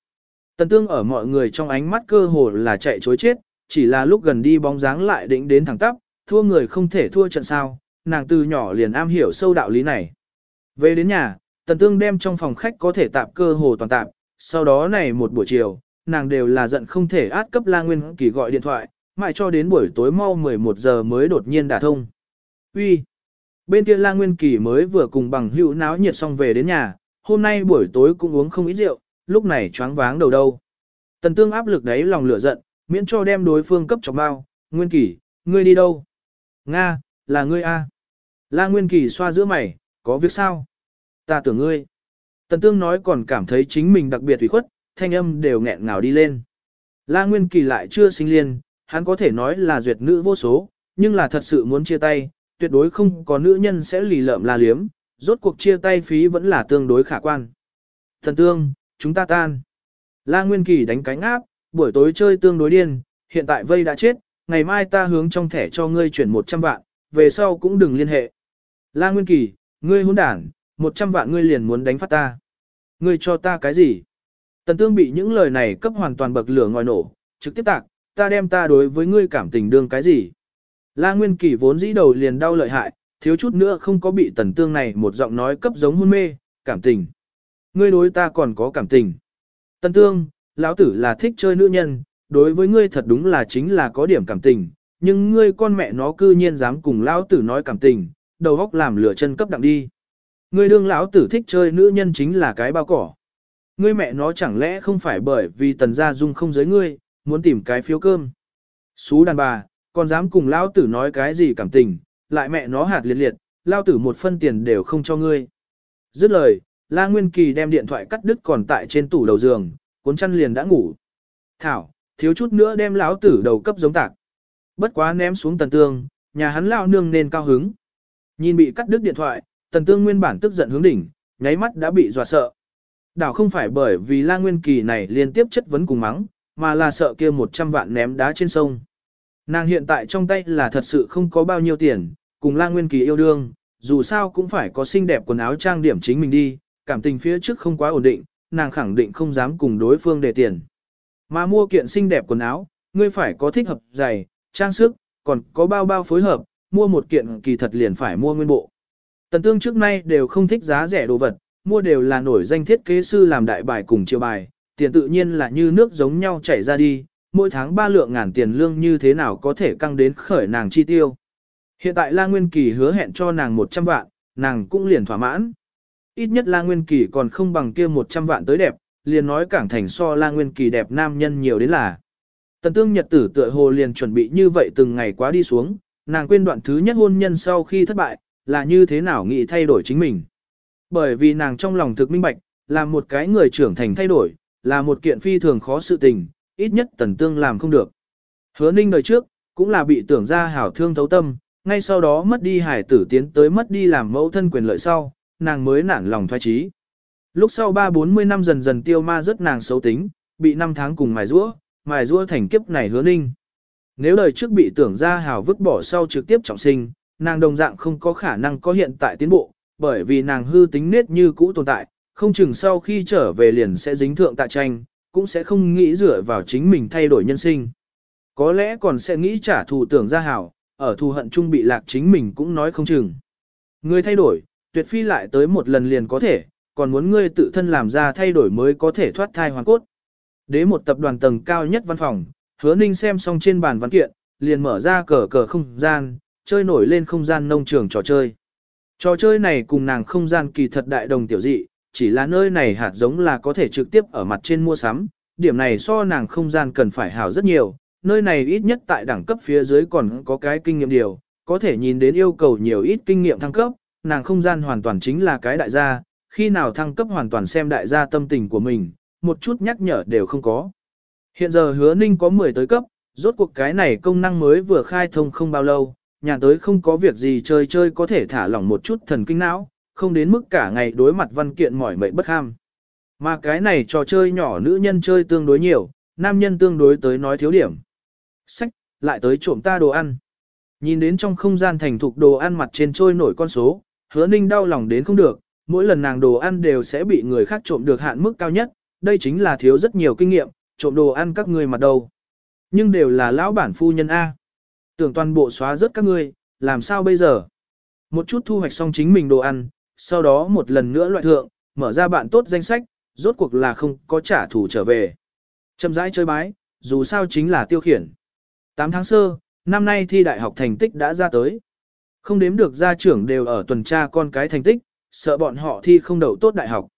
Tần tương ở mọi người trong ánh mắt cơ hồ là chạy chối chết, chỉ là lúc gần đi bóng dáng lại định đến thẳng tắp, thua người không thể thua trận sao, nàng từ nhỏ liền am hiểu sâu đạo lý này. Về đến nhà, tần tương đem trong phòng khách có thể tạp cơ hồ toàn tạp, sau đó này một buổi chiều, nàng đều là giận không thể át cấp La Nguyên Kỳ gọi điện thoại, mãi cho đến buổi tối mau 11 giờ mới đột nhiên đả thông. Uy, Bên kia La Nguyên Kỳ mới vừa cùng bằng hữu náo nhiệt xong về đến nhà, hôm nay buổi tối cũng uống không ít rượu, lúc này choáng váng đầu đâu. Tần tương áp lực đấy lòng lửa giận, miễn cho đem đối phương cấp trọng bao, Nguyên Kỳ, ngươi đi đâu? Nga, là ngươi A. La Nguyên Kỳ xoa giữa mày, có việc sao? Ta tưởng ngươi. Tần Tương nói còn cảm thấy chính mình đặc biệt ủy khuất, thanh âm đều nghẹn ngào đi lên. La Nguyên Kỳ lại chưa sinh liên, hắn có thể nói là duyệt nữ vô số, nhưng là thật sự muốn chia tay, tuyệt đối không có nữ nhân sẽ lì lợm la liếm, rốt cuộc chia tay phí vẫn là tương đối khả quan. Thần Tương, chúng ta tan. La Nguyên Kỳ đánh cánh áp, buổi tối chơi tương đối điên, hiện tại vây đã chết, ngày mai ta hướng trong thẻ cho ngươi chuyển 100 vạn, về sau cũng đừng liên hệ. La Nguyên Kỳ, ngươi hỗn đản, 100 vạn ngươi liền muốn đánh phát ta. Ngươi cho ta cái gì? Tần Tương bị những lời này cấp hoàn toàn bậc lửa ngòi nổ, trực tiếp tạc, ta đem ta đối với ngươi cảm tình đương cái gì? La Nguyên Kỳ vốn dĩ đầu liền đau lợi hại, thiếu chút nữa không có bị Tần Tương này một giọng nói cấp giống hôn mê, cảm tình. Ngươi đối ta còn có cảm tình. Tần Tương, lão tử là thích chơi nữ nhân, đối với ngươi thật đúng là chính là có điểm cảm tình, nhưng ngươi con mẹ nó cư nhiên dám cùng lão tử nói cảm tình, đầu góc làm lửa chân cấp đặng đi. Ngươi đương lão tử thích chơi nữ nhân chính là cái bao cỏ. Ngươi mẹ nó chẳng lẽ không phải bởi vì tần gia dung không giới ngươi, muốn tìm cái phiếu cơm. Xú đàn bà, còn dám cùng lão tử nói cái gì cảm tình, lại mẹ nó hạt liệt liệt, lão tử một phân tiền đều không cho ngươi. Dứt lời, La Nguyên Kỳ đem điện thoại cắt đứt còn tại trên tủ đầu giường, cuốn chăn liền đã ngủ. Thảo, thiếu chút nữa đem lão tử đầu cấp giống tạc. Bất quá ném xuống tần tương, nhà hắn lão nương nên cao hứng. Nhìn bị cắt đứt điện thoại, tần tương nguyên bản tức giận hướng đỉnh, nháy mắt đã bị dọa sợ. Đảo không phải bởi vì La Nguyên Kỳ này liên tiếp chất vấn cùng mắng, mà là sợ kia 100 vạn ném đá trên sông. Nàng hiện tại trong tay là thật sự không có bao nhiêu tiền, cùng La Nguyên Kỳ yêu đương, dù sao cũng phải có xinh đẹp quần áo trang điểm chính mình đi, cảm tình phía trước không quá ổn định, nàng khẳng định không dám cùng đối phương để tiền. Mà mua kiện xinh đẹp quần áo, ngươi phải có thích hợp giày, trang sức, còn có bao bao phối hợp, mua một kiện kỳ thật liền phải mua nguyên bộ. Tần tương trước nay đều không thích giá rẻ đồ vật, mua đều là nổi danh thiết kế sư làm đại bài cùng chiêu bài, tiền tự nhiên là như nước giống nhau chảy ra đi, mỗi tháng ba lượng ngàn tiền lương như thế nào có thể căng đến khởi nàng chi tiêu. Hiện tại La Nguyên Kỳ hứa hẹn cho nàng 100 vạn, nàng cũng liền thỏa mãn. Ít nhất La Nguyên Kỳ còn không bằng kia 100 vạn tới đẹp, liền nói cảng thành so La Nguyên Kỳ đẹp nam nhân nhiều đến là. Tần tương nhật tử tựa hồ liền chuẩn bị như vậy từng ngày quá đi xuống, nàng quên đoạn thứ nhất hôn nhân sau khi thất bại, là như thế nào nghĩ thay đổi chính mình. Bởi vì nàng trong lòng thực minh bạch, là một cái người trưởng thành thay đổi, là một kiện phi thường khó sự tình, ít nhất tần tương làm không được. Hứa ninh đời trước, cũng là bị tưởng ra hảo thương thấu tâm, ngay sau đó mất đi hải tử tiến tới mất đi làm mẫu thân quyền lợi sau, nàng mới nản lòng thoái trí. Lúc sau ba bốn mươi năm dần dần tiêu ma rất nàng xấu tính, bị năm tháng cùng mài rũa, mài rũa thành kiếp này hứa ninh. Nếu đời trước bị tưởng ra hảo vứt bỏ sau trực tiếp trọng sinh, nàng đồng dạng không có khả năng có hiện tại tiến bộ, bởi vì nàng hư tính nết như cũ tồn tại, không chừng sau khi trở về liền sẽ dính thượng tạ tranh, cũng sẽ không nghĩ dựa vào chính mình thay đổi nhân sinh. Có lẽ còn sẽ nghĩ trả thù tưởng ra hảo, ở thù hận chung bị lạc chính mình cũng nói không chừng. Người thay đổi, tuyệt phi lại tới một lần liền có thể, còn muốn ngươi tự thân làm ra thay đổi mới có thể thoát thai hoàn cốt. Đế một tập đoàn tầng cao nhất văn phòng, hứa ninh xem xong trên bàn văn kiện, liền mở ra cờ cờ không gian, chơi nổi lên không gian nông trường trò chơi. Trò chơi này cùng nàng không gian kỳ thật đại đồng tiểu dị, chỉ là nơi này hạt giống là có thể trực tiếp ở mặt trên mua sắm, điểm này so nàng không gian cần phải hảo rất nhiều, nơi này ít nhất tại đẳng cấp phía dưới còn có cái kinh nghiệm điều, có thể nhìn đến yêu cầu nhiều ít kinh nghiệm thăng cấp, nàng không gian hoàn toàn chính là cái đại gia, khi nào thăng cấp hoàn toàn xem đại gia tâm tình của mình, một chút nhắc nhở đều không có. Hiện giờ hứa ninh có 10 tới cấp, rốt cuộc cái này công năng mới vừa khai thông không bao lâu, nhà tới không có việc gì chơi chơi có thể thả lỏng một chút thần kinh não, không đến mức cả ngày đối mặt văn kiện mỏi mệt bất ham. Mà cái này trò chơi nhỏ nữ nhân chơi tương đối nhiều, nam nhân tương đối tới nói thiếu điểm. Sách, lại tới trộm ta đồ ăn. Nhìn đến trong không gian thành thục đồ ăn mặt trên trôi nổi con số, hứa ninh đau lòng đến không được, mỗi lần nàng đồ ăn đều sẽ bị người khác trộm được hạn mức cao nhất, đây chính là thiếu rất nhiều kinh nghiệm, trộm đồ ăn các người mặt đầu. Nhưng đều là lão bản phu nhân A. Tưởng toàn bộ xóa rớt các ngươi, làm sao bây giờ? Một chút thu hoạch xong chính mình đồ ăn, sau đó một lần nữa loại thượng, mở ra bạn tốt danh sách, rốt cuộc là không có trả thù trở về. Châm rãi chơi bái, dù sao chính là tiêu khiển. 8 tháng sơ, năm nay thi đại học thành tích đã ra tới. Không đếm được gia trưởng đều ở tuần tra con cái thành tích, sợ bọn họ thi không đậu tốt đại học.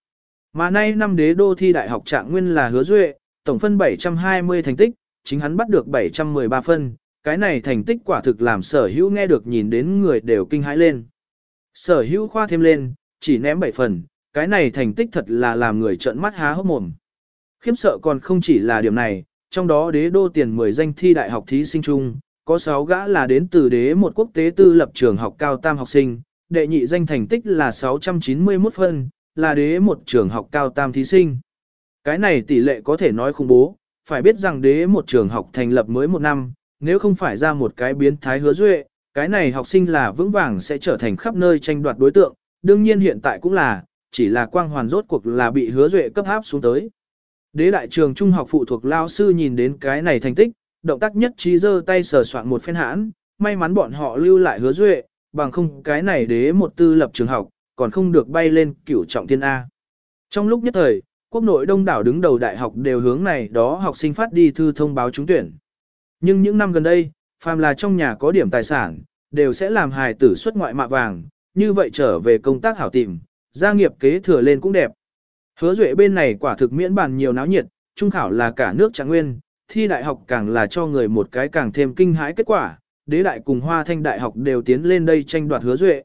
Mà nay năm đế đô thi đại học trạng nguyên là hứa duệ, tổng phân 720 thành tích, chính hắn bắt được 713 phân, cái này thành tích quả thực làm sở hữu nghe được nhìn đến người đều kinh hãi lên. Sở hữu khoa thêm lên, chỉ ném 7 phần, cái này thành tích thật là làm người trợn mắt há hốc mồm. khiếm sợ còn không chỉ là điểm này, trong đó đế đô tiền 10 danh thi đại học thí sinh chung, có 6 gã là đến từ đế một quốc tế tư lập trường học cao tam học sinh, đệ nhị danh thành tích là 691 phân, là đế một trường học cao tam thí sinh. Cái này tỷ lệ có thể nói khủng bố, phải biết rằng đế một trường học thành lập mới một năm, nếu không phải ra một cái biến thái hứa duệ, cái này học sinh là vững vàng sẽ trở thành khắp nơi tranh đoạt đối tượng, đương nhiên hiện tại cũng là, chỉ là quang hoàn rốt cuộc là bị hứa duệ cấp áp xuống tới. Đế đại trường trung học phụ thuộc lao sư nhìn đến cái này thành tích, động tác nhất trí giơ tay sờ soạn một phen hãn, may mắn bọn họ lưu lại hứa duệ, bằng không cái này đế một tư lập trường học, còn không được bay lên cửu trọng thiên A. Trong lúc nhất thời, quốc nội đông đảo đứng đầu đại học đều hướng này đó học sinh phát đi thư thông báo trúng tuyển. Nhưng những năm gần đây, phàm là trong nhà có điểm tài sản, đều sẽ làm hài tử xuất ngoại mạ vàng, như vậy trở về công tác hảo tìm, gia nghiệp kế thừa lên cũng đẹp. Hứa duệ bên này quả thực miễn bàn nhiều náo nhiệt, trung khảo là cả nước trạng nguyên, thi đại học càng là cho người một cái càng thêm kinh hãi kết quả, đế đại cùng hoa thanh đại học đều tiến lên đây tranh đoạt hứa duệ.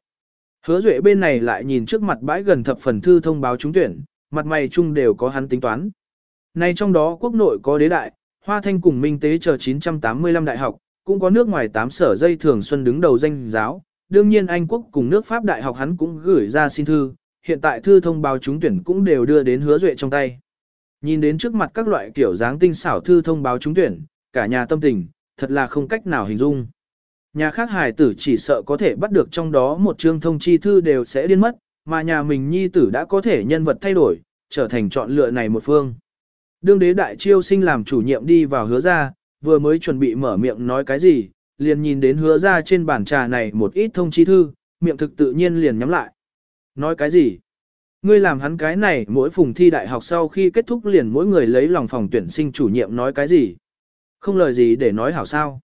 Hứa duệ bên này lại nhìn trước mặt bãi gần thập phần thư thông báo trúng tuyển, mặt mày chung đều có hắn tính toán. Nay trong đó quốc nội có đế đại, hoa thanh cùng minh tế chờ 985 đại học, cũng có nước ngoài 8 sở dây thường xuân đứng đầu danh giáo, đương nhiên Anh quốc cùng nước Pháp đại học hắn cũng gửi ra xin thư, hiện tại thư thông báo trúng tuyển cũng đều đưa đến hứa duệ trong tay. Nhìn đến trước mặt các loại kiểu dáng tinh xảo thư thông báo trúng tuyển, cả nhà tâm tình, thật là không cách nào hình dung. Nhà khác hài tử chỉ sợ có thể bắt được trong đó một chương thông chi thư đều sẽ điên mất, mà nhà mình nhi tử đã có thể nhân vật thay đổi, trở thành chọn lựa này một phương. Đương đế đại chiêu sinh làm chủ nhiệm đi vào hứa ra, vừa mới chuẩn bị mở miệng nói cái gì, liền nhìn đến hứa ra trên bàn trà này một ít thông chi thư, miệng thực tự nhiên liền nhắm lại. Nói cái gì? Ngươi làm hắn cái này mỗi phùng thi đại học sau khi kết thúc liền mỗi người lấy lòng phòng tuyển sinh chủ nhiệm nói cái gì? Không lời gì để nói hảo sao?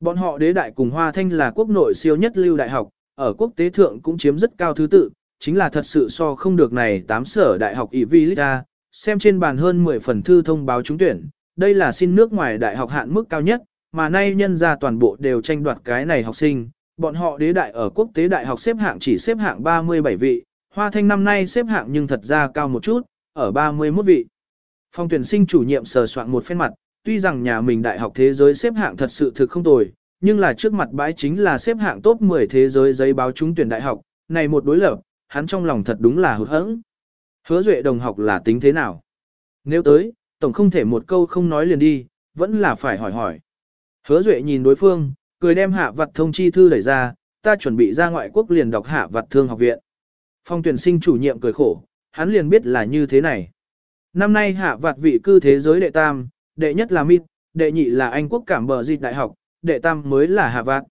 Bọn họ đế đại cùng Hoa Thanh là quốc nội siêu nhất lưu đại học, ở quốc tế thượng cũng chiếm rất cao thứ tự, chính là thật sự so không được này tám sở đại học ỷ vi xem trên bàn hơn 10 phần thư thông báo trúng tuyển, đây là xin nước ngoài đại học hạn mức cao nhất, mà nay nhân ra toàn bộ đều tranh đoạt cái này học sinh, bọn họ đế đại ở quốc tế đại học xếp hạng chỉ xếp hạng 37 vị, Hoa Thanh năm nay xếp hạng nhưng thật ra cao một chút, ở 31 vị. Phong tuyển sinh chủ nhiệm sờ soạn một phen mặt, tuy rằng nhà mình đại học thế giới xếp hạng thật sự thực không tồi, nhưng là trước mặt bãi chính là xếp hạng top 10 thế giới giấy báo trúng tuyển đại học, này một đối lập, hắn trong lòng thật đúng là hụt hẫng. Hứa duệ đồng học là tính thế nào? Nếu tới, tổng không thể một câu không nói liền đi, vẫn là phải hỏi hỏi. Hứa duệ nhìn đối phương, cười đem hạ vật thông chi thư đẩy ra, ta chuẩn bị ra ngoại quốc liền đọc hạ vật thương học viện. Phong tuyển sinh chủ nhiệm cười khổ, hắn liền biết là như thế này. Năm nay hạ vật vị cư thế giới đệ tam, đệ nhất là Mít, đệ nhị là Anh quốc cảm bờ dịch đại học, đệ tam mới là hạ vạn.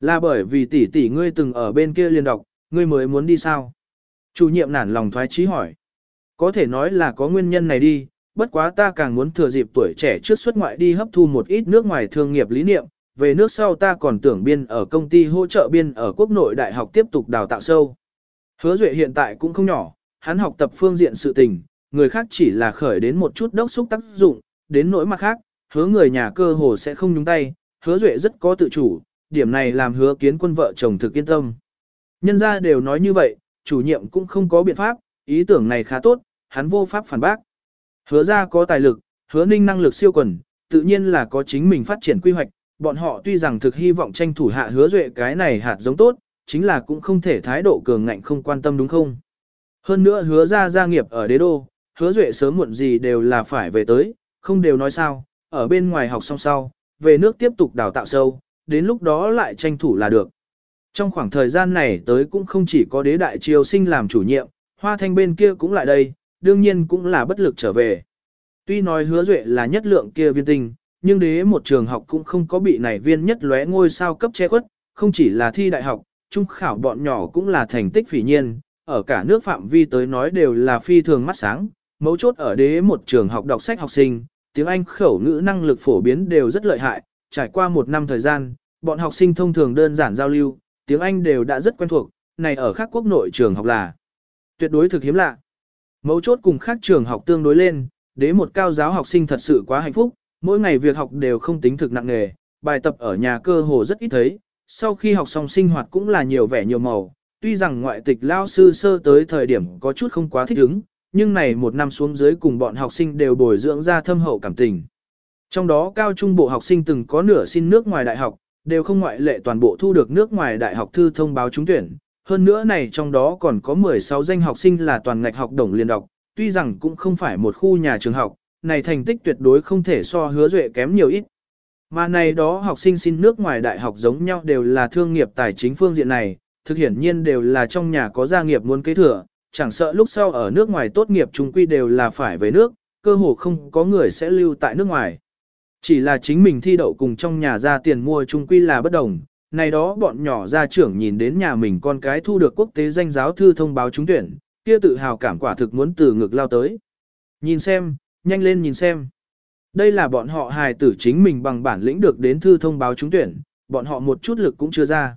Là bởi vì tỷ tỷ ngươi từng ở bên kia liền đọc, ngươi mới muốn đi sao? Chủ nhiệm nản lòng thoái trí hỏi. Có thể nói là có nguyên nhân này đi, bất quá ta càng muốn thừa dịp tuổi trẻ trước xuất ngoại đi hấp thu một ít nước ngoài thương nghiệp lý niệm, về nước sau ta còn tưởng biên ở công ty hỗ trợ biên ở quốc nội đại học tiếp tục đào tạo sâu. Hứa Duệ hiện tại cũng không nhỏ, hắn học tập phương diện sự tình, người khác chỉ là khởi đến một chút đốc xúc tác dụng, đến nỗi mặt khác, hứa người nhà cơ hồ sẽ không nhúng tay, hứa Duệ rất có tự chủ, điểm này làm hứa kiến quân vợ chồng thực yên tâm. Nhân ra đều nói như vậy, chủ nhiệm cũng không có biện pháp, ý tưởng này khá tốt, hắn vô pháp phản bác. Hứa ra có tài lực, hứa ninh năng lực siêu quần, tự nhiên là có chính mình phát triển quy hoạch, bọn họ tuy rằng thực hy vọng tranh thủ hạ hứa duệ cái này hạt giống tốt, chính là cũng không thể thái độ cường ngạnh không quan tâm đúng không. Hơn nữa hứa ra gia nghiệp ở đế đô, hứa duệ sớm muộn gì đều là phải về tới, không đều nói sao, ở bên ngoài học xong sau, về nước tiếp tục đào tạo sâu, đến lúc đó lại tranh thủ là được. Trong khoảng thời gian này tới cũng không chỉ có đế đại triều sinh làm chủ nhiệm, hoa thanh bên kia cũng lại đây, đương nhiên cũng là bất lực trở về. Tuy nói hứa duệ là nhất lượng kia viên tinh, nhưng đế một trường học cũng không có bị này viên nhất lóe ngôi sao cấp che khuất, không chỉ là thi đại học, trung khảo bọn nhỏ cũng là thành tích phỉ nhiên, ở cả nước phạm vi tới nói đều là phi thường mắt sáng, mấu chốt ở đế một trường học đọc sách học sinh, tiếng Anh khẩu ngữ năng lực phổ biến đều rất lợi hại, trải qua một năm thời gian, bọn học sinh thông thường đơn giản giao lưu, tiếng Anh đều đã rất quen thuộc, này ở các quốc nội trường học là tuyệt đối thực hiếm lạ. Mấu chốt cùng khác trường học tương đối lên, đế một cao giáo học sinh thật sự quá hạnh phúc, mỗi ngày việc học đều không tính thực nặng nề, bài tập ở nhà cơ hồ rất ít thấy, sau khi học xong sinh hoạt cũng là nhiều vẻ nhiều màu, tuy rằng ngoại tịch lao sư sơ tới thời điểm có chút không quá thích ứng, nhưng này một năm xuống dưới cùng bọn học sinh đều bồi dưỡng ra thâm hậu cảm tình. Trong đó cao trung bộ học sinh từng có nửa xin nước ngoài đại học, đều không ngoại lệ toàn bộ thu được nước ngoài đại học thư thông báo trúng tuyển. Hơn nữa này trong đó còn có 16 danh học sinh là toàn ngạch học đồng liên đọc, tuy rằng cũng không phải một khu nhà trường học, này thành tích tuyệt đối không thể so hứa duệ kém nhiều ít. Mà này đó học sinh xin nước ngoài đại học giống nhau đều là thương nghiệp tài chính phương diện này, thực hiển nhiên đều là trong nhà có gia nghiệp muốn kế thừa, chẳng sợ lúc sau ở nước ngoài tốt nghiệp chúng quy đều là phải về nước, cơ hồ không có người sẽ lưu tại nước ngoài. Chỉ là chính mình thi đậu cùng trong nhà ra tiền mua chung quy là bất đồng, này đó bọn nhỏ gia trưởng nhìn đến nhà mình con cái thu được quốc tế danh giáo thư thông báo trúng tuyển, kia tự hào cảm quả thực muốn từ ngực lao tới. Nhìn xem, nhanh lên nhìn xem. Đây là bọn họ hài tử chính mình bằng bản lĩnh được đến thư thông báo trúng tuyển, bọn họ một chút lực cũng chưa ra.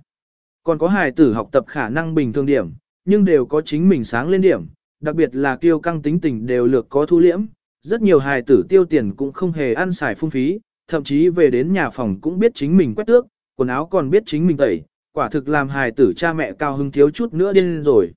Còn có hài tử học tập khả năng bình thường điểm, nhưng đều có chính mình sáng lên điểm, đặc biệt là kiêu căng tính tình đều lược có thu liễm, rất nhiều hài tử tiêu tiền cũng không hề ăn xài phung phí, thậm chí về đến nhà phòng cũng biết chính mình quét tước, quần áo còn biết chính mình tẩy, quả thực làm hài tử cha mẹ cao hứng thiếu chút nữa điên rồi.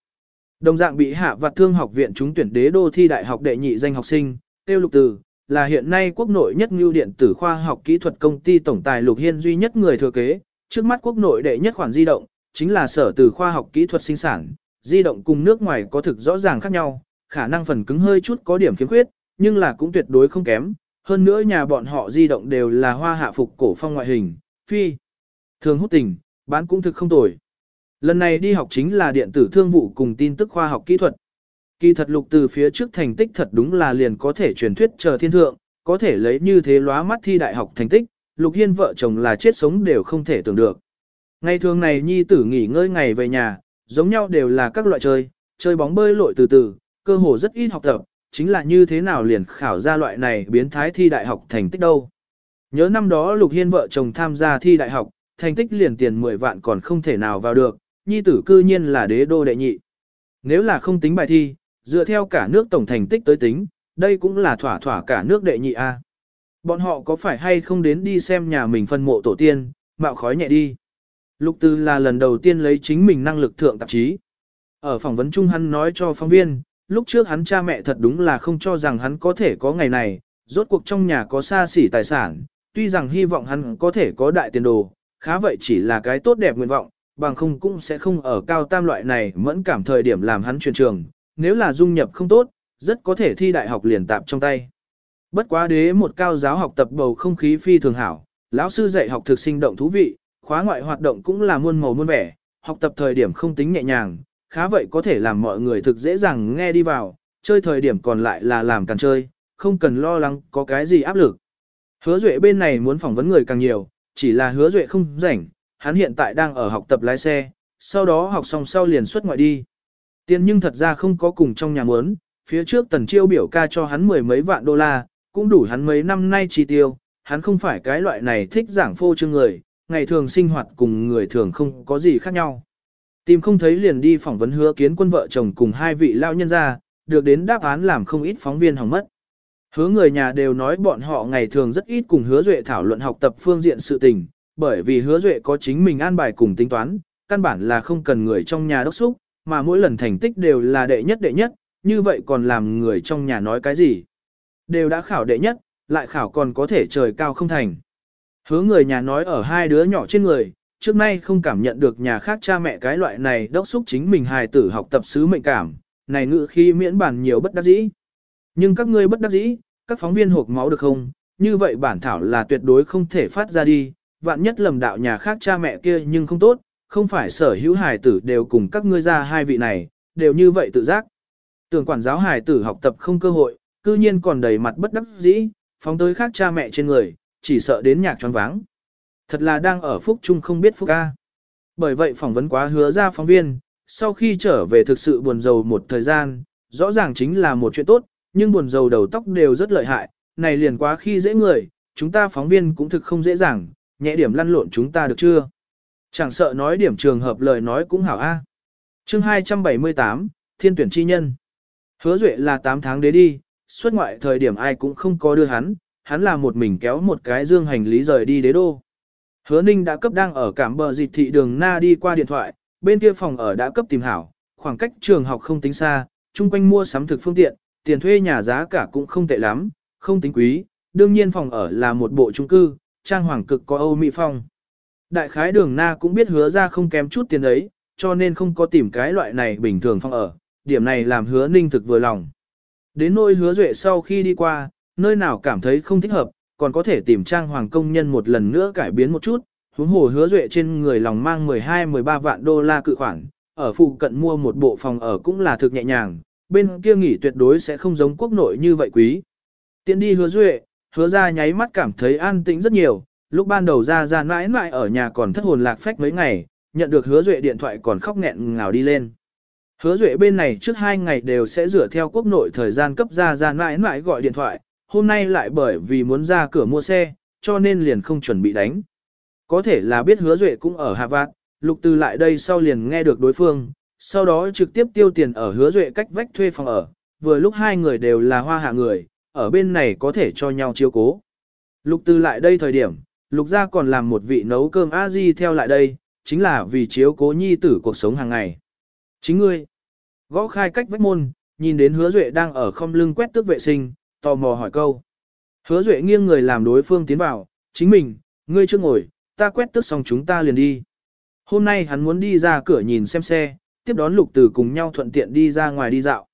Đồng dạng bị hạ vặt thương học viện trúng tuyển đế đô thi đại học đệ nhị danh học sinh, tiêu lục từ, là hiện nay quốc nội nhất ngưu điện tử khoa học kỹ thuật công ty tổng tài lục hiên duy nhất người thừa kế, trước mắt quốc nội đệ nhất khoản di động, chính là sở từ khoa học kỹ thuật sinh sản, di động cùng nước ngoài có thực rõ ràng khác nhau, khả năng phần cứng hơi chút có điểm khiếm khuyết, nhưng là cũng tuyệt đối không kém. Hơn nữa nhà bọn họ di động đều là hoa hạ phục cổ phong ngoại hình, phi. Thường hút tình, bán cũng thực không tồi. Lần này đi học chính là điện tử thương vụ cùng tin tức khoa học kỹ thuật. Kỳ thật lục từ phía trước thành tích thật đúng là liền có thể truyền thuyết chờ thiên thượng, có thể lấy như thế lóa mắt thi đại học thành tích, lục hiên vợ chồng là chết sống đều không thể tưởng được. Ngày thường này nhi tử nghỉ ngơi ngày về nhà, giống nhau đều là các loại chơi, chơi bóng bơi lội từ từ, cơ hồ rất ít học tập, chính là như thế nào liền khảo ra loại này biến thái thi đại học thành tích đâu. Nhớ năm đó Lục Hiên vợ chồng tham gia thi đại học, thành tích liền tiền 10 vạn còn không thể nào vào được, nhi tử cư nhiên là đế đô đệ nhị. Nếu là không tính bài thi, dựa theo cả nước tổng thành tích tới tính, đây cũng là thỏa thỏa cả nước đệ nhị A. Bọn họ có phải hay không đến đi xem nhà mình phân mộ tổ tiên, mạo khói nhẹ đi. Lục Tư là lần đầu tiên lấy chính mình năng lực thượng tạp chí. Ở phỏng vấn chung hắn nói cho phóng viên, lúc trước hắn cha mẹ thật đúng là không cho rằng hắn có thể có ngày này, rốt cuộc trong nhà có xa xỉ tài sản, tuy rằng hy vọng hắn có thể có đại tiền đồ, khá vậy chỉ là cái tốt đẹp nguyện vọng, bằng không cũng sẽ không ở cao tam loại này mẫn cảm thời điểm làm hắn truyền trường, nếu là dung nhập không tốt, rất có thể thi đại học liền tạp trong tay. Bất quá đế một cao giáo học tập bầu không khí phi thường hảo, lão sư dạy học thực sinh động thú vị, khóa ngoại hoạt động cũng là muôn màu muôn vẻ, học tập thời điểm không tính nhẹ nhàng, khá vậy có thể làm mọi người thực dễ dàng nghe đi vào, chơi thời điểm còn lại là làm càng chơi, không cần lo lắng có cái gì áp lực. Hứa Duệ bên này muốn phỏng vấn người càng nhiều, chỉ là hứa Duệ không rảnh, hắn hiện tại đang ở học tập lái xe, sau đó học xong sau liền xuất ngoại đi. Tiền nhưng thật ra không có cùng trong nhà muốn, phía trước tần chiêu biểu ca cho hắn mười mấy vạn đô la, cũng đủ hắn mấy năm nay chi tiêu, hắn không phải cái loại này thích giảng phô trương người, ngày thường sinh hoạt cùng người thường không có gì khác nhau. Tìm không thấy liền đi phỏng vấn hứa kiến quân vợ chồng cùng hai vị lao nhân ra, được đến đáp án làm không ít phóng viên hỏng mất. Hứa người nhà đều nói bọn họ ngày thường rất ít cùng hứa duệ thảo luận học tập phương diện sự tình, bởi vì hứa duệ có chính mình an bài cùng tính toán, căn bản là không cần người trong nhà đốc xúc, mà mỗi lần thành tích đều là đệ nhất đệ nhất, như vậy còn làm người trong nhà nói cái gì. Đều đã khảo đệ nhất, lại khảo còn có thể trời cao không thành. Hứa người nhà nói ở hai đứa nhỏ trên người, trước nay không cảm nhận được nhà khác cha mẹ cái loại này đốc xúc chính mình hài tử học tập sứ mệnh cảm, này ngự khi miễn bản nhiều bất đắc dĩ. Nhưng các ngươi bất đắc dĩ, các phóng viên hộp máu được không, như vậy bản thảo là tuyệt đối không thể phát ra đi, vạn nhất lầm đạo nhà khác cha mẹ kia nhưng không tốt, không phải sở hữu hài tử đều cùng các ngươi ra hai vị này, đều như vậy tự giác. Tưởng quản giáo hài tử học tập không cơ hội, cư nhiên còn đầy mặt bất đắc dĩ, phóng tới khác cha mẹ trên người, chỉ sợ đến nhạc choáng váng. Thật là đang ở phúc chung không biết phúc ca. Bởi vậy phỏng vấn quá hứa ra phóng viên, sau khi trở về thực sự buồn rầu một thời gian, rõ ràng chính là một chuyện tốt, nhưng buồn rầu đầu tóc đều rất lợi hại, này liền quá khi dễ người, chúng ta phóng viên cũng thực không dễ dàng, nhẹ điểm lăn lộn chúng ta được chưa? Chẳng sợ nói điểm trường hợp lời nói cũng hảo a. À. Chương 278, Thiên tuyển chi nhân. Hứa Duệ là 8 tháng đế đi, xuất ngoại thời điểm ai cũng không có đưa hắn, hắn là một mình kéo một cái dương hành lý rời đi đế đô. Hứa Ninh đã cấp đang ở cảm bờ dịch thị đường Na đi qua điện thoại, bên kia phòng ở đã cấp tìm hảo, khoảng cách trường học không tính xa, chung quanh mua sắm thực phương tiện, tiền thuê nhà giá cả cũng không tệ lắm, không tính quý, đương nhiên phòng ở là một bộ chung cư, trang hoàng cực có Âu Mỹ phong. Đại khái đường Na cũng biết hứa ra không kém chút tiền ấy, cho nên không có tìm cái loại này bình thường phòng ở, điểm này làm hứa Ninh thực vừa lòng. Đến nỗi hứa duệ sau khi đi qua, nơi nào cảm thấy không thích hợp, còn có thể tìm trang hoàng công nhân một lần nữa cải biến một chút, huống hồ hứa duệ trên người lòng mang 12-13 vạn đô la cự khoản, ở phụ cận mua một bộ phòng ở cũng là thực nhẹ nhàng, bên kia nghỉ tuyệt đối sẽ không giống quốc nội như vậy quý. Tiện đi hứa duệ, hứa ra nháy mắt cảm thấy an tĩnh rất nhiều, lúc ban đầu ra ra mãi mãi ở nhà còn thất hồn lạc phách mấy ngày, nhận được hứa duệ điện thoại còn khóc nghẹn ngào đi lên. Hứa duệ bên này trước hai ngày đều sẽ rửa theo quốc nội thời gian cấp ra ra mãi mãi gọi điện thoại, hôm nay lại bởi vì muốn ra cửa mua xe, cho nên liền không chuẩn bị đánh. Có thể là biết hứa duệ cũng ở Hà Vạn, lục từ lại đây sau liền nghe được đối phương, sau đó trực tiếp tiêu tiền ở hứa duệ cách vách thuê phòng ở, vừa lúc hai người đều là hoa hạ người, ở bên này có thể cho nhau chiếu cố. Lục từ lại đây thời điểm, lục gia còn làm một vị nấu cơm a di theo lại đây, chính là vì chiếu cố nhi tử cuộc sống hàng ngày. Chính ngươi, gõ khai cách vách môn, nhìn đến hứa duệ đang ở không lưng quét tước vệ sinh, tò mò hỏi câu. Hứa duệ nghiêng người làm đối phương tiến vào, chính mình, ngươi chưa ngồi, ta quét tước xong chúng ta liền đi. Hôm nay hắn muốn đi ra cửa nhìn xem xe, tiếp đón lục tử cùng nhau thuận tiện đi ra ngoài đi dạo.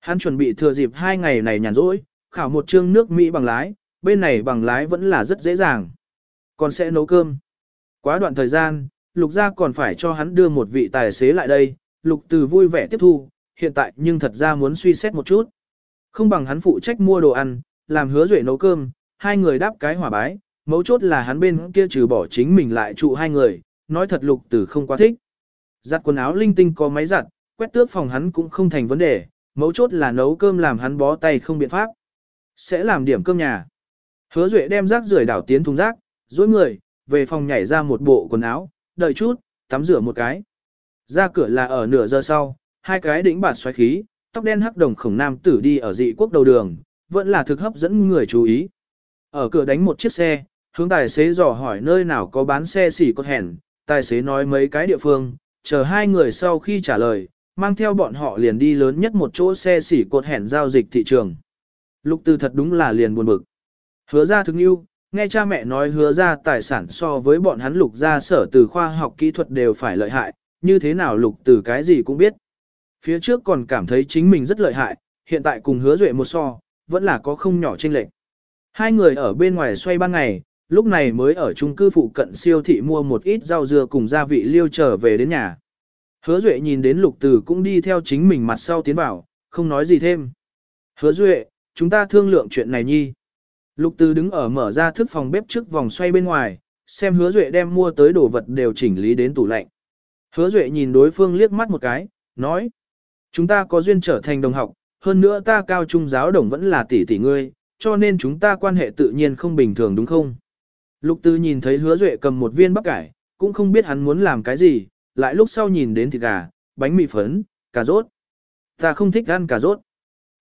Hắn chuẩn bị thừa dịp hai ngày này nhàn rỗi, khảo một chương nước Mỹ bằng lái, bên này bằng lái vẫn là rất dễ dàng. Còn sẽ nấu cơm. Quá đoạn thời gian, lục gia còn phải cho hắn đưa một vị tài xế lại đây, lục từ vui vẻ tiếp thu, hiện tại nhưng thật ra muốn suy xét một chút. Không bằng hắn phụ trách mua đồ ăn, làm hứa duệ nấu cơm, hai người đáp cái hỏa bái, mấu chốt là hắn bên kia trừ bỏ chính mình lại trụ hai người, nói thật lục tử không quá thích. Giặt quần áo linh tinh có máy giặt, quét tước phòng hắn cũng không thành vấn đề, mấu chốt là nấu cơm làm hắn bó tay không biện pháp. Sẽ làm điểm cơm nhà. Hứa Duệ đem rác rưởi đảo tiến thùng rác, dối người, về phòng nhảy ra một bộ quần áo, đợi chút, tắm rửa một cái. Ra cửa là ở nửa giờ sau, hai cái đỉnh bản xoáy khí, tóc đen hắc đồng khổng nam tử đi ở dị quốc đầu đường, vẫn là thực hấp dẫn người chú ý. Ở cửa đánh một chiếc xe, hướng tài xế dò hỏi nơi nào có bán xe xỉ cốt hẻn, tài xế nói mấy cái địa phương, chờ hai người sau khi trả lời, mang theo bọn họ liền đi lớn nhất một chỗ xe xỉ cột hẻn giao dịch thị trường. Lục từ thật đúng là liền buồn bực. Hứa ra thực yêu, nghe cha mẹ nói hứa ra tài sản so với bọn hắn lục ra sở từ khoa học kỹ thuật đều phải lợi hại, như thế nào lục từ cái gì cũng biết. Phía trước còn cảm thấy chính mình rất lợi hại, hiện tại cùng hứa duệ một so, vẫn là có không nhỏ trên lệnh. Hai người ở bên ngoài xoay ban ngày, lúc này mới ở chung cư phụ cận siêu thị mua một ít rau dưa cùng gia vị liêu trở về đến nhà. Hứa Duệ nhìn đến Lục Từ cũng đi theo chính mình mặt sau tiến vào, không nói gì thêm. Hứa Duệ, chúng ta thương lượng chuyện này nhi. Lục Từ đứng ở mở ra thức phòng bếp trước vòng xoay bên ngoài, xem Hứa Duệ đem mua tới đồ vật đều chỉnh lý đến tủ lạnh. Hứa Duệ nhìn đối phương liếc mắt một cái, nói. Chúng ta có duyên trở thành đồng học, hơn nữa ta cao trung giáo đồng vẫn là tỷ tỷ ngươi, cho nên chúng ta quan hệ tự nhiên không bình thường đúng không? Lục Tư nhìn thấy Hứa Duệ cầm một viên bắp cải, cũng không biết hắn muốn làm cái gì, lại lúc sau nhìn đến thịt gà, bánh mì phấn, cà rốt. Ta không thích ăn cà rốt.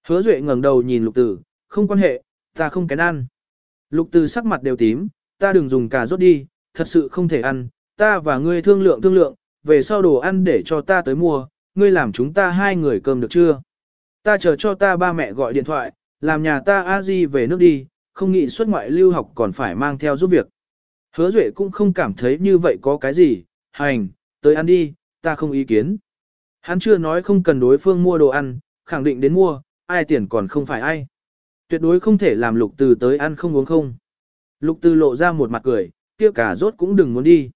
Hứa Duệ ngẩng đầu nhìn Lục Tư, không quan hệ, ta không kén ăn. Lục Tư sắc mặt đều tím, ta đừng dùng cà rốt đi, thật sự không thể ăn, ta và ngươi thương lượng thương lượng, về sau đồ ăn để cho ta tới mua, ngươi làm chúng ta hai người cơm được chưa? Ta chờ cho ta ba mẹ gọi điện thoại, làm nhà ta a di về nước đi, không nghĩ xuất ngoại lưu học còn phải mang theo giúp việc. Hứa Duệ cũng không cảm thấy như vậy có cái gì, hành, tới ăn đi, ta không ý kiến. Hắn chưa nói không cần đối phương mua đồ ăn, khẳng định đến mua, ai tiền còn không phải ai. Tuyệt đối không thể làm lục từ tới ăn không uống không. Lục từ lộ ra một mặt cười, kia cả rốt cũng đừng muốn đi.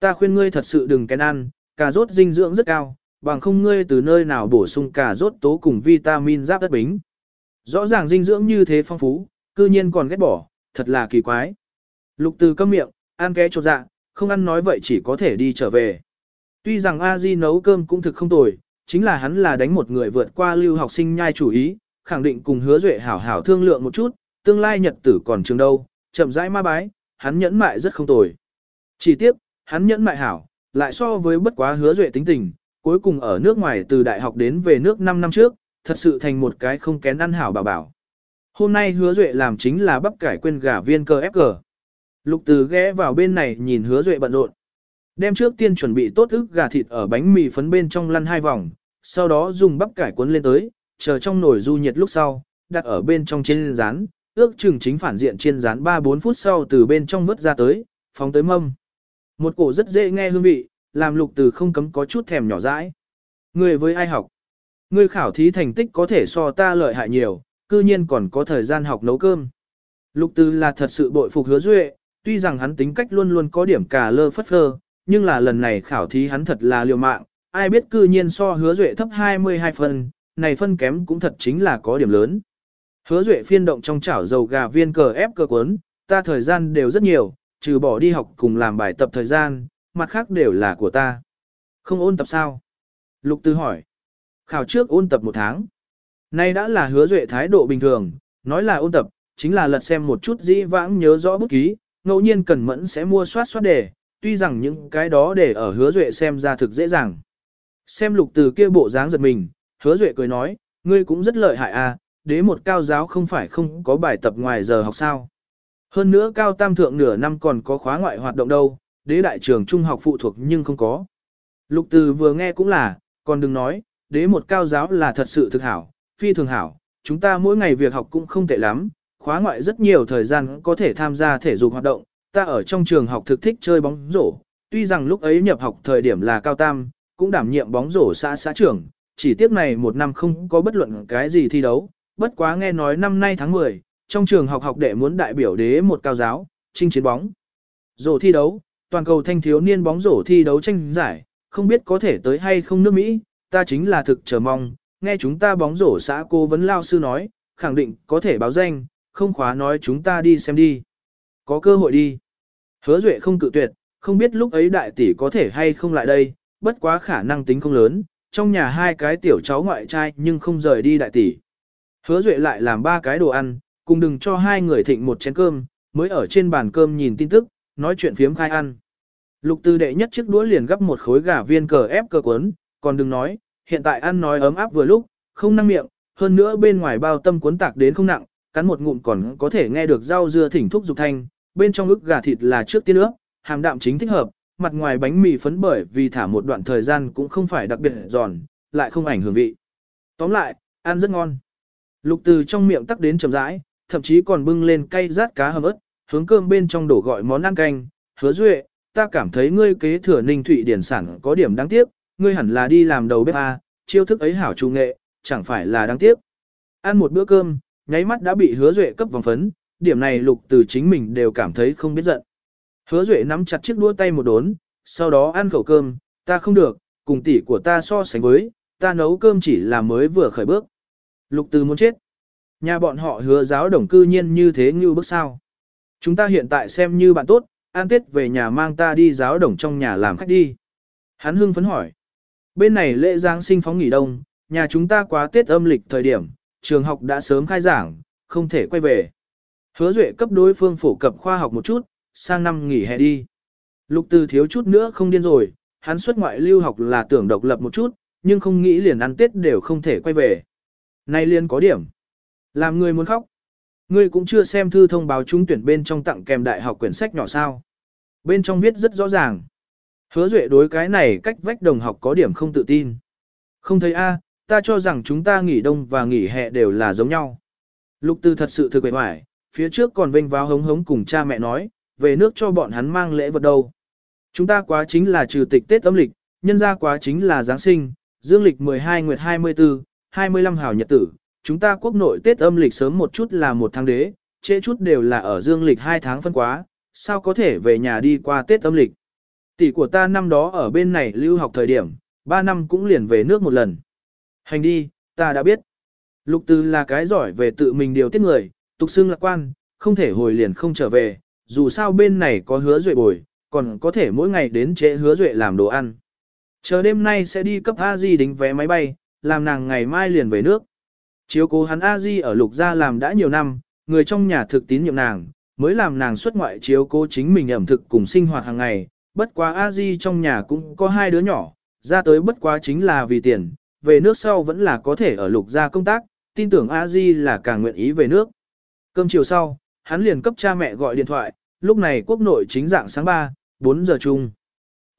Ta khuyên ngươi thật sự đừng kén ăn, cà rốt dinh dưỡng rất cao, bằng không ngươi từ nơi nào bổ sung cà rốt tố cùng vitamin giáp đất bính. Rõ ràng dinh dưỡng như thế phong phú, cư nhiên còn ghét bỏ, thật là kỳ quái. Lục từ câm miệng, ăn ké chột dạ, không ăn nói vậy chỉ có thể đi trở về. Tuy rằng a di nấu cơm cũng thực không tồi, chính là hắn là đánh một người vượt qua lưu học sinh nhai chủ ý, khẳng định cùng hứa duệ hảo hảo thương lượng một chút, tương lai nhật tử còn trường đâu, chậm rãi ma bái, hắn nhẫn mại rất không tồi. Chỉ tiếp, hắn nhẫn mại hảo, lại so với bất quá hứa duệ tính tình, cuối cùng ở nước ngoài từ đại học đến về nước 5 năm trước, thật sự thành một cái không kén ăn hảo bảo bảo. Hôm nay hứa duệ làm chính là bắp cải quên gà viên cơ ép cờ. Lục từ ghé vào bên này nhìn hứa duệ bận rộn. Đem trước tiên chuẩn bị tốt ức gà thịt ở bánh mì phấn bên trong lăn hai vòng, sau đó dùng bắp cải cuốn lên tới, chờ trong nồi du nhiệt lúc sau, đặt ở bên trong trên rán, ước chừng chính phản diện trên rán 3-4 phút sau từ bên trong vớt ra tới, phóng tới mâm. Một cổ rất dễ nghe hương vị, làm lục từ không cấm có chút thèm nhỏ dãi. Người với ai học? Người khảo thí thành tích có thể so ta lợi hại nhiều, cư nhiên còn có thời gian học nấu cơm. Lục Từ là thật sự bội phục hứa duệ, tuy rằng hắn tính cách luôn luôn có điểm cả lơ phất phơ, nhưng là lần này khảo thí hắn thật là liều mạng, ai biết cư nhiên so hứa duệ thấp 22 phần, này phân kém cũng thật chính là có điểm lớn. Hứa duệ phiên động trong chảo dầu gà viên cờ ép cơ cuốn, ta thời gian đều rất nhiều, trừ bỏ đi học cùng làm bài tập thời gian, mặt khác đều là của ta. Không ôn tập sao? Lục Tư hỏi. Khảo trước ôn tập một tháng. Nay đã là hứa duệ thái độ bình thường, nói là ôn tập, chính là lật xem một chút dĩ vãng nhớ rõ bút ký, ngẫu nhiên cần mẫn sẽ mua soát soát đề, tuy rằng những cái đó để ở hứa duệ xem ra thực dễ dàng. Xem lục từ kia bộ dáng giật mình, hứa duệ cười nói, ngươi cũng rất lợi hại à, đế một cao giáo không phải không có bài tập ngoài giờ học sao. Hơn nữa cao tam thượng nửa năm còn có khóa ngoại hoạt động đâu, đế đại trường trung học phụ thuộc nhưng không có. Lục từ vừa nghe cũng là, còn đừng nói, đế một cao giáo là thật sự thực hảo, phi thường hảo, chúng ta mỗi ngày việc học cũng không tệ lắm, khóa ngoại rất nhiều thời gian có thể tham gia thể dục hoạt động, ta ở trong trường học thực thích chơi bóng rổ, tuy rằng lúc ấy nhập học thời điểm là cao tam, cũng đảm nhiệm bóng rổ xã xã trưởng, chỉ tiếc này một năm không có bất luận cái gì thi đấu, bất quá nghe nói năm nay tháng 10, trong trường học học đệ muốn đại biểu đế một cao giáo, chinh chiến bóng. Rổ thi đấu, toàn cầu thanh thiếu niên bóng rổ thi đấu tranh giải, không biết có thể tới hay không nước Mỹ, ta chính là thực chờ mong, nghe chúng ta bóng rổ xã cô vấn lao sư nói, khẳng định có thể báo danh, không khóa nói chúng ta đi xem đi. Có cơ hội đi. Hứa Duệ không cự tuyệt, không biết lúc ấy đại tỷ có thể hay không lại đây, bất quá khả năng tính không lớn, trong nhà hai cái tiểu cháu ngoại trai nhưng không rời đi đại tỷ. Hứa Duệ lại làm ba cái đồ ăn, cùng đừng cho hai người thịnh một chén cơm, mới ở trên bàn cơm nhìn tin tức, nói chuyện phiếm khai ăn. Lục tư đệ nhất chiếc đũa liền gấp một khối gà viên cờ ép cờ cuốn, còn đừng nói, hiện tại ăn nói ấm áp vừa lúc, không năng miệng, hơn nữa bên ngoài bao tâm cuốn tạc đến không nặng, cắn một ngụm còn có thể nghe được rau dưa thỉnh thúc dục thanh, bên trong ức gà thịt là trước tiên nữa, hàm đạm chính thích hợp, mặt ngoài bánh mì phấn bởi vì thả một đoạn thời gian cũng không phải đặc biệt giòn, lại không ảnh hưởng vị. Tóm lại, ăn rất ngon. Lục từ trong miệng tắc đến chậm rãi, thậm chí còn bưng lên cay rát cá hầm ớt, hướng cơm bên trong đổ gọi món ăn canh, hứa duệ, ta cảm thấy ngươi kế thừa ninh thụy điển sản có điểm đáng tiếc, ngươi hẳn là đi làm đầu bếp A, chiêu thức ấy hảo trù nghệ, chẳng phải là đáng tiếc. Ăn một bữa cơm, nháy mắt đã bị hứa duệ cấp vòng phấn, điểm này lục từ chính mình đều cảm thấy không biết giận. Hứa duệ nắm chặt chiếc đũa tay một đốn, sau đó ăn khẩu cơm, ta không được, cùng tỷ của ta so sánh với, ta nấu cơm chỉ là mới vừa khởi bước. Lục từ muốn chết. Nhà bọn họ hứa giáo đồng cư nhiên như thế như bước sao. Chúng ta hiện tại xem như bạn tốt, an tết về nhà mang ta đi giáo đồng trong nhà làm khách đi. Hắn hưng phấn hỏi. Bên này lễ Giáng sinh phóng nghỉ đông, nhà chúng ta quá Tết âm lịch thời điểm, trường học đã sớm khai giảng, không thể quay về. Hứa Duệ cấp đối phương phổ cập khoa học một chút, sang năm nghỉ hè đi. Lục Từ thiếu chút nữa không điên rồi, hắn xuất ngoại lưu học là tưởng độc lập một chút, nhưng không nghĩ liền ăn Tết đều không thể quay về. Nay liền có điểm. Làm người muốn khóc. Ngươi cũng chưa xem thư thông báo trúng tuyển bên trong tặng kèm đại học quyển sách nhỏ sao. Bên trong viết rất rõ ràng. Hứa Duệ đối cái này cách vách đồng học có điểm không tự tin. Không thấy a, ta cho rằng chúng ta nghỉ đông và nghỉ hè đều là giống nhau. Lục Tư thật sự thực quệ hoài, phía trước còn vênh váo hống hống cùng cha mẹ nói, về nước cho bọn hắn mang lễ vật đâu. Chúng ta quá chính là trừ tịch Tết âm lịch, nhân ra quá chính là Giáng sinh, dương lịch 12 nguyệt 24, 25 hào nhật tử. Chúng ta quốc nội Tết âm lịch sớm một chút là một tháng đế, trễ chút đều là ở dương lịch 2 tháng phân quá, sao có thể về nhà đi qua Tết âm lịch. Tỷ của ta năm đó ở bên này lưu học thời điểm, 3 năm cũng liền về nước một lần. Hành đi, ta đã biết. Lục Từ là cái giỏi về tự mình điều tiết người, tục xưng lạc quan, không thể hồi liền không trở về, dù sao bên này có hứa duệ bồi, còn có thể mỗi ngày đến trễ hứa duệ làm đồ ăn. Chờ đêm nay sẽ đi cấp a di đính vé máy bay, làm nàng ngày mai liền về nước. Chiếu cố hắn a di ở lục gia làm đã nhiều năm, người trong nhà thực tín nhiệm nàng, mới làm nàng xuất ngoại chiếu cố chính mình ẩm thực cùng sinh hoạt hàng ngày. Bất quá a di trong nhà cũng có hai đứa nhỏ, ra tới bất quá chính là vì tiền, về nước sau vẫn là có thể ở lục gia công tác, tin tưởng a di là càng nguyện ý về nước. Cơm chiều sau, hắn liền cấp cha mẹ gọi điện thoại, lúc này quốc nội chính dạng sáng 3, 4 giờ chung.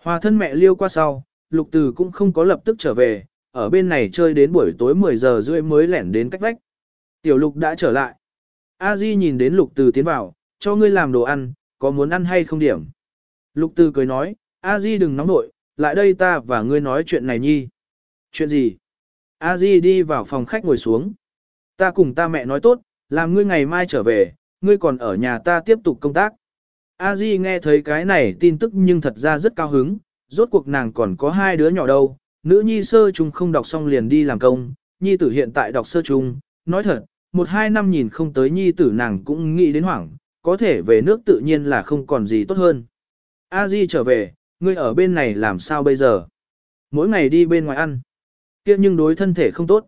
Hòa thân mẹ liêu qua sau, lục từ cũng không có lập tức trở về, ở bên này chơi đến buổi tối 10 giờ rưỡi mới lẻn đến cách vách. Tiểu lục đã trở lại. A Di nhìn đến lục từ tiến vào, cho ngươi làm đồ ăn, có muốn ăn hay không điểm. Lục từ cười nói, A Di đừng nóng nội, lại đây ta và ngươi nói chuyện này nhi. Chuyện gì? A Di đi vào phòng khách ngồi xuống. Ta cùng ta mẹ nói tốt, làm ngươi ngày mai trở về, ngươi còn ở nhà ta tiếp tục công tác. A Di nghe thấy cái này tin tức nhưng thật ra rất cao hứng, rốt cuộc nàng còn có hai đứa nhỏ đâu, nữ nhi sơ trung không đọc xong liền đi làm công, nhi tử hiện tại đọc sơ trung, nói thật, một hai năm nhìn không tới nhi tử nàng cũng nghĩ đến hoảng, có thể về nước tự nhiên là không còn gì tốt hơn. A Di trở về, ngươi ở bên này làm sao bây giờ? Mỗi ngày đi bên ngoài ăn, kia nhưng đối thân thể không tốt.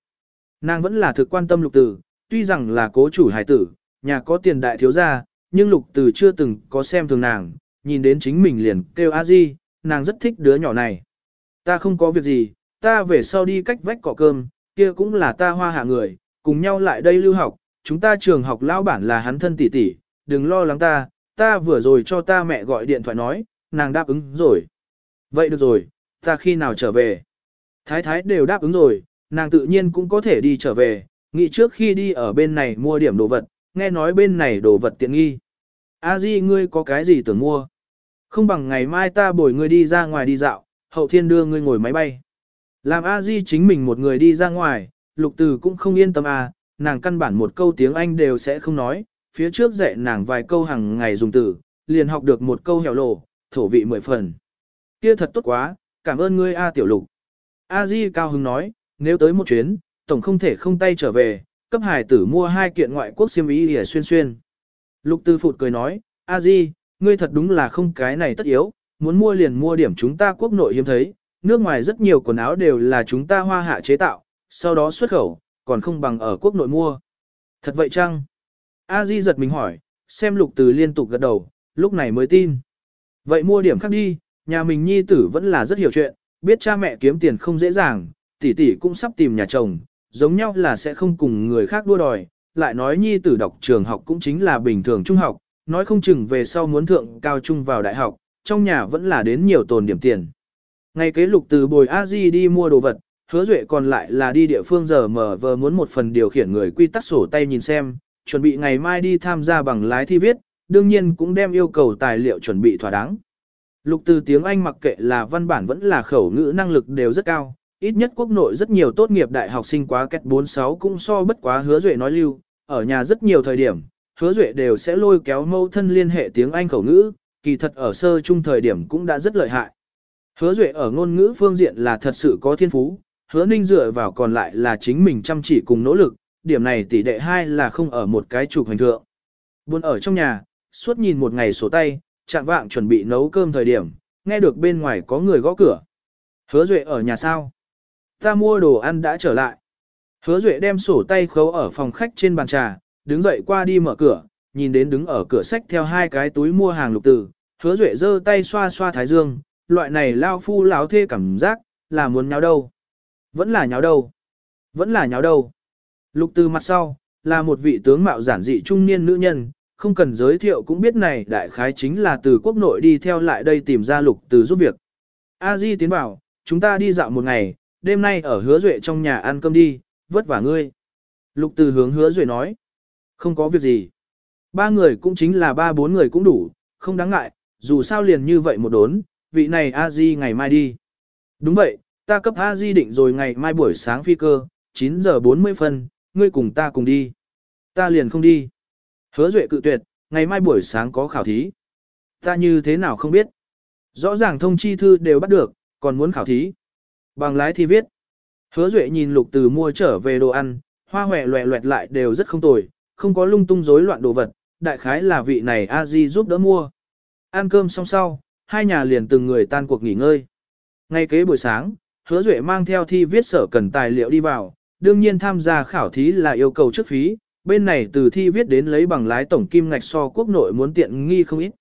Nàng vẫn là thực quan tâm lục tử, tuy rằng là cố chủ hải tử, nhà có tiền đại thiếu gia, nhưng lục tử chưa từng có xem thường nàng, nhìn đến chính mình liền kêu A Di, nàng rất thích đứa nhỏ này. Ta không có việc gì, ta về sau đi cách vách cọ cơm, kia cũng là ta hoa hạ người, cùng nhau lại đây lưu học, chúng ta trường học lão bản là hắn thân tỷ tỷ, đừng lo lắng ta, ta vừa rồi cho ta mẹ gọi điện thoại nói, nàng đáp ứng rồi. Vậy được rồi, ta khi nào trở về? Thái thái đều đáp ứng rồi, nàng tự nhiên cũng có thể đi trở về, nghĩ trước khi đi ở bên này mua điểm đồ vật, nghe nói bên này đồ vật tiện nghi. A Di ngươi có cái gì tưởng mua? Không bằng ngày mai ta bồi ngươi đi ra ngoài đi dạo, hậu thiên đưa ngươi ngồi máy bay. Làm A Di chính mình một người đi ra ngoài, lục từ cũng không yên tâm à, nàng căn bản một câu tiếng Anh đều sẽ không nói, phía trước dạy nàng vài câu hàng ngày dùng từ, liền học được một câu hẻo lộ, thổ vị mười phần. Kia thật tốt quá, cảm ơn ngươi A tiểu lục. A Di cao hứng nói, nếu tới một chuyến, tổng không thể không tay trở về, cấp hải tử mua hai kiện ngoại quốc xiêm y để xuyên xuyên. Lục tư phụt cười nói, A Di, ngươi thật đúng là không cái này tất yếu, muốn mua liền mua điểm chúng ta quốc nội hiếm thấy, nước ngoài rất nhiều quần áo đều là chúng ta hoa hạ chế tạo, sau đó xuất khẩu, còn không bằng ở quốc nội mua. Thật vậy chăng? A Di giật mình hỏi, xem lục từ liên tục gật đầu, lúc này mới tin. Vậy mua điểm khác đi, nhà mình nhi tử vẫn là rất hiểu chuyện, biết cha mẹ kiếm tiền không dễ dàng, tỷ tỷ cũng sắp tìm nhà chồng, giống nhau là sẽ không cùng người khác đua đòi, lại nói nhi tử đọc trường học cũng chính là bình thường trung học, nói không chừng về sau muốn thượng cao trung vào đại học, trong nhà vẫn là đến nhiều tồn điểm tiền. Ngày kế lục từ bồi a di đi mua đồ vật, hứa duệ còn lại là đi địa phương giờ mở vờ muốn một phần điều khiển người quy tắc sổ tay nhìn xem, chuẩn bị ngày mai đi tham gia bằng lái thi viết, đương nhiên cũng đem yêu cầu tài liệu chuẩn bị thỏa đáng. Lục từ tiếng Anh mặc kệ là văn bản vẫn là khẩu ngữ năng lực đều rất cao, ít nhất quốc nội rất nhiều tốt nghiệp đại học sinh quá kết 46 cũng so bất quá hứa duệ nói lưu, ở nhà rất nhiều thời điểm, hứa duệ đều sẽ lôi kéo mâu thân liên hệ tiếng Anh khẩu ngữ, kỳ thật ở sơ trung thời điểm cũng đã rất lợi hại. Hứa duệ ở ngôn ngữ phương diện là thật sự có thiên phú, hứa ninh dựa vào còn lại là chính mình chăm chỉ cùng nỗ lực, điểm này tỷ đệ hai là không ở một cái trục hành thượng. Buồn ở trong nhà, suốt nhìn một ngày sổ tay, chạm vạng chuẩn bị nấu cơm thời điểm, nghe được bên ngoài có người gõ cửa. Hứa Duệ ở nhà sao? Ta mua đồ ăn đã trở lại. Hứa Duệ đem sổ tay khấu ở phòng khách trên bàn trà, đứng dậy qua đi mở cửa, nhìn đến đứng ở cửa sách theo hai cái túi mua hàng lục tử. Hứa Duệ giơ tay xoa xoa thái dương, loại này lao phu lão thê cảm giác, là muốn nháo đâu. Vẫn là nháo đâu. Vẫn là nháo đâu. Lục từ mặt sau, là một vị tướng mạo giản dị trung niên nữ nhân, không cần giới thiệu cũng biết này đại khái chính là từ quốc nội đi theo lại đây tìm ra lục từ giúp việc. A Di tiến bảo, chúng ta đi dạo một ngày, đêm nay ở hứa duệ trong nhà ăn cơm đi, vất vả ngươi. Lục từ hướng hứa duệ nói, không có việc gì. Ba người cũng chính là ba bốn người cũng đủ, không đáng ngại, dù sao liền như vậy một đốn, vị này A Di ngày mai đi. Đúng vậy, ta cấp A Di định rồi ngày mai buổi sáng phi cơ, 9 giờ 40 phân, ngươi cùng ta cùng đi. Ta liền không đi. Hứa Duệ cự tuyệt, ngày mai buổi sáng có khảo thí. Ta như thế nào không biết. Rõ ràng thông chi thư đều bắt được, còn muốn khảo thí. Bằng lái thi viết. Hứa Duệ nhìn lục từ mua trở về đồ ăn, hoa hòe loẹ loẹt lại đều rất không tồi, không có lung tung rối loạn đồ vật, đại khái là vị này a di giúp đỡ mua. Ăn cơm xong sau, hai nhà liền từng người tan cuộc nghỉ ngơi. Ngay kế buổi sáng, hứa duệ mang theo thi viết sở cần tài liệu đi vào, đương nhiên tham gia khảo thí là yêu cầu trước phí, bên này từ thi viết đến lấy bằng lái tổng kim ngạch so quốc nội muốn tiện nghi không ít.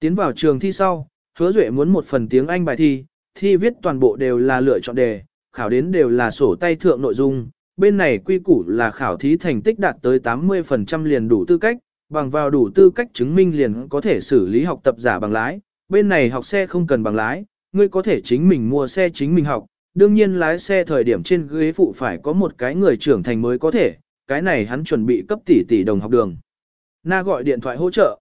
Tiến vào trường thi sau, hứa duệ muốn một phần tiếng Anh bài thi, thi viết toàn bộ đều là lựa chọn đề, khảo đến đều là sổ tay thượng nội dung, bên này quy củ là khảo thí thành tích đạt tới 80% liền đủ tư cách, bằng vào đủ tư cách chứng minh liền có thể xử lý học tập giả bằng lái, bên này học xe không cần bằng lái, ngươi có thể chính mình mua xe chính mình học, đương nhiên lái xe thời điểm trên ghế phụ phải có một cái người trưởng thành mới có thể, cái này hắn chuẩn bị cấp tỷ tỷ đồng học đường. Na gọi điện thoại hỗ trợ.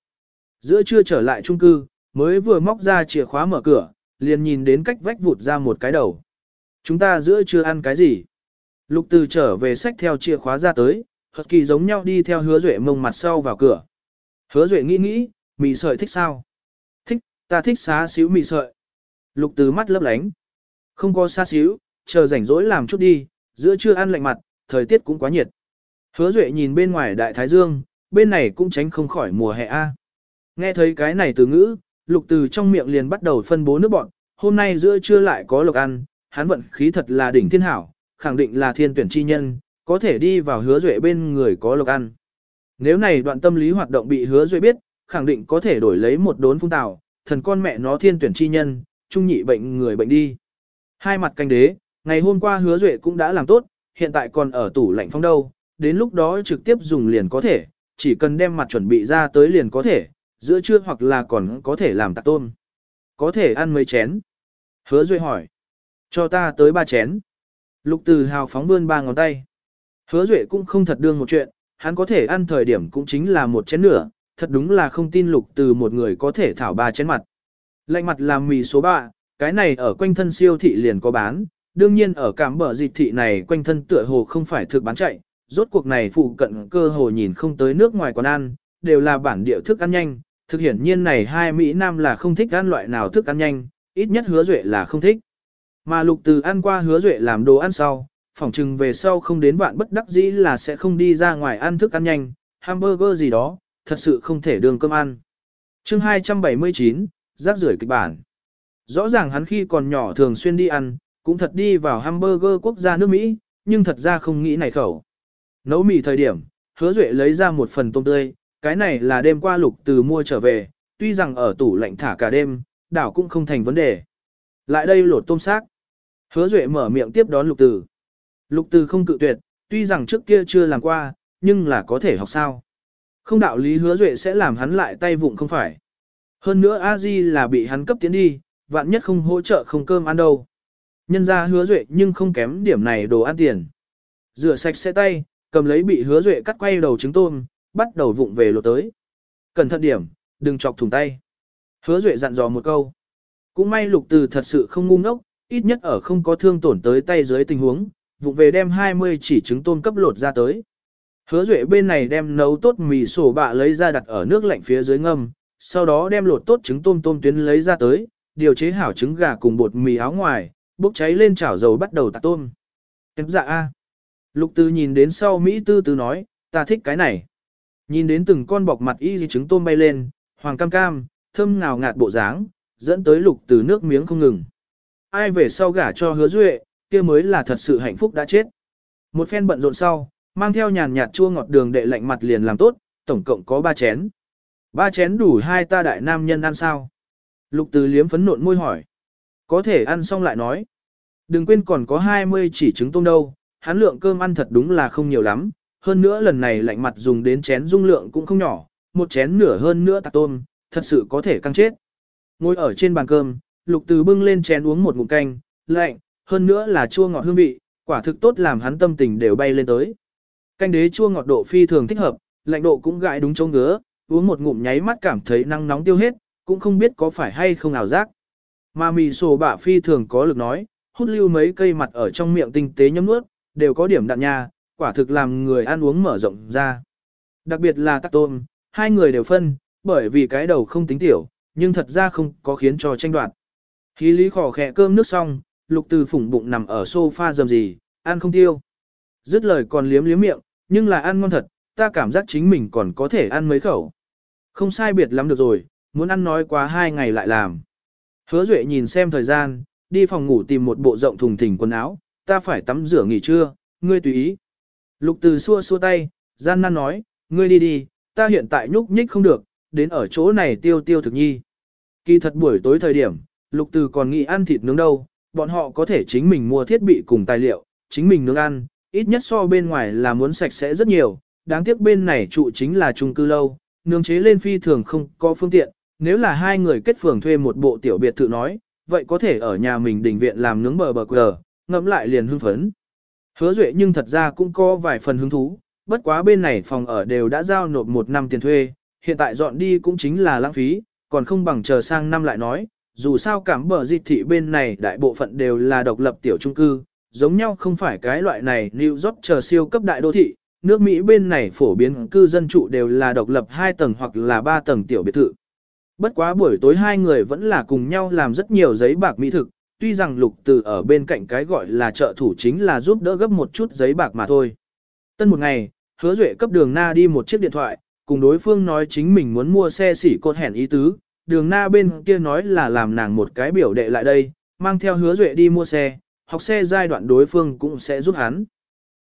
Giữa trưa trở lại trung cư, mới vừa móc ra chìa khóa mở cửa, liền nhìn đến cách vách vụt ra một cái đầu. Chúng ta giữa trưa ăn cái gì? Lục từ trở về sách theo chìa khóa ra tới, hợp kỳ giống nhau đi theo hứa duệ mông mặt sau vào cửa. Hứa Duệ nghĩ nghĩ, mì sợi thích sao? Thích, ta thích xá xíu mì sợi. Lục từ mắt lấp lánh. Không có xa xíu, chờ rảnh rỗi làm chút đi, giữa trưa ăn lạnh mặt, thời tiết cũng quá nhiệt. Hứa Duệ nhìn bên ngoài đại thái dương, bên này cũng tránh không khỏi mùa hè A. Nghe thấy cái này từ ngữ, lục từ trong miệng liền bắt đầu phân bố nước bọn, hôm nay giữa trưa lại có lộc ăn, hắn vận khí thật là đỉnh thiên hảo, khẳng định là thiên tuyển chi nhân, có thể đi vào hứa duệ bên người có lộc ăn. Nếu này đoạn tâm lý hoạt động bị hứa duệ biết, khẳng định có thể đổi lấy một đốn phung tào, thần con mẹ nó thiên tuyển chi nhân, trung nhị bệnh người bệnh đi. Hai mặt canh đế, ngày hôm qua hứa duệ cũng đã làm tốt, hiện tại còn ở tủ lạnh phong đâu, đến lúc đó trực tiếp dùng liền có thể, chỉ cần đem mặt chuẩn bị ra tới liền có thể, giữa trưa hoặc là còn có thể làm tạc tôm. Có thể ăn mấy chén. Hứa duệ hỏi. Cho ta tới ba chén. Lục từ hào phóng vươn ba ngón tay. Hứa duệ cũng không thật đương một chuyện, hắn có thể ăn thời điểm cũng chính là một chén nửa, thật đúng là không tin lục từ một người có thể thảo ba chén mặt. Lạnh mặt làm mì số ba, cái này ở quanh thân siêu thị liền có bán, đương nhiên ở cảm bờ dịch thị này quanh thân tựa hồ không phải thực bán chạy, rốt cuộc này phụ cận cơ hồ nhìn không tới nước ngoài quán ăn, đều là bản địa thức ăn nhanh, thực hiển nhiên này hai Mỹ Nam là không thích ăn loại nào thức ăn nhanh, ít nhất hứa duệ là không thích. Mà lục từ ăn qua hứa duệ làm đồ ăn sau, phỏng chừng về sau không đến vạn bất đắc dĩ là sẽ không đi ra ngoài ăn thức ăn nhanh, hamburger gì đó, thật sự không thể đường cơm ăn. chương 279, rác rưởi kịch bản. Rõ ràng hắn khi còn nhỏ thường xuyên đi ăn, cũng thật đi vào hamburger quốc gia nước Mỹ, nhưng thật ra không nghĩ này khẩu. Nấu mì thời điểm, hứa duệ lấy ra một phần tôm tươi, cái này là đêm qua lục từ mua trở về, tuy rằng ở tủ lạnh thả cả đêm, đảo cũng không thành vấn đề. Lại đây lột tôm xác. Hứa duệ mở miệng tiếp đón lục từ. Lục từ không cự tuyệt, tuy rằng trước kia chưa làm qua, nhưng là có thể học sao. Không đạo lý hứa duệ sẽ làm hắn lại tay vụng không phải. Hơn nữa a di là bị hắn cấp tiến đi, vạn nhất không hỗ trợ không cơm ăn đâu. Nhân ra hứa duệ nhưng không kém điểm này đồ ăn tiền. Rửa sạch sẽ tay, cầm lấy bị hứa duệ cắt quay đầu trứng tôm, bắt đầu vụng về lột tới. Cẩn thận điểm, đừng chọc thủng tay. Hứa duệ dặn dò một câu. Cũng may lục từ thật sự không ngu ngốc, ít nhất ở không có thương tổn tới tay dưới tình huống, vụng về đem 20 chỉ trứng tôm cấp lột ra tới. Hứa duệ bên này đem nấu tốt mì sổ bạ lấy ra đặt ở nước lạnh phía dưới ngâm, sau đó đem lột tốt trứng tôm tôm tuyến lấy ra tới, điều chế hảo trứng gà cùng bột mì áo ngoài, bốc cháy lên chảo dầu bắt đầu tạt tôm. Em dạ a. Lục Tư nhìn đến sau Mỹ tư tư nói, ta thích cái này. Nhìn đến từng con bọc mặt y gì trứng tôm bay lên, hoàng cam cam, thơm ngào ngạt bộ dáng, dẫn tới lục từ nước miếng không ngừng. Ai về sau gả cho hứa duệ, kia mới là thật sự hạnh phúc đã chết. Một phen bận rộn sau, mang theo nhàn nhạt chua ngọt đường đệ lạnh mặt liền làm tốt, tổng cộng có ba chén. Ba chén đủ hai ta đại nam nhân ăn sao? Lục từ liếm phấn nộn môi hỏi. Có thể ăn xong lại nói. Đừng quên còn có 20 chỉ trứng tôm đâu, hắn lượng cơm ăn thật đúng là không nhiều lắm, hơn nữa lần này lạnh mặt dùng đến chén dung lượng cũng không nhỏ, một chén nửa hơn nữa tạc tôm, thật sự có thể căng chết. Ngồi ở trên bàn cơm, lục từ bưng lên chén uống một ngụm canh, lạnh, hơn nữa là chua ngọt hương vị, quả thực tốt làm hắn tâm tình đều bay lên tới. Canh đế chua ngọt độ phi thường thích hợp, lạnh độ cũng gãi đúng chỗ ngứa, uống một ngụm nháy mắt cảm thấy năng nóng tiêu hết, cũng không biết có phải hay không ảo giác. Mà mì sổ bạ phi thường có lực nói, hút lưu mấy cây mặt ở trong miệng tinh tế nhấm nuốt, đều có điểm đạn nha, quả thực làm người ăn uống mở rộng ra. Đặc biệt là tắc tôm, hai người đều phân, bởi vì cái đầu không tính tiểu, nhưng thật ra không có khiến cho tranh đoạt. Khí lý khỏ khẽ cơm nước xong, lục từ phủng bụng nằm ở sofa dầm gì, ăn không tiêu. Dứt lời còn liếm liếm miệng, nhưng là ăn ngon thật, ta cảm giác chính mình còn có thể ăn mấy khẩu. Không sai biệt lắm được rồi, muốn ăn nói quá hai ngày lại làm. Hứa Duệ nhìn xem thời gian, đi phòng ngủ tìm một bộ rộng thùng thình quần áo, ta phải tắm rửa nghỉ trưa, ngươi tùy ý. Lục từ xua xua tay, gian nan nói, ngươi đi đi, ta hiện tại nhúc nhích không được, đến ở chỗ này tiêu tiêu thực nhi. Kỳ thật buổi tối thời điểm, lục từ còn nghĩ ăn thịt nướng đâu, bọn họ có thể chính mình mua thiết bị cùng tài liệu, chính mình nướng ăn, ít nhất so bên ngoài là muốn sạch sẽ rất nhiều, đáng tiếc bên này trụ chính là chung cư lâu, nướng chế lên phi thường không có phương tiện, nếu là hai người kết phường thuê một bộ tiểu biệt thự nói, vậy có thể ở nhà mình đình viện làm nướng bờ bờ quờ, ngẫm lại liền hưng phấn. Hứa Duệ nhưng thật ra cũng có vài phần hứng thú, bất quá bên này phòng ở đều đã giao nộp một năm tiền thuê, hiện tại dọn đi cũng chính là lãng phí, còn không bằng chờ sang năm lại nói, dù sao cảm bờ dịch thị bên này đại bộ phận đều là độc lập tiểu trung cư, giống nhau không phải cái loại này New York chờ siêu cấp đại đô thị, nước Mỹ bên này phổ biến cư dân trụ đều là độc lập 2 tầng hoặc là 3 tầng tiểu biệt thự. Bất quá buổi tối hai người vẫn là cùng nhau làm rất nhiều giấy bạc mỹ thực, tuy rằng lục từ ở bên cạnh cái gọi là trợ thủ chính là giúp đỡ gấp một chút giấy bạc mà thôi. Tân một ngày, hứa duệ cấp đường na đi một chiếc điện thoại, cùng đối phương nói chính mình muốn mua xe xỉ cột hẹn ý tứ, đường na bên kia nói là làm nàng một cái biểu đệ lại đây, mang theo hứa duệ đi mua xe, học xe giai đoạn đối phương cũng sẽ giúp hắn.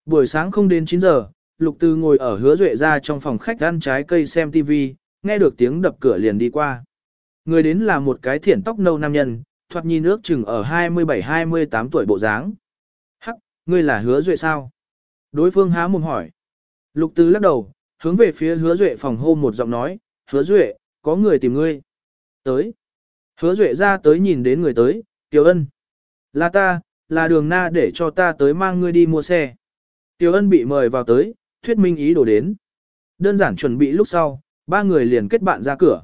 Buổi sáng không đến 9 giờ, Lục từ ngồi ở hứa duệ ra trong phòng khách ăn trái cây xem TV, nghe được tiếng đập cửa liền đi qua. Người đến là một cái thiển tóc nâu nam nhân, thoạt nhìn ước chừng ở 27-28 tuổi bộ dáng. Hắc, ngươi là hứa duệ sao? Đối phương há mồm hỏi. Lục Tư lắc đầu, hướng về phía hứa duệ phòng hô một giọng nói, hứa duệ, có người tìm ngươi. Tới. Hứa duệ ra tới nhìn đến người tới, Tiểu Ân. Là ta, là đường na để cho ta tới mang ngươi đi mua xe. Tiểu Ân bị mời vào tới, thuyết minh ý đồ đến. Đơn giản chuẩn bị lúc sau, ba người liền kết bạn ra cửa.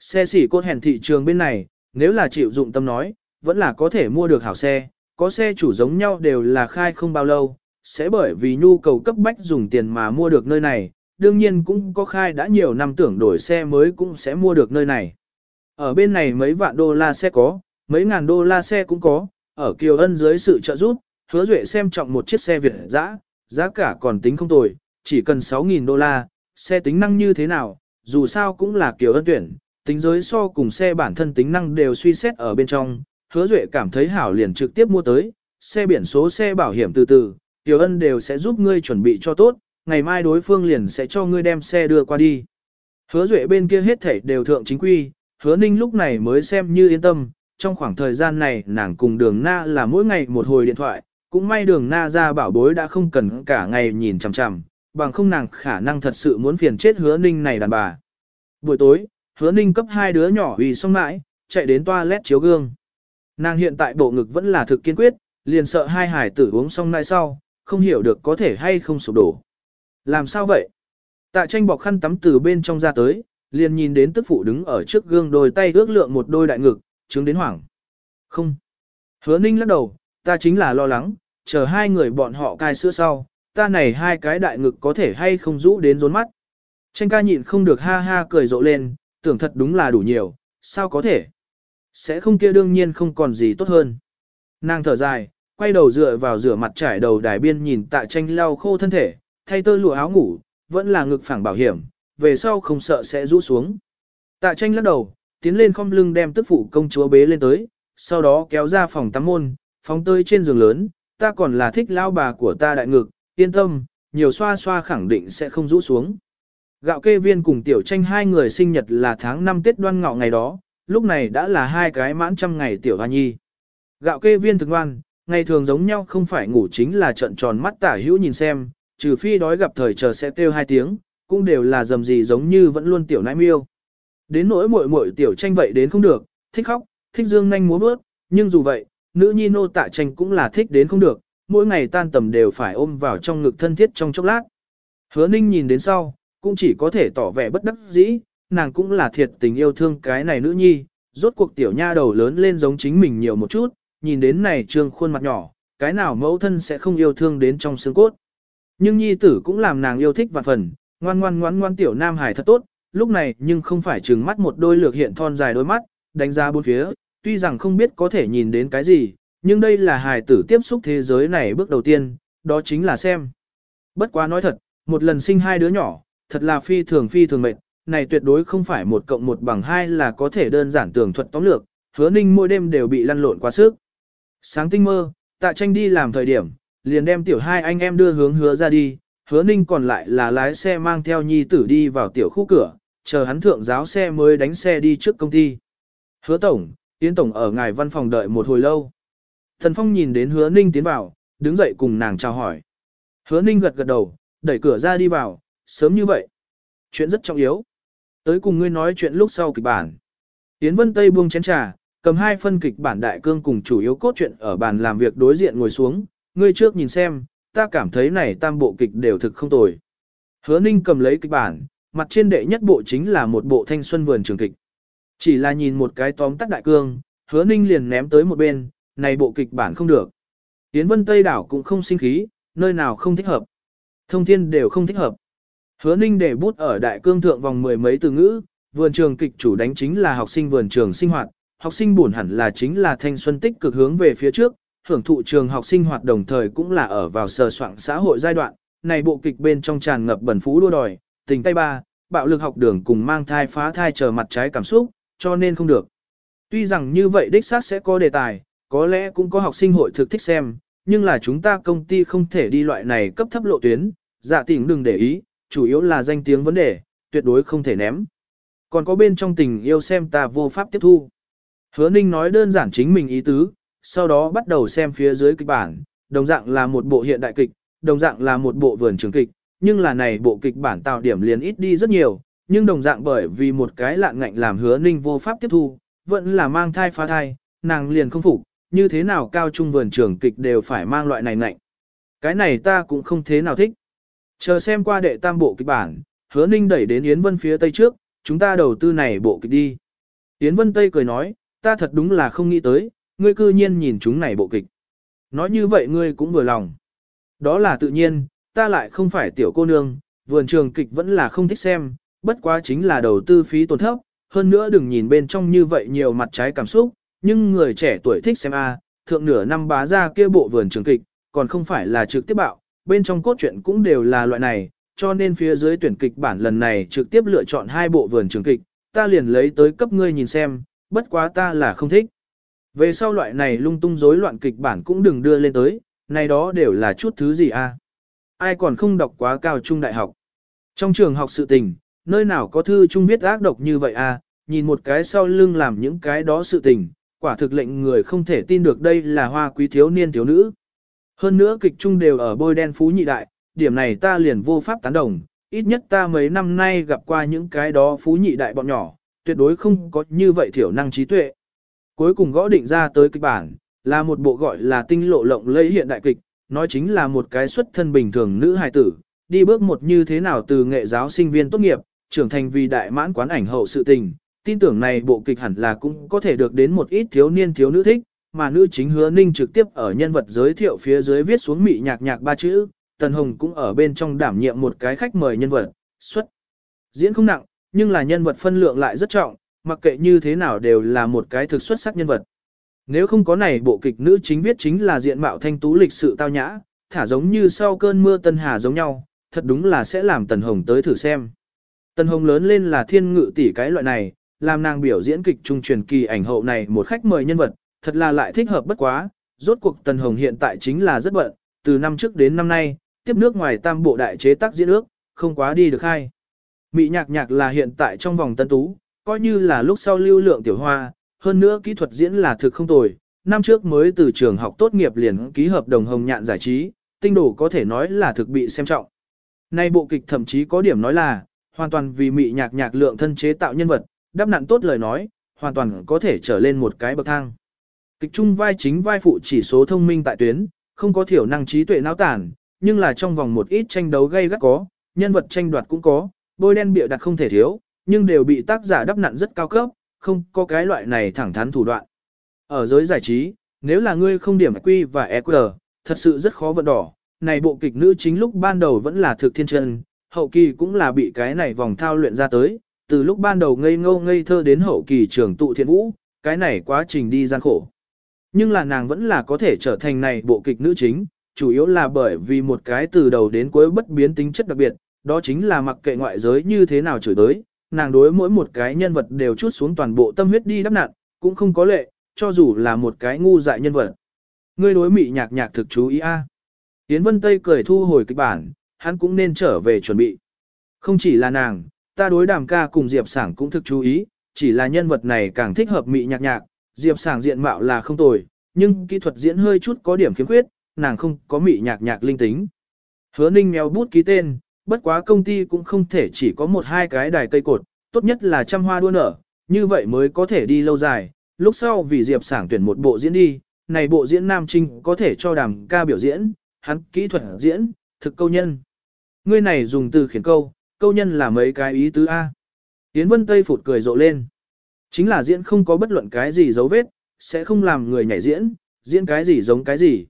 Xe xỉ cốt hèn thị trường bên này, nếu là chịu dụng tâm nói, vẫn là có thể mua được hảo xe, có xe chủ giống nhau đều là khai không bao lâu, sẽ bởi vì nhu cầu cấp bách dùng tiền mà mua được nơi này, đương nhiên cũng có khai đã nhiều năm tưởng đổi xe mới cũng sẽ mua được nơi này. Ở bên này mấy vạn đô la xe có, mấy ngàn đô la xe cũng có, ở Kiều Ân dưới sự trợ giúp, hứa duệ xem trọng một chiếc xe Việt dã, giá cả còn tính không tồi, chỉ cần 6.000 đô la, xe tính năng như thế nào, dù sao cũng là kiểu Ân tuyển, tính giới so cùng xe bản thân tính năng đều suy xét ở bên trong, hứa duệ cảm thấy hảo liền trực tiếp mua tới, xe biển số xe bảo hiểm từ từ, Tiểu Ân đều sẽ giúp ngươi chuẩn bị cho tốt, ngày mai đối phương liền sẽ cho ngươi đem xe đưa qua đi. Hứa duệ bên kia hết thảy đều thượng chính quy, hứa ninh lúc này mới xem như yên tâm, trong khoảng thời gian này nàng cùng đường na là mỗi ngày một hồi điện thoại, cũng may đường na ra bảo bối đã không cần cả ngày nhìn chằm chằm, bằng không nàng khả năng thật sự muốn phiền chết hứa ninh này đàn bà. Buổi tối, hứa ninh cấp hai đứa nhỏ vì xong mãi, chạy đến toilet chiếu gương. Nàng hiện tại bộ ngực vẫn là thực kiên quyết, liền sợ hai hải tử uống xong lại sau, không hiểu được có thể hay không sụp đổ. Làm sao vậy? Tạ tranh bọc khăn tắm từ bên trong ra tới, liền nhìn đến tức phụ đứng ở trước gương đôi tay ước lượng một đôi đại ngực, chứng đến hoảng. Không. Hứa ninh lắc đầu, ta chính là lo lắng, chờ hai người bọn họ cai sữa sau, ta này hai cái đại ngực có thể hay không rũ đến rốn mắt. Tranh ca nhịn không được ha ha cười rộ lên, tưởng thật đúng là đủ nhiều, sao có thể. Sẽ không kia đương nhiên không còn gì tốt hơn. Nàng thở dài, quay đầu dựa vào rửa mặt trải đầu đài biên nhìn tạ tranh lau khô thân thể, thay tơ lụa áo ngủ, vẫn là ngực phẳng bảo hiểm, về sau không sợ sẽ rũ xuống. Tạ tranh lắc đầu, tiến lên không lưng đem tức phụ công chúa bế lên tới, sau đó kéo ra phòng tắm môn, phóng tơi trên giường lớn, ta còn là thích lao bà của ta đại ngực, yên tâm, nhiều xoa xoa khẳng định sẽ không rũ xuống. Gạo kê viên cùng tiểu tranh hai người sinh nhật là tháng 5 Tết đoan ngọ ngày đó, lúc này đã là hai cái mãn trăm ngày tiểu hoa nhi. Gạo kê viên thực ngoan, ngày thường giống nhau không phải ngủ chính là trận tròn mắt tả hữu nhìn xem, trừ phi đói gặp thời chờ sẽ kêu hai tiếng, cũng đều là dầm gì giống như vẫn luôn tiểu nãi miêu. Đến nỗi muội muội tiểu tranh vậy đến không được, thích khóc, thích dương nhanh múa bước, nhưng dù vậy, nữ nhi nô tạ tranh cũng là thích đến không được, mỗi ngày tan tầm đều phải ôm vào trong ngực thân thiết trong chốc lát. Hứa ninh nhìn đến sau, cũng chỉ có thể tỏ vẻ bất đắc dĩ, nàng cũng là thiệt tình yêu thương cái này nữ nhi, rốt cuộc tiểu nha đầu lớn lên giống chính mình nhiều một chút, nhìn đến này trương khuôn mặt nhỏ, cái nào mẫu thân sẽ không yêu thương đến trong xương cốt. Nhưng nhi tử cũng làm nàng yêu thích vạn phần, ngoan ngoan ngoan ngoan tiểu nam hải thật tốt, lúc này nhưng không phải trừng mắt một đôi lược hiện thon dài đôi mắt, đánh ra bốn phía, tuy rằng không biết có thể nhìn đến cái gì, nhưng đây là hài tử tiếp xúc thế giới này bước đầu tiên, đó chính là xem. Bất quá nói thật, một lần sinh hai đứa nhỏ, thật là phi thường phi thường mệt, này tuyệt đối không phải một cộng một bằng hai là có thể đơn giản tường thuật tóm lược, hứa ninh mỗi đêm đều bị lăn lộn quá sức. Sáng tinh mơ, tạ tranh đi làm thời điểm, liền đem tiểu hai anh em đưa hướng hứa ra đi, hứa ninh còn lại là lái xe mang theo nhi tử đi vào tiểu khu cửa, chờ hắn thượng giáo xe mới đánh xe đi trước công ty. Hứa tổng, Yến tổng ở ngài văn phòng đợi một hồi lâu. Thần Phong nhìn đến hứa ninh tiến vào, đứng dậy cùng nàng chào hỏi. Hứa ninh gật gật đầu, đẩy cửa ra đi vào, sớm như vậy. Chuyện rất trọng yếu. Tới cùng ngươi nói chuyện lúc sau kịch bản. Tiến Vân Tây buông chén trà, cầm hai phân kịch bản đại cương cùng chủ yếu cốt truyện ở bàn làm việc đối diện ngồi xuống. Ngươi trước nhìn xem, ta cảm thấy này tam bộ kịch đều thực không tồi. Hứa ninh cầm lấy kịch bản, mặt trên đệ nhất bộ chính là một bộ thanh xuân vườn trường kịch. Chỉ là nhìn một cái tóm tắt đại cương, hứa ninh liền ném tới một bên, này bộ kịch bản không được. Yến Vân Tây đảo cũng không sinh khí, nơi nào không thích hợp. Thông thiên đều không thích hợp. Hứa ninh để bút ở đại cương thượng vòng mười mấy từ ngữ, vườn trường kịch chủ đánh chính là học sinh vườn trường sinh hoạt, học sinh buồn hẳn là chính là thanh xuân tích cực hướng về phía trước, hưởng thụ trường học sinh hoạt đồng thời cũng là ở vào sờ soạn xã hội giai đoạn, này bộ kịch bên trong tràn ngập bẩn phú đua đòi, tình tay ba, bạo lực học đường cùng mang thai phá thai chờ mặt trái cảm xúc, cho nên không được. Tuy rằng như vậy đích xác sẽ có đề tài, có lẽ cũng có học sinh hội thực thích xem, nhưng là chúng ta công ty không thể đi loại này cấp thấp lộ tuyến, dạ tỉnh đừng để ý, chủ yếu là danh tiếng vấn đề, tuyệt đối không thể ném. Còn có bên trong tình yêu xem ta vô pháp tiếp thu. Hứa Ninh nói đơn giản chính mình ý tứ, sau đó bắt đầu xem phía dưới kịch bản, đồng dạng là một bộ hiện đại kịch, đồng dạng là một bộ vườn trường kịch, nhưng là này bộ kịch bản tạo điểm liền ít đi rất nhiều, nhưng đồng dạng bởi vì một cái lạng ngạnh làm hứa ninh vô pháp tiếp thu, vẫn là mang thai phá thai, nàng liền không phục, như thế nào cao trung vườn trường kịch đều phải mang loại này nạnh. Cái này ta cũng không thế nào thích. Chờ xem qua đệ tam bộ kịch bản, hứa ninh đẩy đến Yến Vân phía tây trước, chúng ta đầu tư này bộ kịch đi. Yến Vân Tây cười nói, ta thật đúng là không nghĩ tới, ngươi cư nhiên nhìn chúng này bộ kịch. Nói như vậy ngươi cũng vừa lòng. Đó là tự nhiên, ta lại không phải tiểu cô nương, vườn trường kịch vẫn là không thích xem, bất quá chính là đầu tư phí tổn thấp, hơn nữa đừng nhìn bên trong như vậy nhiều mặt trái cảm xúc, nhưng người trẻ tuổi thích xem A, thượng nửa năm bá ra kia bộ vườn trường kịch, còn không phải là trực tiếp bạo, bên trong cốt truyện cũng đều là loại này, cho nên phía dưới tuyển kịch bản lần này trực tiếp lựa chọn hai bộ vườn trường kịch, ta liền lấy tới cấp ngươi nhìn xem, bất quá ta là không thích. Về sau loại này lung tung rối loạn kịch bản cũng đừng đưa lên tới, này đó đều là chút thứ gì a? Ai còn không đọc quá cao trung đại học? Trong trường học sự tình, nơi nào có thư trung viết ác độc như vậy a? Nhìn một cái sau lưng làm những cái đó sự tình, quả thực lệnh người không thể tin được đây là hoa quý thiếu niên thiếu nữ. Hơn nữa kịch trung đều ở bôi đen phú nhị đại, điểm này ta liền vô pháp tán đồng, ít nhất ta mấy năm nay gặp qua những cái đó phú nhị đại bọn nhỏ, tuyệt đối không có như vậy thiểu năng trí tuệ. Cuối cùng gõ định ra tới kịch bản, là một bộ gọi là tinh lộ lộng lẫy hiện đại kịch, nói chính là một cái xuất thân bình thường nữ hài tử, đi bước một như thế nào từ nghệ giáo sinh viên tốt nghiệp, trưởng thành vì đại mãn quán ảnh hậu sự tình. Tin tưởng này bộ kịch hẳn là cũng có thể được đến một ít thiếu niên thiếu nữ thích, mà nữ chính hứa ninh trực tiếp ở nhân vật giới thiệu phía dưới viết xuống mị nhạc nhạc ba chữ, Tần Hồng cũng ở bên trong đảm nhiệm một cái khách mời nhân vật, xuất. Diễn không nặng, nhưng là nhân vật phân lượng lại rất trọng, mặc kệ như thế nào đều là một cái thực xuất sắc nhân vật. Nếu không có này bộ kịch nữ chính viết chính là diện mạo thanh tú lịch sự tao nhã, thả giống như sau cơn mưa tân hà giống nhau, thật đúng là sẽ làm Tần Hồng tới thử xem. Tần Hồng lớn lên là thiên ngự tỷ cái loại này, làm nàng biểu diễn kịch trung truyền kỳ ảnh hậu này một khách mời nhân vật, thật là lại thích hợp bất quá, rốt cuộc Tần Hồng hiện tại chính là rất bận, từ năm trước đến năm nay, tiếp nước ngoài tam bộ đại chế tác diễn ước, không quá đi được hay. Mị nhạc nhạc là hiện tại trong vòng tân tú, coi như là lúc sau lưu lượng tiểu hoa, hơn nữa kỹ thuật diễn là thực không tồi. Năm trước mới từ trường học tốt nghiệp liền ký hợp đồng hồng nhạn giải trí, tinh đồ có thể nói là thực bị xem trọng. Nay bộ kịch thậm chí có điểm nói là, hoàn toàn vì mị nhạc nhạc lượng thân chế tạo nhân vật, đáp nặn tốt lời nói, hoàn toàn có thể trở lên một cái bậc thang. Kịch trung vai chính vai phụ chỉ số thông minh tại tuyến, không có thiểu năng trí tuệ não tản, nhưng là trong vòng một ít tranh đấu gây gắt có, nhân vật tranh đoạt cũng có, bôi đen bịa đặt không thể thiếu, nhưng đều bị tác giả đắp nặn rất cao cấp, không có cái loại này thẳng thắn thủ đoạn. Ở giới giải trí, nếu là ngươi không điểm Q và EQ, thật sự rất khó vận đỏ. Này bộ kịch nữ chính lúc ban đầu vẫn là thực thiên chân, hậu kỳ cũng là bị cái này vòng thao luyện ra tới, từ lúc ban đầu ngây ngô ngây thơ đến hậu kỳ trường tụ thiện vũ, cái này quá trình đi gian khổ. Nhưng là nàng vẫn là có thể trở thành này bộ kịch nữ chính, chủ yếu là bởi vì một cái từ đầu đến cuối bất biến tính chất đặc biệt, đó chính là mặc kệ ngoại giới như thế nào chửi tới, nàng đối mỗi một cái nhân vật đều chút xuống toàn bộ tâm huyết đi đắp nặn, cũng không có lệ, cho dù là một cái ngu dại nhân vật. Ngươi đối mị nhạc nhạc thực chú ý a. À. Vân Tây cười thu hồi kịch bản, hắn cũng nên trở về chuẩn bị. Không chỉ là nàng, ta đối đàm ca cùng Diệp Sảng cũng thực chú ý, chỉ là nhân vật này càng thích hợp mị nhạc nhạc, Diệp Sảng diện mạo là không tồi, nhưng kỹ thuật diễn hơi chút có điểm khiếm khuyết, nàng không có mị nhạc nhạc linh tính. Hứa Ninh mèo bút ký tên, bất quá công ty cũng không thể chỉ có một hai cái đài cây cột, tốt nhất là trăm hoa đua nở, như vậy mới có thể đi lâu dài. Lúc sau vì Diệp Sảng tuyển một bộ diễn đi, này bộ diễn nam trinh có thể cho đàm ca biểu diễn, hắn kỹ thuật diễn, thực câu nhân. Ngươi này dùng từ khiển câu, câu nhân là mấy cái ý tứ A. Yến Vân Tây phụt cười rộ lên. Chính là diễn không có bất luận cái gì dấu vết, sẽ không làm người nhảy diễn, diễn cái gì giống cái gì.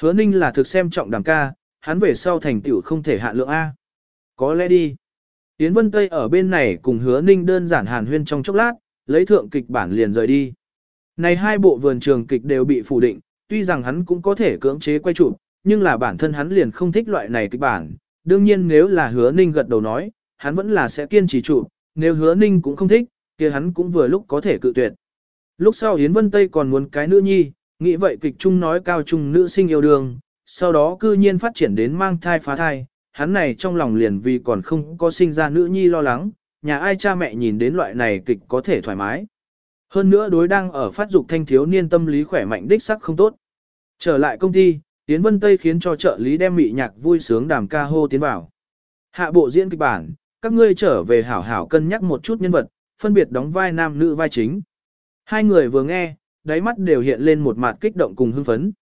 Hứa Ninh là thực xem trọng đàm ca, hắn về sau thành tựu không thể hạ lượng A. Có lẽ đi. Yến Vân Tây ở bên này cùng hứa ninh đơn giản hàn huyên trong chốc lát, lấy thượng kịch bản liền rời đi. Này hai bộ vườn trường kịch đều bị phủ định, tuy rằng hắn cũng có thể cưỡng chế quay chụp, nhưng là bản thân hắn liền không thích loại này kịch bản. Đương nhiên nếu là hứa ninh gật đầu nói, hắn vẫn là sẽ kiên trì trụ, nếu hứa ninh cũng không thích, kia hắn cũng vừa lúc có thể cự tuyệt. Lúc sau Yến Vân Tây còn muốn cái nữ nhi, nghĩ vậy kịch trung nói cao trung nữ sinh yêu đương, sau đó cư nhiên phát triển đến mang thai phá thai, hắn này trong lòng liền vì còn không có sinh ra nữ nhi lo lắng, nhà ai cha mẹ nhìn đến loại này kịch có thể thoải mái. Hơn nữa đối đang ở phát dục thanh thiếu niên tâm lý khỏe mạnh đích sắc không tốt. Trở lại công ty, Tiến Vân Tây khiến cho trợ lý đem mị nhạc vui sướng đàm ca hô tiến vào. Hạ bộ diễn kịch bản, các ngươi trở về hảo hảo cân nhắc một chút nhân vật, phân biệt đóng vai nam nữ vai chính. Hai người vừa nghe, đáy mắt đều hiện lên một mặt kích động cùng hưng phấn.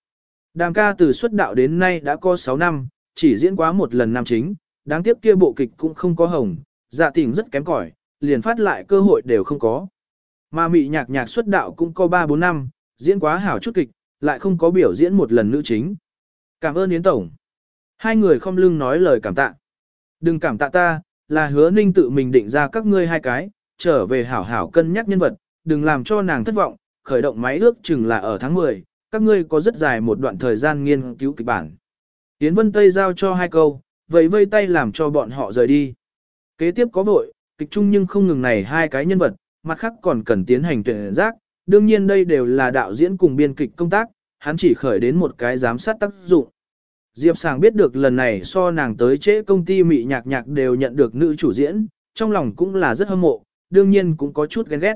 Đàm ca từ xuất đạo đến nay đã có 6 năm, chỉ diễn quá một lần nam chính, đáng tiếc kia bộ kịch cũng không có hồng, dạ tình rất kém cỏi, liền phát lại cơ hội đều không có. Mà mị nhạc nhạc xuất đạo cũng có 3-4 năm, diễn quá hảo chút kịch, lại không có biểu diễn một lần nữ chính. Cảm ơn Yến Tổng. Hai người không lưng nói lời cảm tạ. Đừng cảm tạ ta, là hứa ninh tự mình định ra các ngươi hai cái, trở về hảo hảo cân nhắc nhân vật, đừng làm cho nàng thất vọng, khởi động máy ước chừng là ở tháng 10, các ngươi có rất dài một đoạn thời gian nghiên cứu kịch bản. Yến Vân Tây giao cho hai câu, vậy vây tay làm cho bọn họ rời đi. Kế tiếp có vội, kịch chung nhưng không ngừng này hai cái nhân vật, mặt khác còn cần tiến hành tuyển giác, đương nhiên đây đều là đạo diễn cùng biên kịch công tác, hắn chỉ khởi đến một cái giám sát tác dụng. Diệp Sàng biết được lần này so nàng tới trễ công ty mị nhạc nhạc đều nhận được nữ chủ diễn, trong lòng cũng là rất hâm mộ, đương nhiên cũng có chút ghen ghét.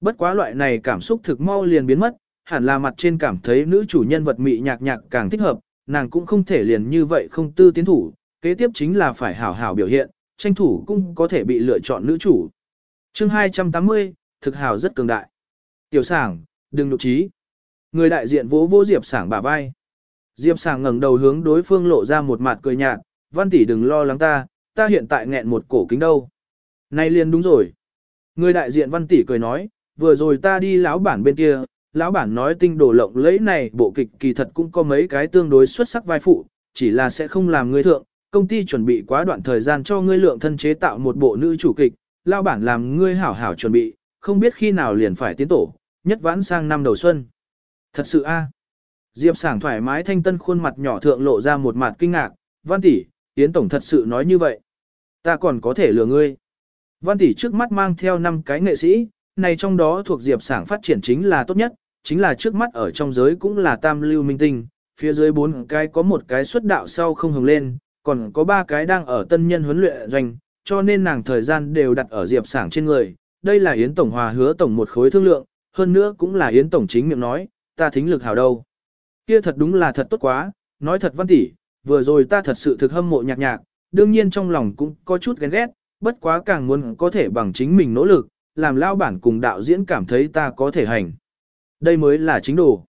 Bất quá loại này cảm xúc thực mau liền biến mất, hẳn là mặt trên cảm thấy nữ chủ nhân vật mị nhạc nhạc càng thích hợp, nàng cũng không thể liền như vậy không tư tiến thủ, kế tiếp chính là phải hảo hảo biểu hiện, tranh thủ cũng có thể bị lựa chọn nữ chủ. chương 280, thực hảo rất cường đại. Tiểu sảng, đừng nụ trí. Người đại diện vỗ vỗ Diệp sảng bả vai. Diệp sảng ngẩng đầu hướng đối phương lộ ra một mặt cười nhạt, văn tỷ đừng lo lắng ta, ta hiện tại nghẹn một cổ kính đâu. Này liền đúng rồi. Người đại diện văn tỷ cười nói, vừa rồi ta đi lão bản bên kia, lão bản nói tinh đồ lộng lẫy này bộ kịch kỳ thật cũng có mấy cái tương đối xuất sắc vai phụ, chỉ là sẽ không làm ngươi thượng, công ty chuẩn bị quá đoạn thời gian cho ngươi lượng thân chế tạo một bộ nữ chủ kịch, lão bản làm ngươi hảo hảo chuẩn bị, không biết khi nào liền phải tiến tổ, nhất vãn sang năm đầu xuân. Thật sự a. Diệp sảng thoải mái thanh tân khuôn mặt nhỏ thượng lộ ra một mặt kinh ngạc, văn tỷ, Yến Tổng thật sự nói như vậy. Ta còn có thể lừa ngươi. Văn tỷ trước mắt mang theo năm cái nghệ sĩ, này trong đó thuộc Diệp sảng phát triển chính là tốt nhất, chính là trước mắt ở trong giới cũng là tam lưu minh tinh, phía dưới bốn cái có một cái xuất đạo sau không hồng lên, còn có ba cái đang ở tân nhân huấn luyện doanh, cho nên nàng thời gian đều đặt ở Diệp sảng trên người. Đây là Yến Tổng Hòa hứa Tổng một khối thương lượng, hơn nữa cũng là Yến Tổng chính miệng nói, ta thính lực hảo đâu. Kia thật đúng là thật tốt quá, nói thật văn tỷ, vừa rồi ta thật sự thực hâm mộ nhạc nhạc, đương nhiên trong lòng cũng có chút ghen ghét, bất quá càng muốn có thể bằng chính mình nỗ lực, làm lao bản cùng đạo diễn cảm thấy ta có thể hành. Đây mới là chính đồ.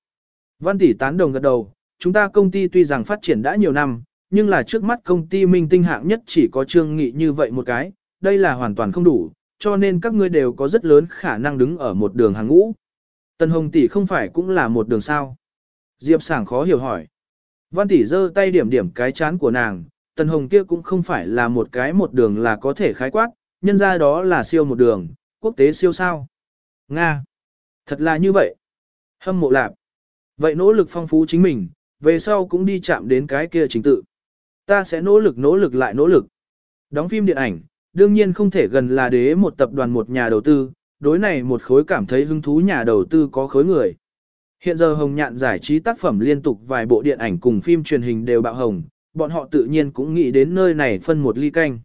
Văn tỷ tán đồng gật đầu, chúng ta công ty tuy rằng phát triển đã nhiều năm, nhưng là trước mắt công ty minh tinh hạng nhất chỉ có trương nghị như vậy một cái, đây là hoàn toàn không đủ, cho nên các ngươi đều có rất lớn khả năng đứng ở một đường hàng ngũ. Tần Hồng tỷ không phải cũng là một đường sao? Diệp Sảng khó hiểu hỏi. Văn tỷ giơ tay điểm điểm cái chán của nàng, Tần Hồng kia cũng không phải là một cái một đường là có thể khái quát, nhân ra đó là siêu một đường, quốc tế siêu sao. Nga. Thật là như vậy. Hâm mộ lạp. Vậy nỗ lực phong phú chính mình, về sau cũng đi chạm đến cái kia chính tự. Ta sẽ nỗ lực nỗ lực lại nỗ lực. Đóng phim điện ảnh, đương nhiên không thể gần là đế một tập đoàn một nhà đầu tư, đối này một khối cảm thấy hứng thú nhà đầu tư có khối người. Hiện giờ Hồng Nhạn giải trí tác phẩm liên tục vài bộ điện ảnh cùng phim truyền hình đều bạo hồng, bọn họ tự nhiên cũng nghĩ đến nơi này phân một ly canh.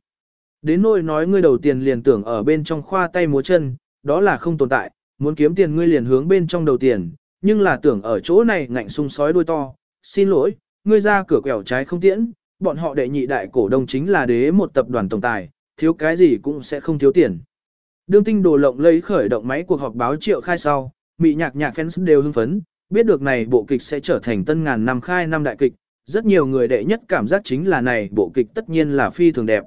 Đến nỗi nói ngươi đầu tiền liền tưởng ở bên trong khoa tay múa chân, đó là không tồn tại, muốn kiếm tiền ngươi liền hướng bên trong đầu tiền, nhưng là tưởng ở chỗ này ngạnh sung sói đuôi to, xin lỗi, ngươi ra cửa quẹo trái không tiễn, bọn họ đệ nhị đại cổ đông chính là đế một tập đoàn tổng tài, thiếu cái gì cũng sẽ không thiếu tiền. Đương tinh đồ lộng lấy khởi động máy cuộc họp báo triệu khai sau, mị nhạc nhạc fans đều hưng phấn, biết được này bộ kịch sẽ trở thành tân ngàn năm khai năm đại kịch, rất nhiều người đệ nhất cảm giác chính là này bộ kịch tất nhiên là phi thường đẹp.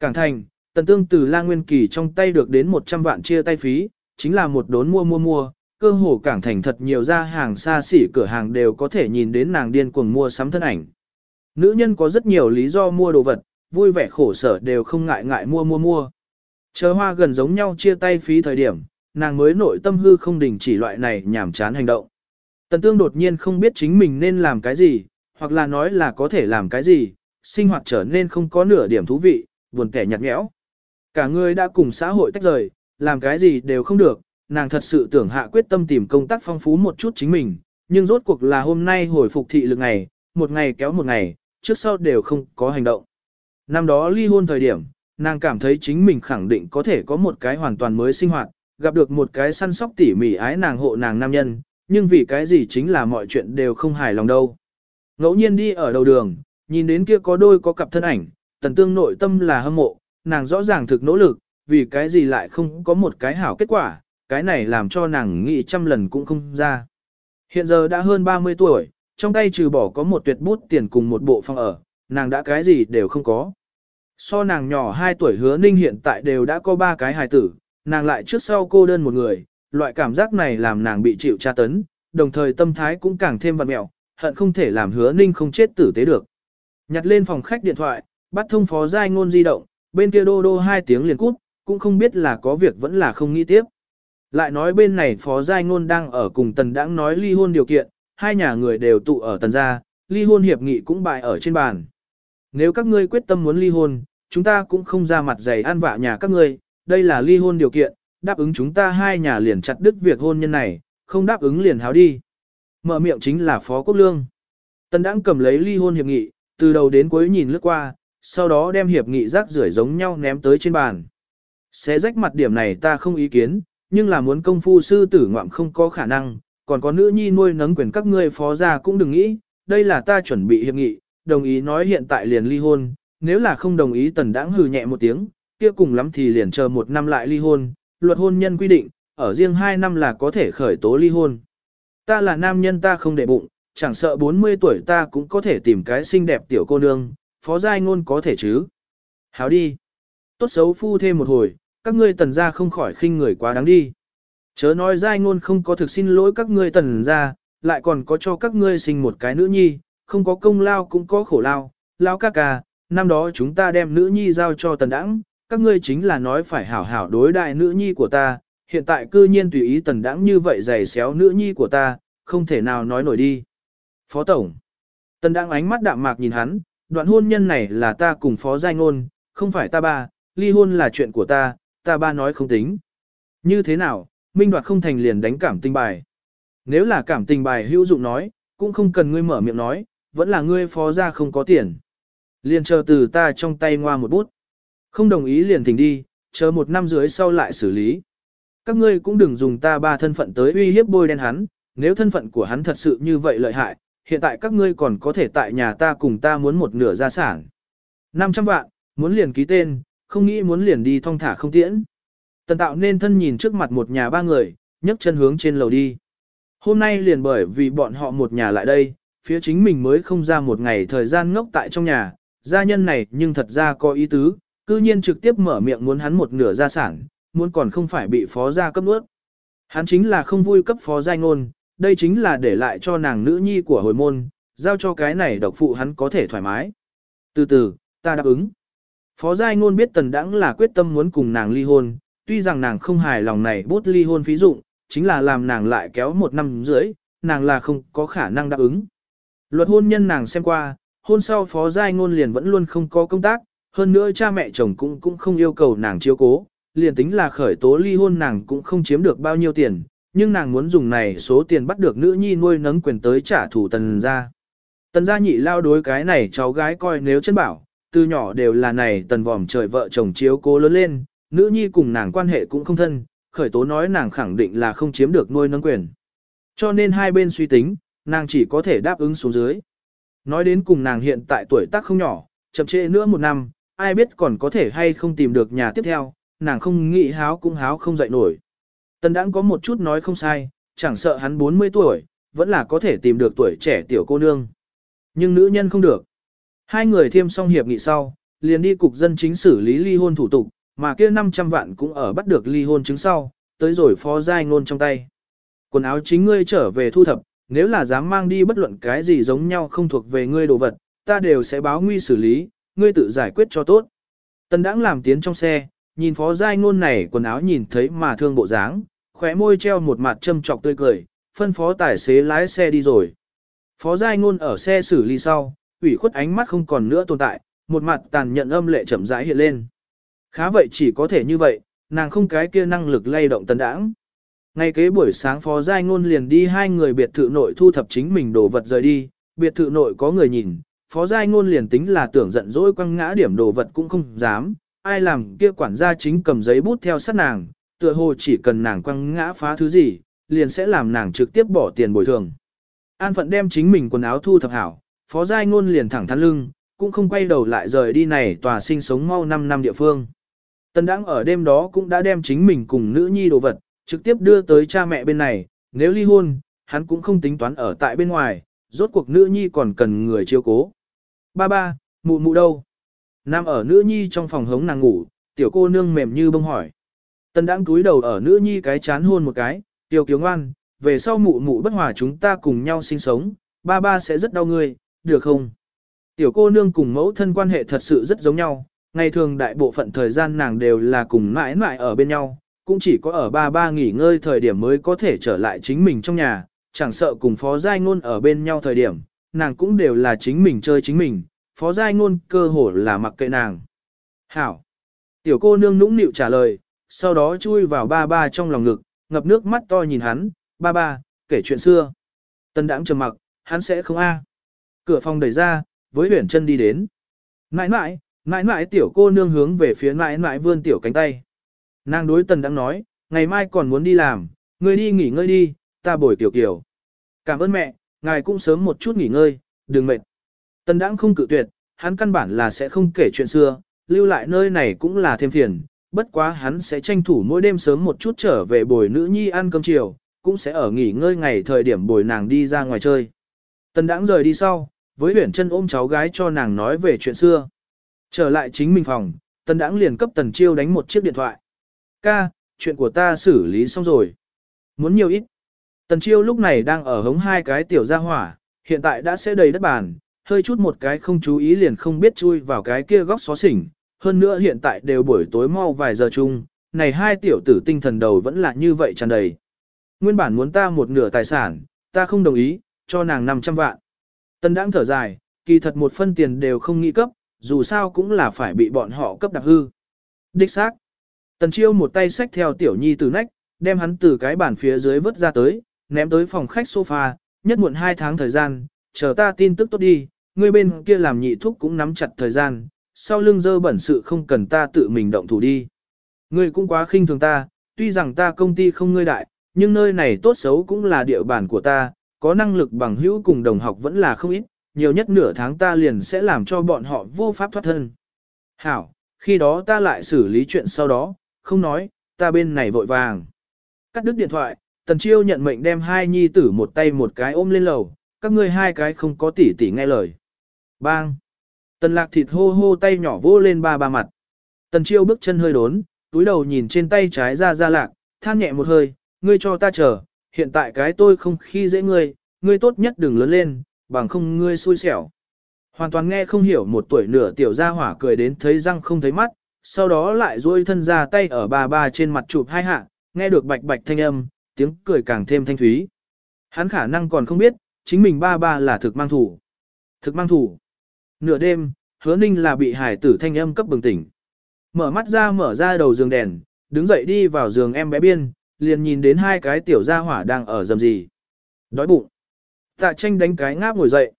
Cảng thành, tần tương từ La Nguyên Kỳ trong tay được đến 100 vạn chia tay phí, chính là một đốn mua mua mua, cơ hồ cảng thành thật nhiều ra hàng xa xỉ cửa hàng đều có thể nhìn đến nàng điên cuồng mua sắm thân ảnh. Nữ nhân có rất nhiều lý do mua đồ vật, vui vẻ khổ sở đều không ngại ngại mua mua mua. Chờ hoa gần giống nhau chia tay phí thời điểm, nàng mới nội tâm hư không đình chỉ loại này nhảm chán hành động. Tần tương đột nhiên không biết chính mình nên làm cái gì, hoặc là nói là có thể làm cái gì, sinh hoạt trở nên không có nửa điểm thú vị, buồn kẻ nhạt nhẽo. Cả người đã cùng xã hội tách rời, làm cái gì đều không được, nàng thật sự tưởng hạ quyết tâm tìm công tác phong phú một chút chính mình, nhưng rốt cuộc là hôm nay hồi phục thị lực ngày, một ngày kéo một ngày, trước sau đều không có hành động. Năm đó ly hôn thời điểm, nàng cảm thấy chính mình khẳng định có thể có một cái hoàn toàn mới sinh hoạt, gặp được một cái săn sóc tỉ mỉ ái nàng hộ nàng nam nhân, nhưng vì cái gì chính là mọi chuyện đều không hài lòng đâu. Ngẫu nhiên đi ở đầu đường, nhìn đến kia có đôi có cặp thân ảnh, tần tương nội tâm là hâm mộ, nàng rõ ràng thực nỗ lực, vì cái gì lại không có một cái hảo kết quả, cái này làm cho nàng nghĩ trăm lần cũng không ra. Hiện giờ đã hơn 30 tuổi, trong tay trừ bỏ có một tuyệt bút tiền cùng một bộ phòng ở, nàng đã cái gì đều không có. So nàng nhỏ 2 tuổi hứa ninh hiện tại đều đã có 3 cái hài tử, nàng lại trước sau cô đơn một người, loại cảm giác này làm nàng bị chịu tra tấn, đồng thời tâm thái cũng càng thêm vặn mẹo, hận không thể làm hứa ninh không chết tử tế được. Nhặt lên phòng khách điện thoại, bắt thông phó giai ngôn di động, bên kia đô đô hai tiếng liền cút, cũng không biết là có việc vẫn là không nghĩ tiếp. Lại nói bên này phó giai ngôn đang ở cùng tần đãng nói ly hôn điều kiện, hai nhà người đều tụ ở tần gia, ly hôn hiệp nghị cũng bại ở trên bàn. Nếu các ngươi quyết tâm muốn ly hôn, chúng ta cũng không ra mặt dày an vạ nhà các ngươi, đây là ly hôn điều kiện, đáp ứng chúng ta hai nhà liền chặt đứt việc hôn nhân này, không đáp ứng liền háo đi. Mở miệng chính là Phó Quốc Lương. Tần đãng cầm lấy ly hôn hiệp nghị, từ đầu đến cuối nhìn lướt qua, sau đó đem hiệp nghị rác rưởi giống nhau ném tới trên bàn. Xé rách mặt điểm này ta không ý kiến, nhưng là muốn công phu sư tử ngoạm không có khả năng, còn có nữ nhi nuôi nấng quyền các ngươi phó gia cũng đừng nghĩ, đây là ta chuẩn bị hiệp nghị, đồng ý nói hiện tại liền ly hôn, nếu là không đồng ý tần đãng hừ nhẹ một tiếng, kia cùng lắm thì liền chờ một năm lại ly hôn, luật hôn nhân quy định, ở riêng hai năm là có thể khởi tố ly hôn. Ta là nam nhân ta không để bụng, chẳng sợ 40 tuổi ta cũng có thể tìm cái xinh đẹp tiểu cô nương, phó giai ngôn có thể chứ. Háo đi. Tốt xấu phu thêm một hồi, các ngươi tần gia không khỏi khinh người quá đáng đi. Chớ nói giai ngôn không có thực xin lỗi các ngươi tần gia, lại còn có cho các ngươi sinh một cái nữ nhi, không có công lao cũng có khổ lao, lao ca ca, năm đó chúng ta đem nữ nhi giao cho tần đãng, các ngươi chính là nói phải hảo hảo đối đại nữ nhi của ta, hiện tại cư nhiên tùy ý tần đãng như vậy giày xéo nữ nhi của ta, không thể nào nói nổi đi. Phó Tổng Tần đãng ánh mắt đạm mạc nhìn hắn, đoạn hôn nhân này là ta cùng phó giai ngôn, không phải ta ba, ly hôn là chuyện của ta, ta ba nói không tính. Như thế nào, minh đoạt không thành liền đánh cảm tình bài. Nếu là cảm tình bài hữu dụng nói, cũng không cần ngươi mở miệng nói, vẫn là ngươi phó ra không có tiền. Liền chờ từ ta trong tay ngoa một bút. Không đồng ý liền thỉnh đi, chờ một năm dưới sau lại xử lý. Các ngươi cũng đừng dùng ta ba thân phận tới uy hiếp bôi đen hắn, nếu thân phận của hắn thật sự như vậy lợi hại, hiện tại các ngươi còn có thể tại nhà ta cùng ta muốn một nửa gia sản. 500 vạn, muốn liền ký tên, không nghĩ muốn liền đi thong thả không tiễn. Tần tạo nên thân nhìn trước mặt một nhà ba người, nhấc chân hướng trên lầu đi. Hôm nay liền bởi vì bọn họ một nhà lại đây, phía chính mình mới không ra một ngày thời gian ngốc tại trong nhà, gia nhân này nhưng thật ra có ý tứ, cư nhiên trực tiếp mở miệng muốn hắn một nửa gia sản, muốn còn không phải bị phó gia cấp nuốt. Hắn chính là không vui cấp phó giai ngôn, đây chính là để lại cho nàng nữ nhi của hồi môn, giao cho cái này độc phụ hắn có thể thoải mái. Từ từ, ta đáp ứng. Phó Giai Ngôn biết Tần Đãng là quyết tâm muốn cùng nàng ly hôn, tuy rằng nàng không hài lòng này bút ly hôn phí dụng, chính là làm nàng lại kéo một năm dưới, nàng là không có khả năng đáp ứng. Luật hôn nhân nàng xem qua, hôn sau Phó Giai Ngôn liền vẫn luôn không có công tác, hơn nữa cha mẹ chồng cũng cũng không yêu cầu nàng chiếu cố, liền tính là khởi tố ly hôn nàng cũng không chiếm được bao nhiêu tiền, nhưng nàng muốn dùng này số tiền bắt được nữ nhi nuôi nấng quyền tới trả thù tần gia. Tần gia nhị lao đối cái này cháu gái coi nếu chân bảo, từ nhỏ đều là này tần vòm trời vợ chồng chiếu cố lớn lên, nữ nhi cùng nàng quan hệ cũng không thân, khởi tố nói nàng khẳng định là không chiếm được nuôi nấng quyền. Cho nên hai bên suy tính, nàng chỉ có thể đáp ứng xuống dưới. Nói đến cùng nàng hiện tại tuổi tác không nhỏ, chậm trễ nữa một năm, ai biết còn có thể hay không tìm được nhà tiếp theo, nàng không nghĩ háo cũng háo không dậy nổi. Tần đãng có một chút nói không sai, chẳng sợ hắn 40 tuổi, vẫn là có thể tìm được tuổi trẻ tiểu cô nương. Nhưng nữ nhân không được. Hai người thêm xong hiệp nghị sau, liền đi cục dân chính xử lý ly hôn thủ tục, mà kia 500 vạn cũng ở bắt được ly hôn chứng sau, tới rồi phó giai ngôn trong tay. Quần áo chính ngươi trở về thu thập, nếu là dám mang đi bất luận cái gì giống nhau không thuộc về ngươi đồ vật, ta đều sẽ báo nguy xử lý, ngươi tự giải quyết cho tốt. Tần đãng làm tiến trong xe, nhìn phó giai ngôn này quần áo nhìn thấy mà thương bộ dáng, khóe môi treo một mặt châm trọc tươi cười, phân phó tài xế lái xe đi rồi. Phó giai ngôn ở xe xử lý sau, ủy khuất ánh mắt không còn nữa tồn tại, một mặt tàn nhận âm lệ chậm rãi hiện lên. Khá vậy chỉ có thể như vậy, nàng không cái kia năng lực lay động tần đãng. Ngay kế buổi sáng phó giai ngôn liền đi hai người biệt thự nội thu thập chính mình đồ vật rời đi, biệt thự nội có người nhìn, phó giai ngôn liền tính là tưởng giận dỗi quăng ngã điểm đồ vật cũng không dám, ai làm kia quản gia chính cầm giấy bút theo sát nàng, tựa hồ chỉ cần nàng quăng ngã phá thứ gì, liền sẽ làm nàng trực tiếp bỏ tiền bồi thường. An phận đem chính mình quần áo thu thập hảo, phó giai ngôn liền thẳng thắn lưng, cũng không quay đầu lại rời đi này tòa sinh sống mau 5 năm địa phương. Tần đãng ở đêm đó cũng đã đem chính mình cùng nữ nhi đồ vật, trực tiếp đưa tới cha mẹ bên này, nếu ly hôn, hắn cũng không tính toán ở tại bên ngoài, rốt cuộc nữ nhi còn cần người chiêu cố. Ba ba, mụ mụ đâu? Nam ở nữ nhi trong phòng hống nàng ngủ, tiểu cô nương mềm như bông hỏi. Tần đãng túi đầu ở nữ nhi cái chán hôn một cái, tiểu kiều ngoan, về sau mụ mụ bất hòa chúng ta cùng nhau sinh sống, ba ba sẽ rất đau ngươi, được không? Tiểu cô nương cùng mẫu thân quan hệ thật sự rất giống nhau, ngày thường đại bộ phận thời gian nàng đều là cùng mãi mãi ở bên nhau, cũng chỉ có ở ba ba nghỉ ngơi thời điểm mới có thể trở lại chính mình trong nhà, chẳng sợ cùng phó giai ngôn ở bên nhau thời điểm, nàng cũng đều là chính mình chơi chính mình, phó giai ngôn cơ hồ là mặc kệ nàng. Hảo! Tiểu cô nương nũng nịu trả lời, sau đó chui vào ba ba trong lòng ngực, ngập nước mắt to nhìn hắn, ba ba, kể chuyện xưa. Tân đãng trầm mặc, hắn sẽ không a. Cửa phòng đẩy ra, với huyển chân đi đến. Nãi nãi, nãi nãi tiểu cô nương hướng về phía nãi nãi vươn tiểu cánh tay. Nàng đối tần đang nói, ngày mai còn muốn đi làm, ngươi đi nghỉ ngơi đi, ta bồi tiểu kiểu. Cảm ơn mẹ, ngài cũng sớm một chút nghỉ ngơi, đừng mệt. Tần đãng không cự tuyệt, hắn căn bản là sẽ không kể chuyện xưa, lưu lại nơi này cũng là thêm phiền, bất quá hắn sẽ tranh thủ mỗi đêm sớm một chút trở về bồi nữ nhi ăn cơm chiều, cũng sẽ ở nghỉ ngơi ngày thời điểm bồi nàng đi ra ngoài chơi. Tần đãng rời đi sau, với huyển chân ôm cháu gái cho nàng nói về chuyện xưa. Trở lại chính mình phòng, tần đãng liền cấp tần chiêu đánh một chiếc điện thoại. Ca, chuyện của ta xử lý xong rồi. Muốn nhiều ít. Tần chiêu lúc này đang ở hống hai cái tiểu gia hỏa, hiện tại đã sẽ đầy đất bàn, hơi chút một cái không chú ý liền không biết chui vào cái kia góc xó xỉnh. Hơn nữa hiện tại đều buổi tối mau vài giờ chung, này hai tiểu tử tinh thần đầu vẫn là như vậy tràn đầy. Nguyên bản muốn ta một nửa tài sản, ta không đồng ý, cho nàng 500 vạn. Tần đãng thở dài, kỳ thật một phân tiền đều không nghĩ cấp, dù sao cũng là phải bị bọn họ cấp đặc hư. Đích xác. Tần chiêu một tay xách theo tiểu nhi từ nách, đem hắn từ cái bàn phía dưới vứt ra tới, ném tới phòng khách sofa, nhất muộn hai tháng thời gian, chờ ta tin tức tốt đi, người bên kia làm nhị thúc cũng nắm chặt thời gian, sau lưng dơ bẩn sự không cần ta tự mình động thủ đi. Ngươi cũng quá khinh thường ta, tuy rằng ta công ty không ngươi đại, nhưng nơi này tốt xấu cũng là địa bàn của ta, có năng lực bằng hữu cùng đồng học vẫn là không ít, nhiều nhất nửa tháng ta liền sẽ làm cho bọn họ vô pháp thoát thân. Hảo, khi đó ta lại xử lý chuyện sau đó, không nói, ta bên này vội vàng. Cắt đứt điện thoại, Tần Chiêu nhận mệnh đem hai nhi tử một tay một cái ôm lên lầu, các ngươi hai cái không có tỉ tỉ nghe lời. Bang! Tần lạc thịt hô hô tay nhỏ vô lên ba ba mặt. Tần Chiêu bước chân hơi đốn, túi đầu nhìn trên tay trái ra ra lạc, than nhẹ một hơi, ngươi cho ta chờ, hiện tại cái tôi không khi dễ ngươi, ngươi tốt nhất đừng lớn lên, bằng không ngươi xui xẻo. Hoàn toàn nghe không hiểu một tuổi nửa tiểu gia hỏa cười đến thấy răng không thấy mắt, sau đó lại duỗi thân ra tay ở bà bà trên mặt chụp hai hạ, nghe được bạch bạch thanh âm, tiếng cười càng thêm thanh thúy. Hắn khả năng còn không biết, chính mình ba ba là thực mang thủ. Thực mang thủ. Nửa đêm, hứa ninh là bị hải tử thanh âm cấp bừng tỉnh. Mở mắt ra mở ra đầu giường đèn, đứng dậy đi vào giường em bé biên, liền nhìn đến hai cái tiểu gia hỏa đang ở dầm gì. Đói bụng. Tạ tranh đánh cái ngáp ngồi dậy.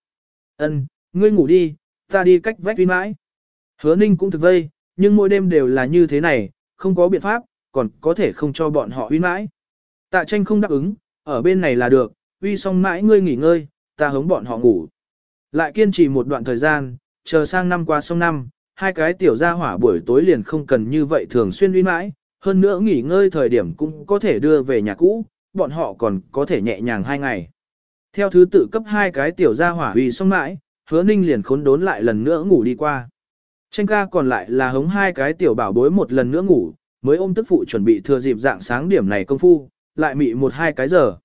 Ân, ngươi ngủ đi, ta đi cách vách vi mãi. Hứa ninh cũng thực vây, nhưng mỗi đêm đều là như thế này, không có biện pháp, còn có thể không cho bọn họ uy mãi. Tạ tranh không đáp ứng, ở bên này là được, uy xong mãi ngươi nghỉ ngơi, ta hống bọn họ ngủ. Lại kiên trì một đoạn thời gian, chờ sang năm qua xong năm, hai cái tiểu gia hỏa buổi tối liền không cần như vậy thường xuyên uy mãi, hơn nữa nghỉ ngơi thời điểm cũng có thể đưa về nhà cũ, bọn họ còn có thể nhẹ nhàng hai ngày. Theo thứ tự cấp hai cái tiểu gia hỏa uy xong mãi, hứa ninh liền khốn đốn lại lần nữa ngủ đi qua. Tranh ca còn lại là hống hai cái tiểu bảo bối một lần nữa ngủ, mới ôm tức phụ chuẩn bị thừa dịp dạng sáng điểm này công phu, lại mị một hai cái giờ.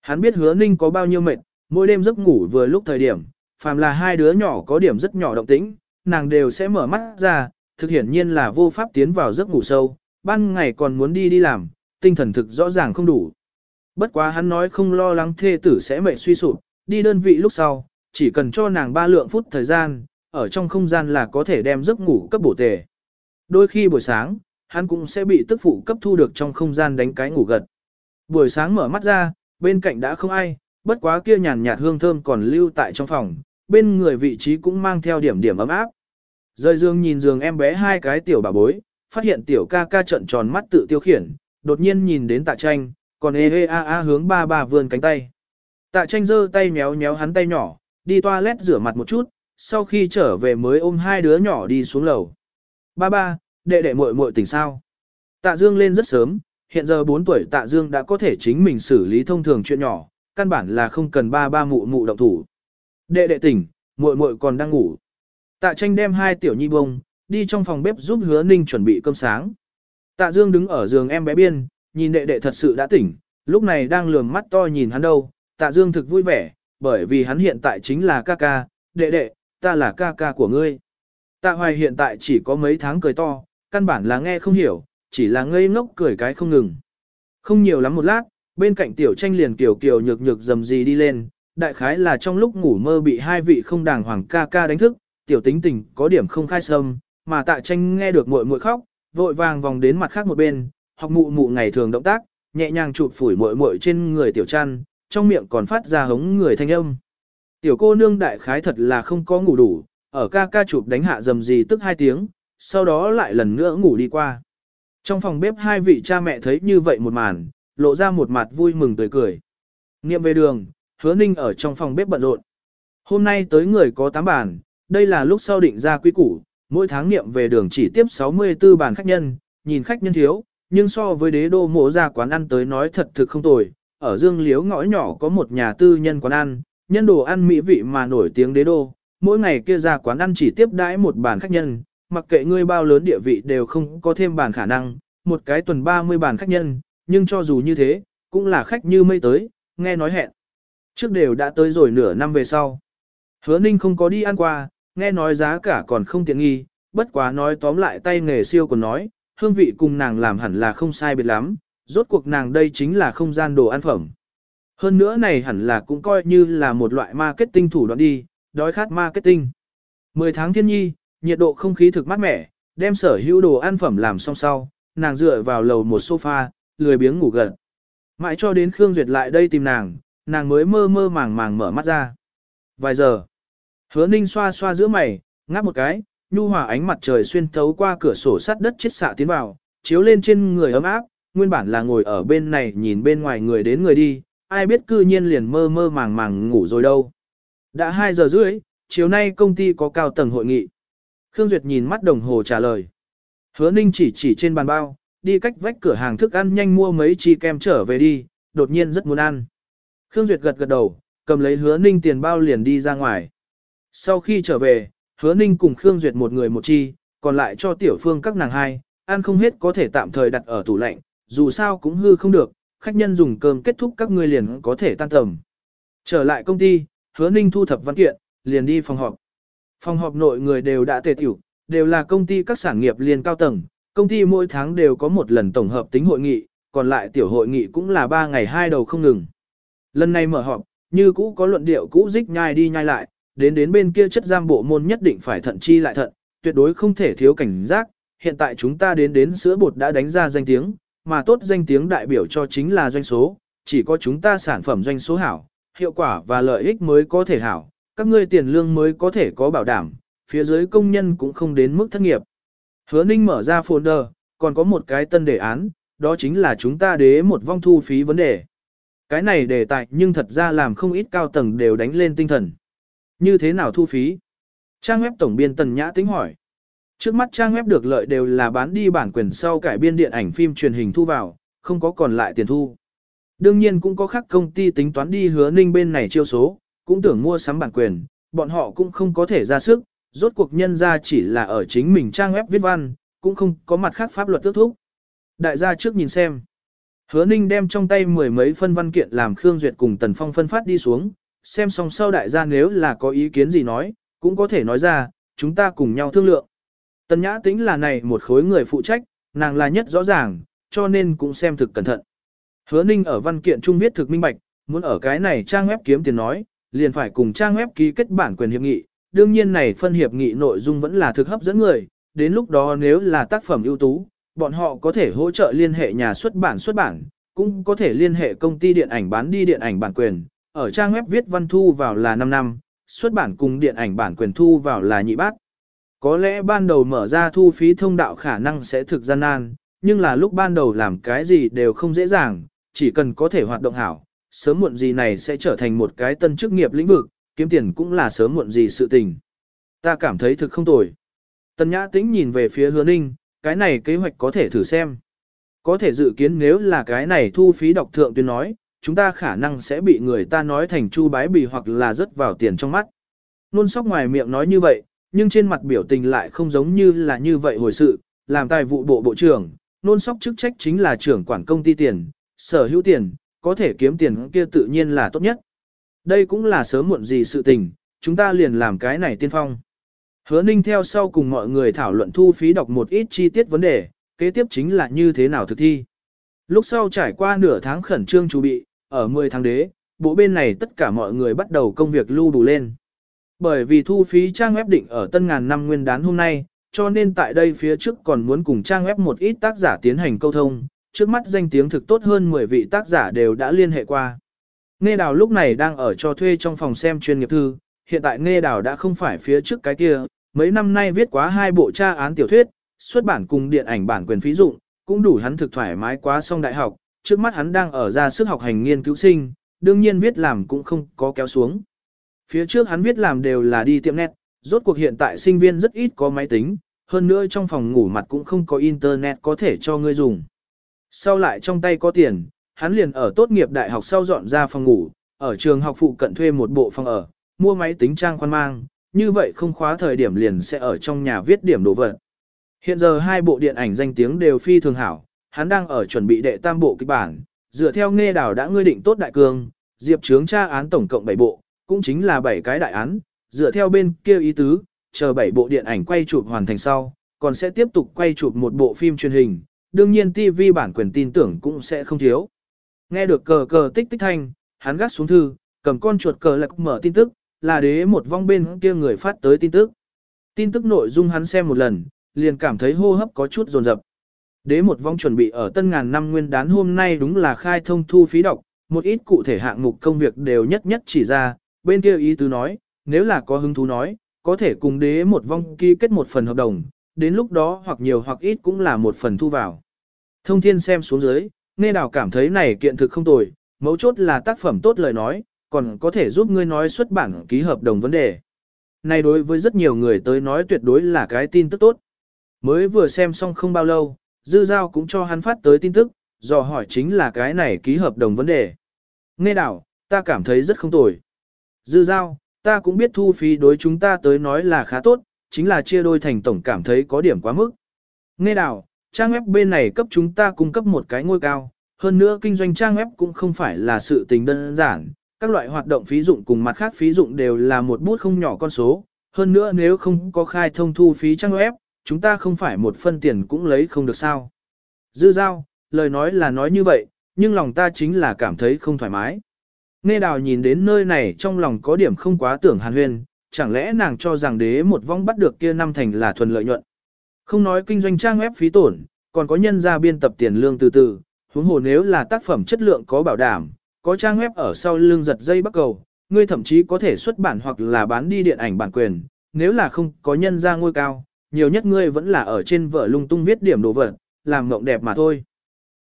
Hắn biết hứa ninh có bao nhiêu mệt, mỗi đêm giấc ngủ vừa lúc thời điểm, phàm là hai đứa nhỏ có điểm rất nhỏ động tĩnh, nàng đều sẽ mở mắt ra, thực hiển nhiên là vô pháp tiến vào giấc ngủ sâu, ban ngày còn muốn đi đi làm, tinh thần thực rõ ràng không đủ. Bất quá hắn nói không lo lắng thê tử sẽ mệt suy sụp, đi đơn vị lúc sau, chỉ cần cho nàng ba lượng phút thời gian, ở trong không gian là có thể đem giấc ngủ cấp bổ tề. Đôi khi buổi sáng, hắn cũng sẽ bị tức phụ cấp thu được trong không gian đánh cái ngủ gật. Buổi sáng mở mắt ra, bên cạnh đã không ai, bất quá kia nhàn nhạt hương thơm còn lưu tại trong phòng, bên người vị trí cũng mang theo điểm điểm ấm áp. rời dương nhìn giường em bé hai cái tiểu bà bối, phát hiện tiểu ca ca trận tròn mắt tự tiêu khiển, đột nhiên nhìn đến tạ tranh, còn ê ê a a hướng ba ba vươn cánh tay. Tạ tranh giơ tay méo méo hắn tay nhỏ, đi toilet rửa mặt một chút, sau khi trở về mới ôm hai đứa nhỏ đi xuống lầu. Ba ba, đệ đệ muội muội tỉnh sao? Tạ Dương lên rất sớm, hiện giờ 4 tuổi Tạ Dương đã có thể chính mình xử lý thông thường chuyện nhỏ, căn bản là không cần ba ba mụ mụ động thủ. Đệ đệ tỉnh, muội muội còn đang ngủ. Tạ tranh đem hai tiểu nhi bông, đi trong phòng bếp giúp hứa ninh chuẩn bị cơm sáng. Tạ Dương đứng ở giường em bé biên, nhìn đệ đệ thật sự đã tỉnh, lúc này đang lườm mắt to nhìn hắn đâu. Tạ Dương thực vui vẻ, bởi vì hắn hiện tại chính là ca ca, đệ đệ, ta là ca ca của ngươi. Tạ Hoài hiện tại chỉ có mấy tháng cười to, căn bản là nghe không hiểu, chỉ là ngây ngốc cười cái không ngừng. Không nhiều lắm một lát, bên cạnh tiểu tranh liền kiểu kiểu nhược nhược dầm gì đi lên, đại khái là trong lúc ngủ mơ bị hai vị không đàng hoàng ca ca đánh thức, tiểu tính tình có điểm không khai sâm, mà tạ tranh nghe được muội muội khóc, vội vàng vòng đến mặt khác một bên, học mụ mụ ngày thường động tác, nhẹ nhàng chụp phủi muội muội trên người tiểu chăn, trong miệng còn phát ra hống người thanh âm. Tiểu cô nương đại khái thật là không có ngủ đủ, ở ca ca chụp đánh hạ dầm gì tức hai tiếng, sau đó lại lần nữa ngủ đi qua. Trong phòng bếp hai vị cha mẹ thấy như vậy một màn, lộ ra một mặt vui mừng tươi cười. Nghiệm về đường, hứa ninh ở trong phòng bếp bận rộn. Hôm nay tới người có 8 bàn, đây là lúc sau định ra quy củ, mỗi tháng niệm về đường chỉ tiếp 64 bàn khách nhân, nhìn khách nhân thiếu, nhưng so với đế đô mộ ra quán ăn tới nói thật thực không tồi. Ở Dương Liếu ngõ nhỏ có một nhà tư nhân quán ăn, nhân đồ ăn mỹ vị mà nổi tiếng đế đô, mỗi ngày kia ra quán ăn chỉ tiếp đãi một bàn khách nhân, mặc kệ ngươi bao lớn địa vị đều không có thêm bàn khả năng, một cái tuần 30 bàn khách nhân, nhưng cho dù như thế, cũng là khách như mây tới, nghe nói hẹn. Trước đều đã tới rồi nửa năm về sau. Hứa Ninh không có đi ăn qua, nghe nói giá cả còn không tiện nghi, bất quá nói tóm lại tay nghề siêu còn nói, hương vị cùng nàng làm hẳn là không sai biệt lắm, rốt cuộc nàng đây chính là không gian đồ ăn phẩm. Hơn nữa này hẳn là cũng coi như là một loại marketing thủ đoạn đi, đói khát marketing. 10 tháng thiên nhi, nhiệt độ không khí thực mát mẻ, đem sở hữu đồ ăn phẩm làm xong sau, nàng dựa vào lầu một sofa, lười biếng ngủ gần. Mãi cho đến Khương Duyệt lại đây tìm nàng, nàng mới mơ mơ màng màng mở mắt ra. Vài giờ, hứa ninh xoa xoa giữa mày, ngáp một cái, nhu hòa ánh mặt trời xuyên thấu qua cửa sổ sắt đất chết xạ tiến vào, chiếu lên trên người ấm áp, nguyên bản là ngồi ở bên này nhìn bên ngoài người đến người đi, ai biết cư nhiên liền mơ mơ màng màng ngủ rồi đâu. Đã 2 giờ rưỡi, chiều nay công ty có cao tầng hội nghị. Khương Duyệt nhìn mắt đồng hồ trả lời. Hứa Ninh chỉ chỉ trên bàn bao, đi cách vách cửa hàng thức ăn nhanh mua mấy chi kem trở về đi, đột nhiên rất muốn ăn. Khương Duyệt gật gật đầu, cầm lấy Hứa Ninh tiền bao liền đi ra ngoài. Sau khi trở về, Hứa Ninh cùng Khương Duyệt một người một chi, còn lại cho tiểu phương các nàng hai, ăn không hết có thể tạm thời đặt ở tủ lạnh, dù sao cũng hư không được, khách nhân dùng cơm kết thúc các ngươi liền có thể tan tầm. Trở lại công ty, Hứa Ninh thu thập văn kiện, liền đi phòng họp. Phòng họp nội người đều đã tề tiểu, đều là công ty các sản nghiệp liên cao tầng, công ty mỗi tháng đều có một lần tổng hợp tính hội nghị, còn lại tiểu hội nghị cũng là 3 ngày hai đầu không ngừng. Lần này mở họp, như cũ có luận điệu cũ dích nhai đi nhai lại, đến đến bên kia chất giam bộ môn nhất định phải thận chi lại thận, tuyệt đối không thể thiếu cảnh giác, hiện tại chúng ta đến đến sữa bột đã đánh ra danh tiếng, mà tốt danh tiếng đại biểu cho chính là doanh số, chỉ có chúng ta sản phẩm doanh số hảo, hiệu quả và lợi ích mới có thể hảo, các ngươi tiền lương mới có thể có bảo đảm, phía dưới công nhân cũng không đến mức thất nghiệp. Hứa Ninh mở ra folder, còn có một cái tân đề án, đó chính là chúng ta đế một vong thu phí vấn đề. Cái này đề tài nhưng thật ra làm không ít cao tầng đều đánh lên tinh thần. Như thế nào thu phí? Trang web tổng biên tần nhã tính hỏi. Trước mắt trang web được lợi đều là bán đi bản quyền sau cải biên điện ảnh phim truyền hình thu vào, không có còn lại tiền thu. Đương nhiên cũng có khác công ty tính toán đi hứa ninh bên này chiêu số, cũng tưởng mua sắm bản quyền, bọn họ cũng không có thể ra sức, rốt cuộc nhân ra chỉ là ở chính mình trang web viết văn, cũng không có mặt khác pháp luật tước thúc. Đại gia trước nhìn xem. Hứa Ninh đem trong tay mười mấy phân văn kiện làm Khương Duyệt cùng Tần Phong phân phát đi xuống, xem xong sau đại gia nếu là có ý kiến gì nói, cũng có thể nói ra, chúng ta cùng nhau thương lượng. Tần Nhã tính là này một khối người phụ trách, nàng là nhất rõ ràng, cho nên cũng xem thực cẩn thận. Hứa Ninh ở văn kiện trung viết thực minh bạch, muốn ở cái này trang web kiếm tiền nói, liền phải cùng trang web ký kết bản quyền hiệp nghị. Đương nhiên này phân hiệp nghị nội dung vẫn là thực hấp dẫn người, đến lúc đó nếu là tác phẩm ưu tú, bọn họ có thể hỗ trợ liên hệ nhà xuất bản xuất bản, cũng có thể liên hệ công ty điện ảnh bán đi điện ảnh bản quyền. Ở trang web viết văn thu vào là 5 năm, xuất bản cùng điện ảnh bản quyền thu vào là nhị bát. Có lẽ ban đầu mở ra thu phí thông đạo khả năng sẽ thực gian nan, nhưng là lúc ban đầu làm cái gì đều không dễ dàng, chỉ cần có thể hoạt động hảo, sớm muộn gì này sẽ trở thành một cái tân chức nghiệp lĩnh vực, kiếm tiền cũng là sớm muộn gì sự tình. Ta cảm thấy thực không tồi. Tần Nhã Tĩnh nhìn về phía Hứa Ninh, cái này kế hoạch có thể thử xem. Có thể dự kiến nếu là cái này thu phí đọc thượng tuyên nói, chúng ta khả năng sẽ bị người ta nói thành chu bái bì hoặc là rớt vào tiền trong mắt. Nôn sóc ngoài miệng nói như vậy, nhưng trên mặt biểu tình lại không giống như là như vậy hồi sự, làm tài vụ bộ bộ trưởng, nôn sóc chức trách chính là trưởng quản công ty tiền, sở hữu tiền, có thể kiếm tiền kia tự nhiên là tốt nhất. Đây cũng là sớm muộn gì sự tình, chúng ta liền làm cái này tiên phong. Hứa ninh theo sau cùng mọi người thảo luận thu phí đọc một ít chi tiết vấn đề, kế tiếp chính là như thế nào thực thi. Lúc sau trải qua nửa tháng khẩn trương chuẩn bị, ở 10 tháng đế, bộ bên này tất cả mọi người bắt đầu công việc lưu đủ lên. Bởi vì thu phí trang web định ở tân ngàn năm nguyên đán hôm nay, cho nên tại đây phía trước còn muốn cùng trang web một ít tác giả tiến hành câu thông, trước mắt danh tiếng thực tốt hơn 10 vị tác giả đều đã liên hệ qua. Nghe đào lúc này đang ở cho thuê trong phòng xem chuyên nghiệp thư, hiện tại nghe đào đã không phải phía trước cái kia, mấy năm nay viết quá hai bộ tra án tiểu thuyết, xuất bản cùng điện ảnh bản quyền phí dụng, cũng đủ hắn thực thoải mái quá xong đại học, trước mắt hắn đang ở ra sức học hành nghiên cứu sinh, đương nhiên viết làm cũng không có kéo xuống. Phía trước hắn viết làm đều là đi tiệm net, rốt cuộc hiện tại sinh viên rất ít có máy tính, hơn nữa trong phòng ngủ mặt cũng không có internet có thể cho ngươi dùng. Sau lại trong tay có tiền, hắn liền ở tốt nghiệp đại học sau dọn ra phòng ngủ, ở trường học phụ cận thuê một bộ phòng ở, mua máy tính trang khoan mang, như vậy không khóa thời điểm liền sẽ ở trong nhà viết điểm đồ vật. Hiện giờ hai bộ điện ảnh danh tiếng đều phi thường hảo, hắn đang ở chuẩn bị đệ tam bộ kịch bản, dựa theo nghe đảo đã ngươi định tốt đại cương, diệp trướng tra án tổng cộng 7 bộ, cũng chính là 7 cái đại án, dựa theo bên kia ý tứ, chờ 7 bộ điện ảnh quay chụp hoàn thành sau, còn sẽ tiếp tục quay chụp một bộ phim truyền hình, đương nhiên TV bản quyền tin tưởng cũng sẽ không thiếu. Nghe được cờ cờ tích tích thanh, hắn gắt xuống thư, cầm con chuột cờ lạc mở tin tức, là đế một vong bên kia người phát tới tin tức. Tin tức nội dung hắn xem một lần, liền cảm thấy hô hấp có chút dồn dập. Đế một vong chuẩn bị ở tân ngàn năm nguyên đán hôm nay đúng là khai thông thu phí đọc, một ít cụ thể hạng mục công việc đều nhất nhất chỉ ra, bên kia ý tứ nói, nếu là có hứng thú nói, có thể cùng đế một vong ký kết một phần hợp đồng, đến lúc đó hoặc nhiều hoặc ít cũng là một phần thu vào. Thông thiên xem xuống dưới, nghe đào cảm thấy này kiện thực không tồi, mấu chốt là tác phẩm tốt lời nói, còn có thể giúp ngươi nói xuất bản ký hợp đồng vấn đề. Này đối với rất nhiều người tới nói tuyệt đối là cái tin tức tốt. Mới vừa xem xong không bao lâu, Dư Giao cũng cho hắn phát tới tin tức, dò hỏi chính là cái này ký hợp đồng vấn đề. Nghe đảo, ta cảm thấy rất không tồi. Dư Giao, ta cũng biết thu phí đối chúng ta tới nói là khá tốt, chính là chia đôi thành tổng cảm thấy có điểm quá mức. Nghe nào, trang web bên này cấp chúng ta cung cấp một cái ngôi cao, hơn nữa kinh doanh trang web cũng không phải là sự tình đơn giản, các loại hoạt động phí dụng cùng mặt khác phí dụng đều là một bút không nhỏ con số, hơn nữa nếu không có khai thông thu phí trang web, chúng ta không phải một phân tiền cũng lấy không được sao. Dư giao, lời nói là nói như vậy, nhưng lòng ta chính là cảm thấy không thoải mái. Nghe đào nhìn đến nơi này trong lòng có điểm không quá tưởng hàn huyên, chẳng lẽ nàng cho rằng đế một vong bắt được kia năm thành là thuần lợi nhuận. Không nói kinh doanh trang web phí tổn, còn có nhân ra biên tập tiền lương từ từ, huống hồ nếu là tác phẩm chất lượng có bảo đảm, có trang web ở sau lưng giật dây bắt cầu, ngươi thậm chí có thể xuất bản hoặc là bán đi điện ảnh bản quyền, nếu là không có nhân ra ngôi cao, nhiều nhất ngươi vẫn là ở trên vở lung tung viết điểm đồ vật, làm mộng đẹp mà thôi.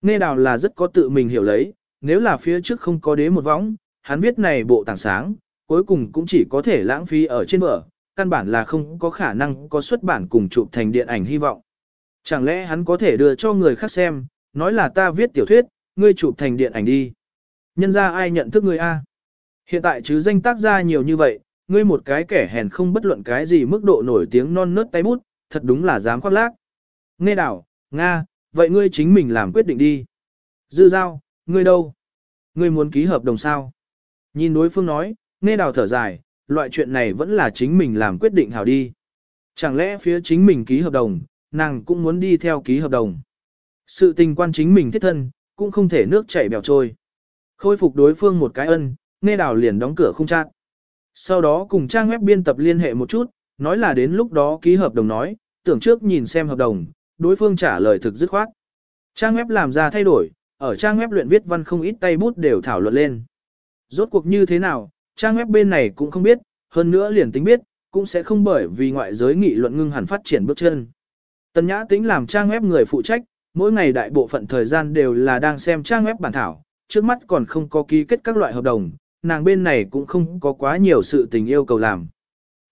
Nghe đào là rất có tự mình hiểu lấy, nếu là phía trước không có đế một võng, hắn viết này bộ tảng sáng, cuối cùng cũng chỉ có thể lãng phí ở trên vở, căn bản là không có khả năng có xuất bản cùng chụp thành điện ảnh hy vọng. Chẳng lẽ hắn có thể đưa cho người khác xem, nói là ta viết tiểu thuyết, ngươi chụp thành điện ảnh đi. Nhân ra ai nhận thức ngươi a? Hiện tại chứ danh tác gia nhiều như vậy, ngươi một cái kẻ hèn không bất luận cái gì mức độ nổi tiếng non nớt tay bút, thật đúng là dám khoác lác. Nghe đảo, Nga, vậy ngươi chính mình làm quyết định đi. Dư giao, ngươi đâu? Ngươi muốn ký hợp đồng sao? Nhìn đối phương nói, nghe đào thở dài, loại chuyện này vẫn là chính mình làm quyết định hảo đi. Chẳng lẽ phía chính mình ký hợp đồng, nàng cũng muốn đi theo ký hợp đồng. Sự tình quan chính mình thiết thân, cũng không thể nước chảy bèo trôi. Khôi phục đối phương một cái ân, nghe đào liền đóng cửa không chát. Sau đó cùng trang web biên tập liên hệ một chút, nói là đến lúc đó ký hợp đồng nói, tưởng trước nhìn xem hợp đồng, đối phương trả lời thực dứt khoát. Trang web làm ra thay đổi, ở trang web luyện viết văn không ít tay bút đều thảo luận lên. Rốt cuộc như thế nào, trang web bên này cũng không biết, hơn nữa liền tính biết, cũng sẽ không bởi vì ngoại giới nghị luận ngưng hẳn phát triển bước chân. Tần Nhã tính làm trang web người phụ trách, mỗi ngày đại bộ phận thời gian đều là đang xem trang web bản thảo, trước mắt còn không có ký kết các loại hợp đồng, nàng bên này cũng không có quá nhiều sự tình yêu cầu làm.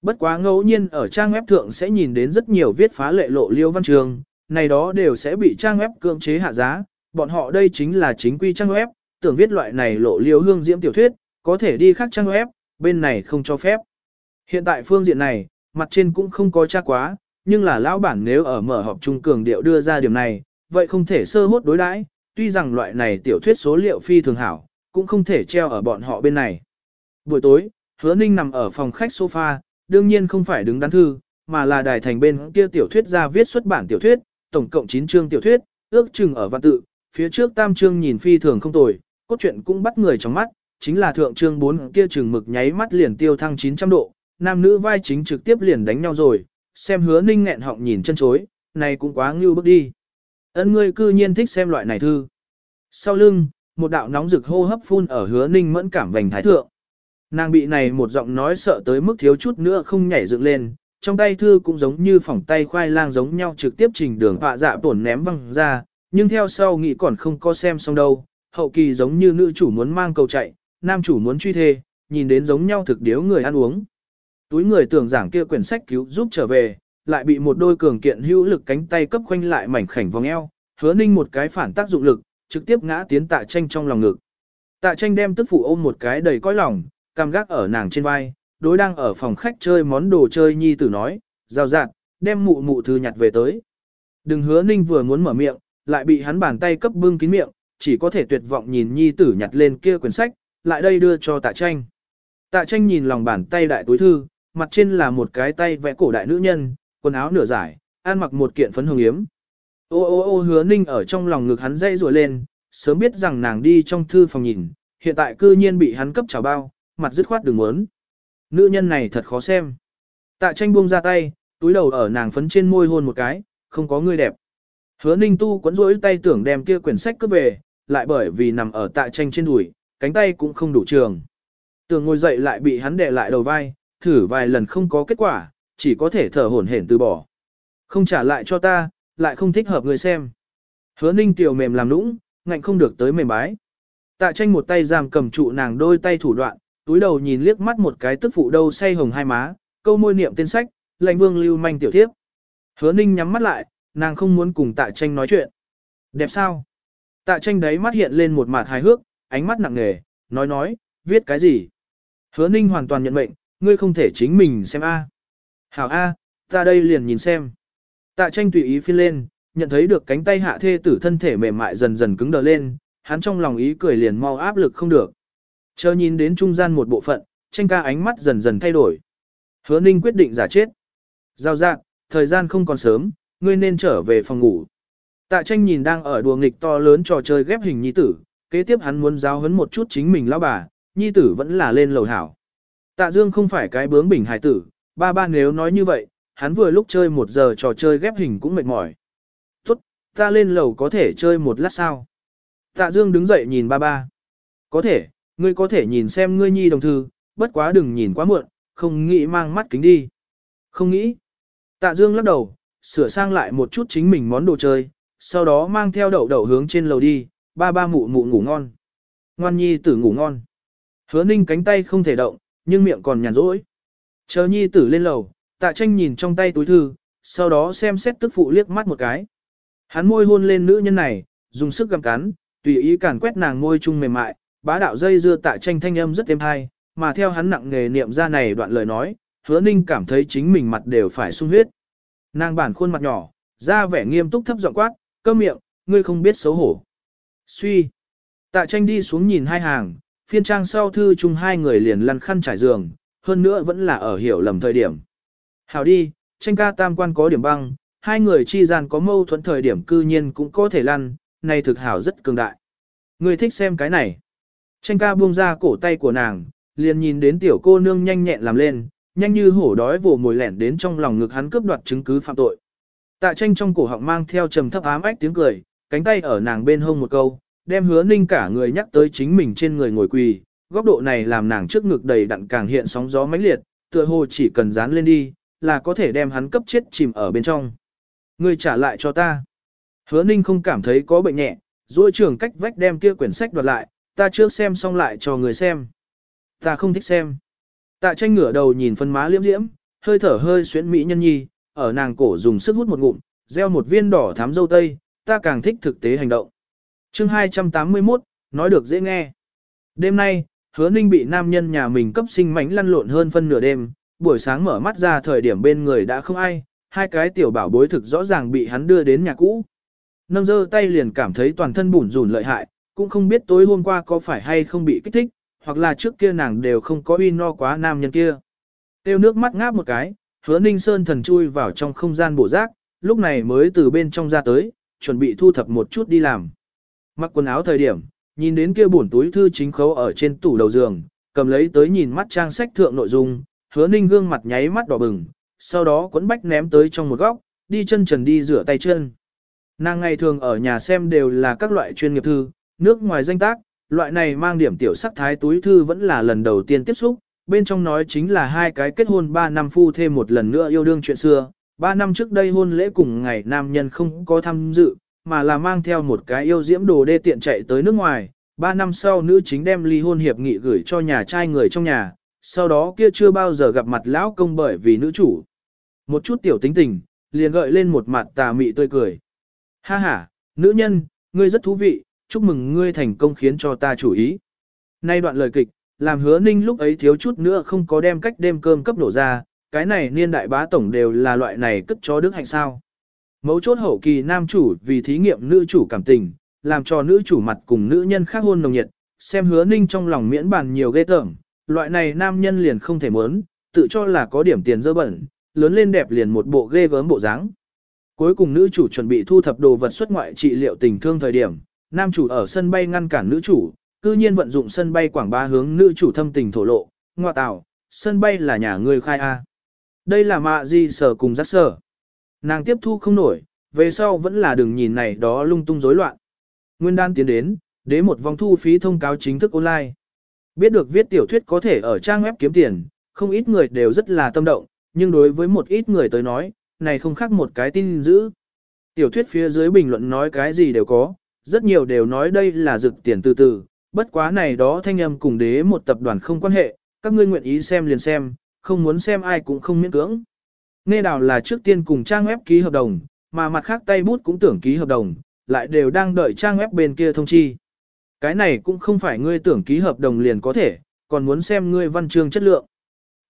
Bất quá ngẫu nhiên ở trang web thượng sẽ nhìn đến rất nhiều viết phá lệ lộ liêu văn trường, này đó đều sẽ bị trang web cưỡng chế hạ giá, bọn họ đây chính là chính quy trang web, tưởng viết loại này lộ liêu hương diễm tiểu thuyết, có thể đi khác trang web, bên này không cho phép. Hiện tại phương diện này, mặt trên cũng không có tra quá, nhưng là lão bản nếu ở mở họp trung cường điệu đưa ra điểm này, vậy không thể sơ hốt đối đãi, tuy rằng loại này tiểu thuyết số liệu phi thường hảo, cũng không thể treo ở bọn họ bên này. Buổi tối, hứa ninh nằm ở phòng khách sofa, đương nhiên không phải đứng đắn thư, mà là đài thành bên kia tiểu thuyết ra viết xuất bản tiểu thuyết, tổng cộng 9 chương tiểu thuyết, ước chừng ở văn tự, phía trước tam chương nhìn phi thường không tồi, cốt truyện cũng bắt người trong mắt, chính là thượng chương 4 kia chừng mực nháy mắt liền tiêu thăng 900 độ, nam nữ vai chính trực tiếp liền đánh nhau rồi, xem hứa ninh nghẹn họng nhìn chân chối, này cũng quá ngưu bước đi. Ân ngươi cư nhiên thích xem loại này thư. Sau lưng, một đạo nóng rực hô hấp phun ở hứa ninh mẫn cảm vành thái thượng. Nàng bị này một giọng nói sợ tới mức thiếu chút nữa không nhảy dựng lên, trong tay thư cũng giống như phỏng tay khoai lang giống nhau trực tiếp trình đường họa dạ tổn ném văng ra, nhưng theo sau nghĩ còn không có xem xong đâu, hậu kỳ giống như nữ chủ muốn mang cầu chạy, nam chủ muốn truy thê, nhìn đến giống nhau thực điếu người ăn uống. Túi người tưởng giảng kia quyển sách cứu giúp trở về, lại bị một đôi cường kiện hữu lực cánh tay cấp khoanh lại mảnh khảnh vòng eo, hứa ninh một cái phản tác dụng lực, trực tiếp ngã tiến tạ tranh trong lòng ngực. Tạ tranh đem tức phụ ôm một cái đầy cõi lòng, cam gác ở nàng trên vai, đối đang ở phòng khách chơi món đồ chơi nhi tử nói, rào rạt, đem mụ mụ thư nhặt về tới. Đừng hứa ninh vừa muốn mở miệng, lại bị hắn bàn tay cấp bưng kín miệng, chỉ có thể tuyệt vọng nhìn nhi tử nhặt lên kia quyển sách, lại đây đưa cho tạ tranh. Tạ tranh nhìn lòng bàn tay đại túi thư, mặt trên là một cái tay vẽ cổ đại nữ nhân, quần áo nửa giải, ăn mặc một kiện phấn hồng yếm. Ô ô ô hứa ninh ở trong lòng ngực hắn dây rùa lên, sớm biết rằng nàng đi trong thư phòng nhìn, hiện tại cư nhiên bị hắn cấp trào bao, mặt dứt khoát đừng muốn. Nữ nhân này thật khó xem. Tạ tranh buông ra tay, túi đầu ở nàng phấn trên môi hôn một cái, không có người đẹp. Hứa ninh tu quấn rỗi tay tưởng đem kia quyển sách cướp về, lại bởi vì nằm ở tạ tranh trên đùi, cánh tay cũng không đủ trường. Tưởng ngồi dậy lại bị hắn đè lại đầu vai, thử vài lần không có kết quả, chỉ có thể thở hổn hển từ bỏ. Không trả lại cho ta, lại không thích hợp người xem. Hứa ninh tiểu mềm làm nũng, ngạnh không được tới mềm bái. Tạ tranh một tay giam cầm trụ nàng đôi tay thủ đoạn, túi đầu nhìn liếc mắt một cái tức phụ đâu say hồng hai má, câu môi niệm tên sách, lãnh vương lưu manh tiểu thiếp. Hứa ninh nhắm mắt lại, nàng không muốn cùng tạ tranh nói chuyện. Đẹp sao? Tạ tranh đấy mắt hiện lên một mặt hài hước, ánh mắt nặng nề, nói nói, viết cái gì? Hứa ninh hoàn toàn nhận mệnh, ngươi không thể chính mình xem A. Hảo A, ta đây liền nhìn xem. Tạ tranh tùy ý phiên lên, nhận thấy được cánh tay hạ thê tử thân thể mềm mại dần dần cứng đờ lên, hắn trong lòng ý cười liền mau áp lực không được. Chờ nhìn đến trung gian một bộ phận, tranh ca ánh mắt dần dần thay đổi. Hứa ninh quyết định giả chết. Giao dạng, thời gian không còn sớm, ngươi nên trở về phòng ngủ. Tạ tranh nhìn đang ở đùa nghịch to lớn trò chơi ghép hình nhi tử, kế tiếp hắn muốn giáo huấn một chút chính mình lão bà, nhi tử vẫn là lên lầu hảo. Tạ Dương không phải cái bướng bỉnh hài tử, ba ba nếu nói như vậy, hắn vừa lúc chơi một giờ trò chơi ghép hình cũng mệt mỏi. Tốt, ta lên lầu có thể chơi một lát sao? Tạ Dương đứng dậy nhìn ba ba. Có thể, ngươi có thể nhìn xem ngươi nhi đồng thư, bất quá đừng nhìn quá muộn, không nghĩ mang mắt kính đi. Không nghĩ. Tạ Dương lắc đầu, sửa sang lại một chút chính mình món đồ chơi, sau đó mang theo đậu đậu hướng trên lầu đi, ba ba mụ mụ ngủ ngon. Ngoan nhi tử ngủ ngon. Hứa ninh cánh tay không thể động, nhưng miệng còn nhàn rỗi. Chờ nhi tử lên lầu, tạ tranh nhìn trong tay túi thư, sau đó xem xét tức phụ liếc mắt một cái. Hắn môi hôn lên nữ nhân này, dùng sức gặm cắn, tùy ý càn quét nàng môi chung mềm mại, bá đạo dây dưa tạ tranh thanh âm rất êm hay, mà theo hắn nặng nghề niệm ra này đoạn lời nói, hứa ninh cảm thấy chính mình mặt đều phải sung huyết. Nàng bản khuôn mặt nhỏ, ra vẻ nghiêm túc thấp giọng quát, cơm miệng, ngươi không biết xấu hổ. Suy. Tạ tranh đi xuống nhìn hai hàng, phiên trang sau thư chung hai người liền lăn khăn trải giường, hơn nữa vẫn là ở hiểu lầm thời điểm. Hảo đi, tranh ca tam quan có điểm băng, hai người chi gian có mâu thuẫn thời điểm cư nhiên cũng có thể lăn, này thực hảo rất cường đại. Người thích xem cái này. Tranh ca buông ra cổ tay của nàng, liền nhìn đến tiểu cô nương nhanh nhẹn làm lên, nhanh như hổ đói vồ mồi lẻn đến trong lòng ngực hắn cướp đoạt chứng cứ phạm tội. Tạ tranh trong cổ họng mang theo trầm thấp ám ách tiếng cười, cánh tay ở nàng bên hông một câu, đem hứa ninh cả người nhắc tới chính mình trên người ngồi quỳ, góc độ này làm nàng trước ngực đầy đặn càng hiện sóng gió mãnh liệt, tựa hồ chỉ cần dán lên đi, là có thể đem hắn cấp chết chìm ở bên trong. Ngươi trả lại cho ta. Hứa ninh không cảm thấy có bệnh nhẹ, duỗi trường cách vách đem kia quyển sách đoạt lại, ta trước xem xong lại cho người xem. Ta không thích xem. Tạ tranh ngửa đầu nhìn phân má liễm diễm, hơi thở hơi xuyến mỹ nhân nhi, ở nàng cổ dùng sức hút một ngụm, gieo một viên đỏ thám dâu tây, ta càng thích thực tế hành động. chương 281, nói được dễ nghe. Đêm nay, hứa ninh bị nam nhân nhà mình cấp sinh mánh lăn lộn hơn phân nửa đêm, buổi sáng mở mắt ra thời điểm bên người đã không ai, hai cái tiểu bảo bối thực rõ ràng bị hắn đưa đến nhà cũ. Nâng dơ tay liền cảm thấy toàn thân bủn rủn lợi hại, cũng không biết tối hôm qua có phải hay không bị kích thích, hoặc là trước kia nàng đều không có uy no quá nam nhân kia. Tiêu nước mắt ngáp một cái, hứa ninh sơn thần chui vào trong không gian bổ rác, lúc này mới từ bên trong ra tới, chuẩn bị thu thập một chút đi làm. Mặc quần áo thời điểm, nhìn đến kia bổn túi thư chính khấu ở trên tủ đầu giường, cầm lấy tới nhìn mắt trang sách thượng nội dung, hứa ninh gương mặt nháy mắt đỏ bừng, sau đó quấn bách ném tới trong một góc, đi chân trần đi rửa tay chân. Nàng ngày thường ở nhà xem đều là các loại chuyên nghiệp thư, nước ngoài danh tác, loại này mang điểm tiểu sắc thái túi thư vẫn là lần đầu tiên tiếp xúc, bên trong nói chính là hai cái kết hôn 3 năm phu thêm một lần nữa yêu đương chuyện xưa. 3 năm trước đây hôn lễ cùng ngày nam nhân không có tham dự, mà là mang theo một cái yêu diễm đồ đê tiện chạy tới nước ngoài. 3 năm sau nữ chính đem ly hôn hiệp nghị gửi cho nhà trai người trong nhà, sau đó kia chưa bao giờ gặp mặt lão công bởi vì nữ chủ. Một chút tiểu tính tình, liền gợi lên một mặt tà mị tươi cười. Ha ha, nữ nhân, ngươi rất thú vị, chúc mừng ngươi thành công khiến cho ta chủ ý. Nay đoạn lời kịch, làm hứa ninh lúc ấy thiếu chút nữa không có đem cách đêm cơm cấp nổ ra, cái này niên đại bá tổng đều là loại này cất cho đức hạnh sao. Mấu chốt hậu kỳ nam chủ vì thí nghiệm nữ chủ cảm tình, làm cho nữ chủ mặt cùng nữ nhân khác hôn nồng nhiệt, xem hứa ninh trong lòng miễn bàn nhiều ghê tởm, loại này nam nhân liền không thể muốn, tự cho là có điểm tiền dơ bẩn, lớn lên đẹp liền một bộ ghê gớm bộ dáng. Cuối cùng nữ chủ chuẩn bị thu thập đồ vật xuất ngoại trị liệu tình thương thời điểm, nam chủ ở sân bay ngăn cản nữ chủ, cư nhiên vận dụng sân bay quảng bá hướng nữ chủ thâm tình thổ lộ, ngoại tạo, sân bay là nhà người khai A. Đây là mạ gì sở cùng giác sở. Nàng tiếp thu không nổi, về sau vẫn là đường nhìn này đó lung tung rối loạn. Nguyên đan tiến đến, đế một vòng thu phí thông cáo chính thức online. Biết được viết tiểu thuyết có thể ở trang web kiếm tiền, không ít người đều rất là tâm động, nhưng đối với một ít người tới nói, này không khác một cái tin dữ. Tiểu thuyết phía dưới bình luận nói cái gì đều có, rất nhiều đều nói đây là rực tiền từ từ, bất quá này đó thanh âm cùng đế một tập đoàn không quan hệ, các ngươi nguyện ý xem liền xem, không muốn xem ai cũng không miễn cưỡng. Nghe đào là trước tiên cùng trang web ký hợp đồng, mà mặt khác tay bút cũng tưởng ký hợp đồng, lại đều đang đợi trang web bên kia thông chi. Cái này cũng không phải ngươi tưởng ký hợp đồng liền có thể, còn muốn xem ngươi văn chương chất lượng.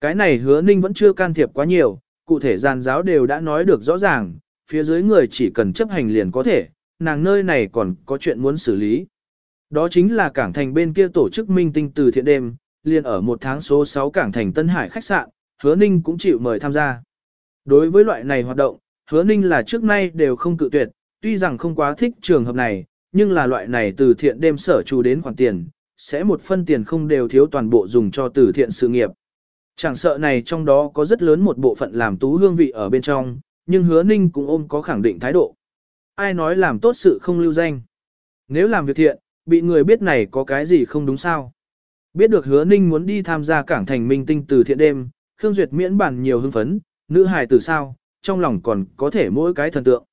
Cái này hứa ninh vẫn chưa can thiệp quá nhiều, cụ thể giàn giáo đều đã nói được rõ ràng, phía dưới người chỉ cần chấp hành liền có thể, nàng nơi này còn có chuyện muốn xử lý. Đó chính là cảng thành bên kia tổ chức minh tinh từ thiện đêm, liền ở một tháng số 6 cảng thành Tân Hải khách sạn, hứa ninh cũng chịu mời tham gia. Đối với loại này hoạt động, hứa ninh là trước nay đều không cự tuyệt, tuy rằng không quá thích trường hợp này, nhưng là loại này từ thiện đêm sở chủ đến khoản tiền, sẽ một phân tiền không đều thiếu toàn bộ dùng cho từ thiện sự nghiệp. Chẳng sợ này trong đó có rất lớn một bộ phận làm tú hương vị ở bên trong, nhưng hứa ninh cũng ôm có khẳng định thái độ. Ai nói làm tốt sự không lưu danh. Nếu làm việc thiện, bị người biết này có cái gì không đúng sao. Biết được hứa ninh muốn đi tham gia cảng thành minh tinh từ thiện đêm, Khương Duyệt miễn bản nhiều hưng phấn, nữ hài từ sao, trong lòng còn có thể mỗi cái thần tượng.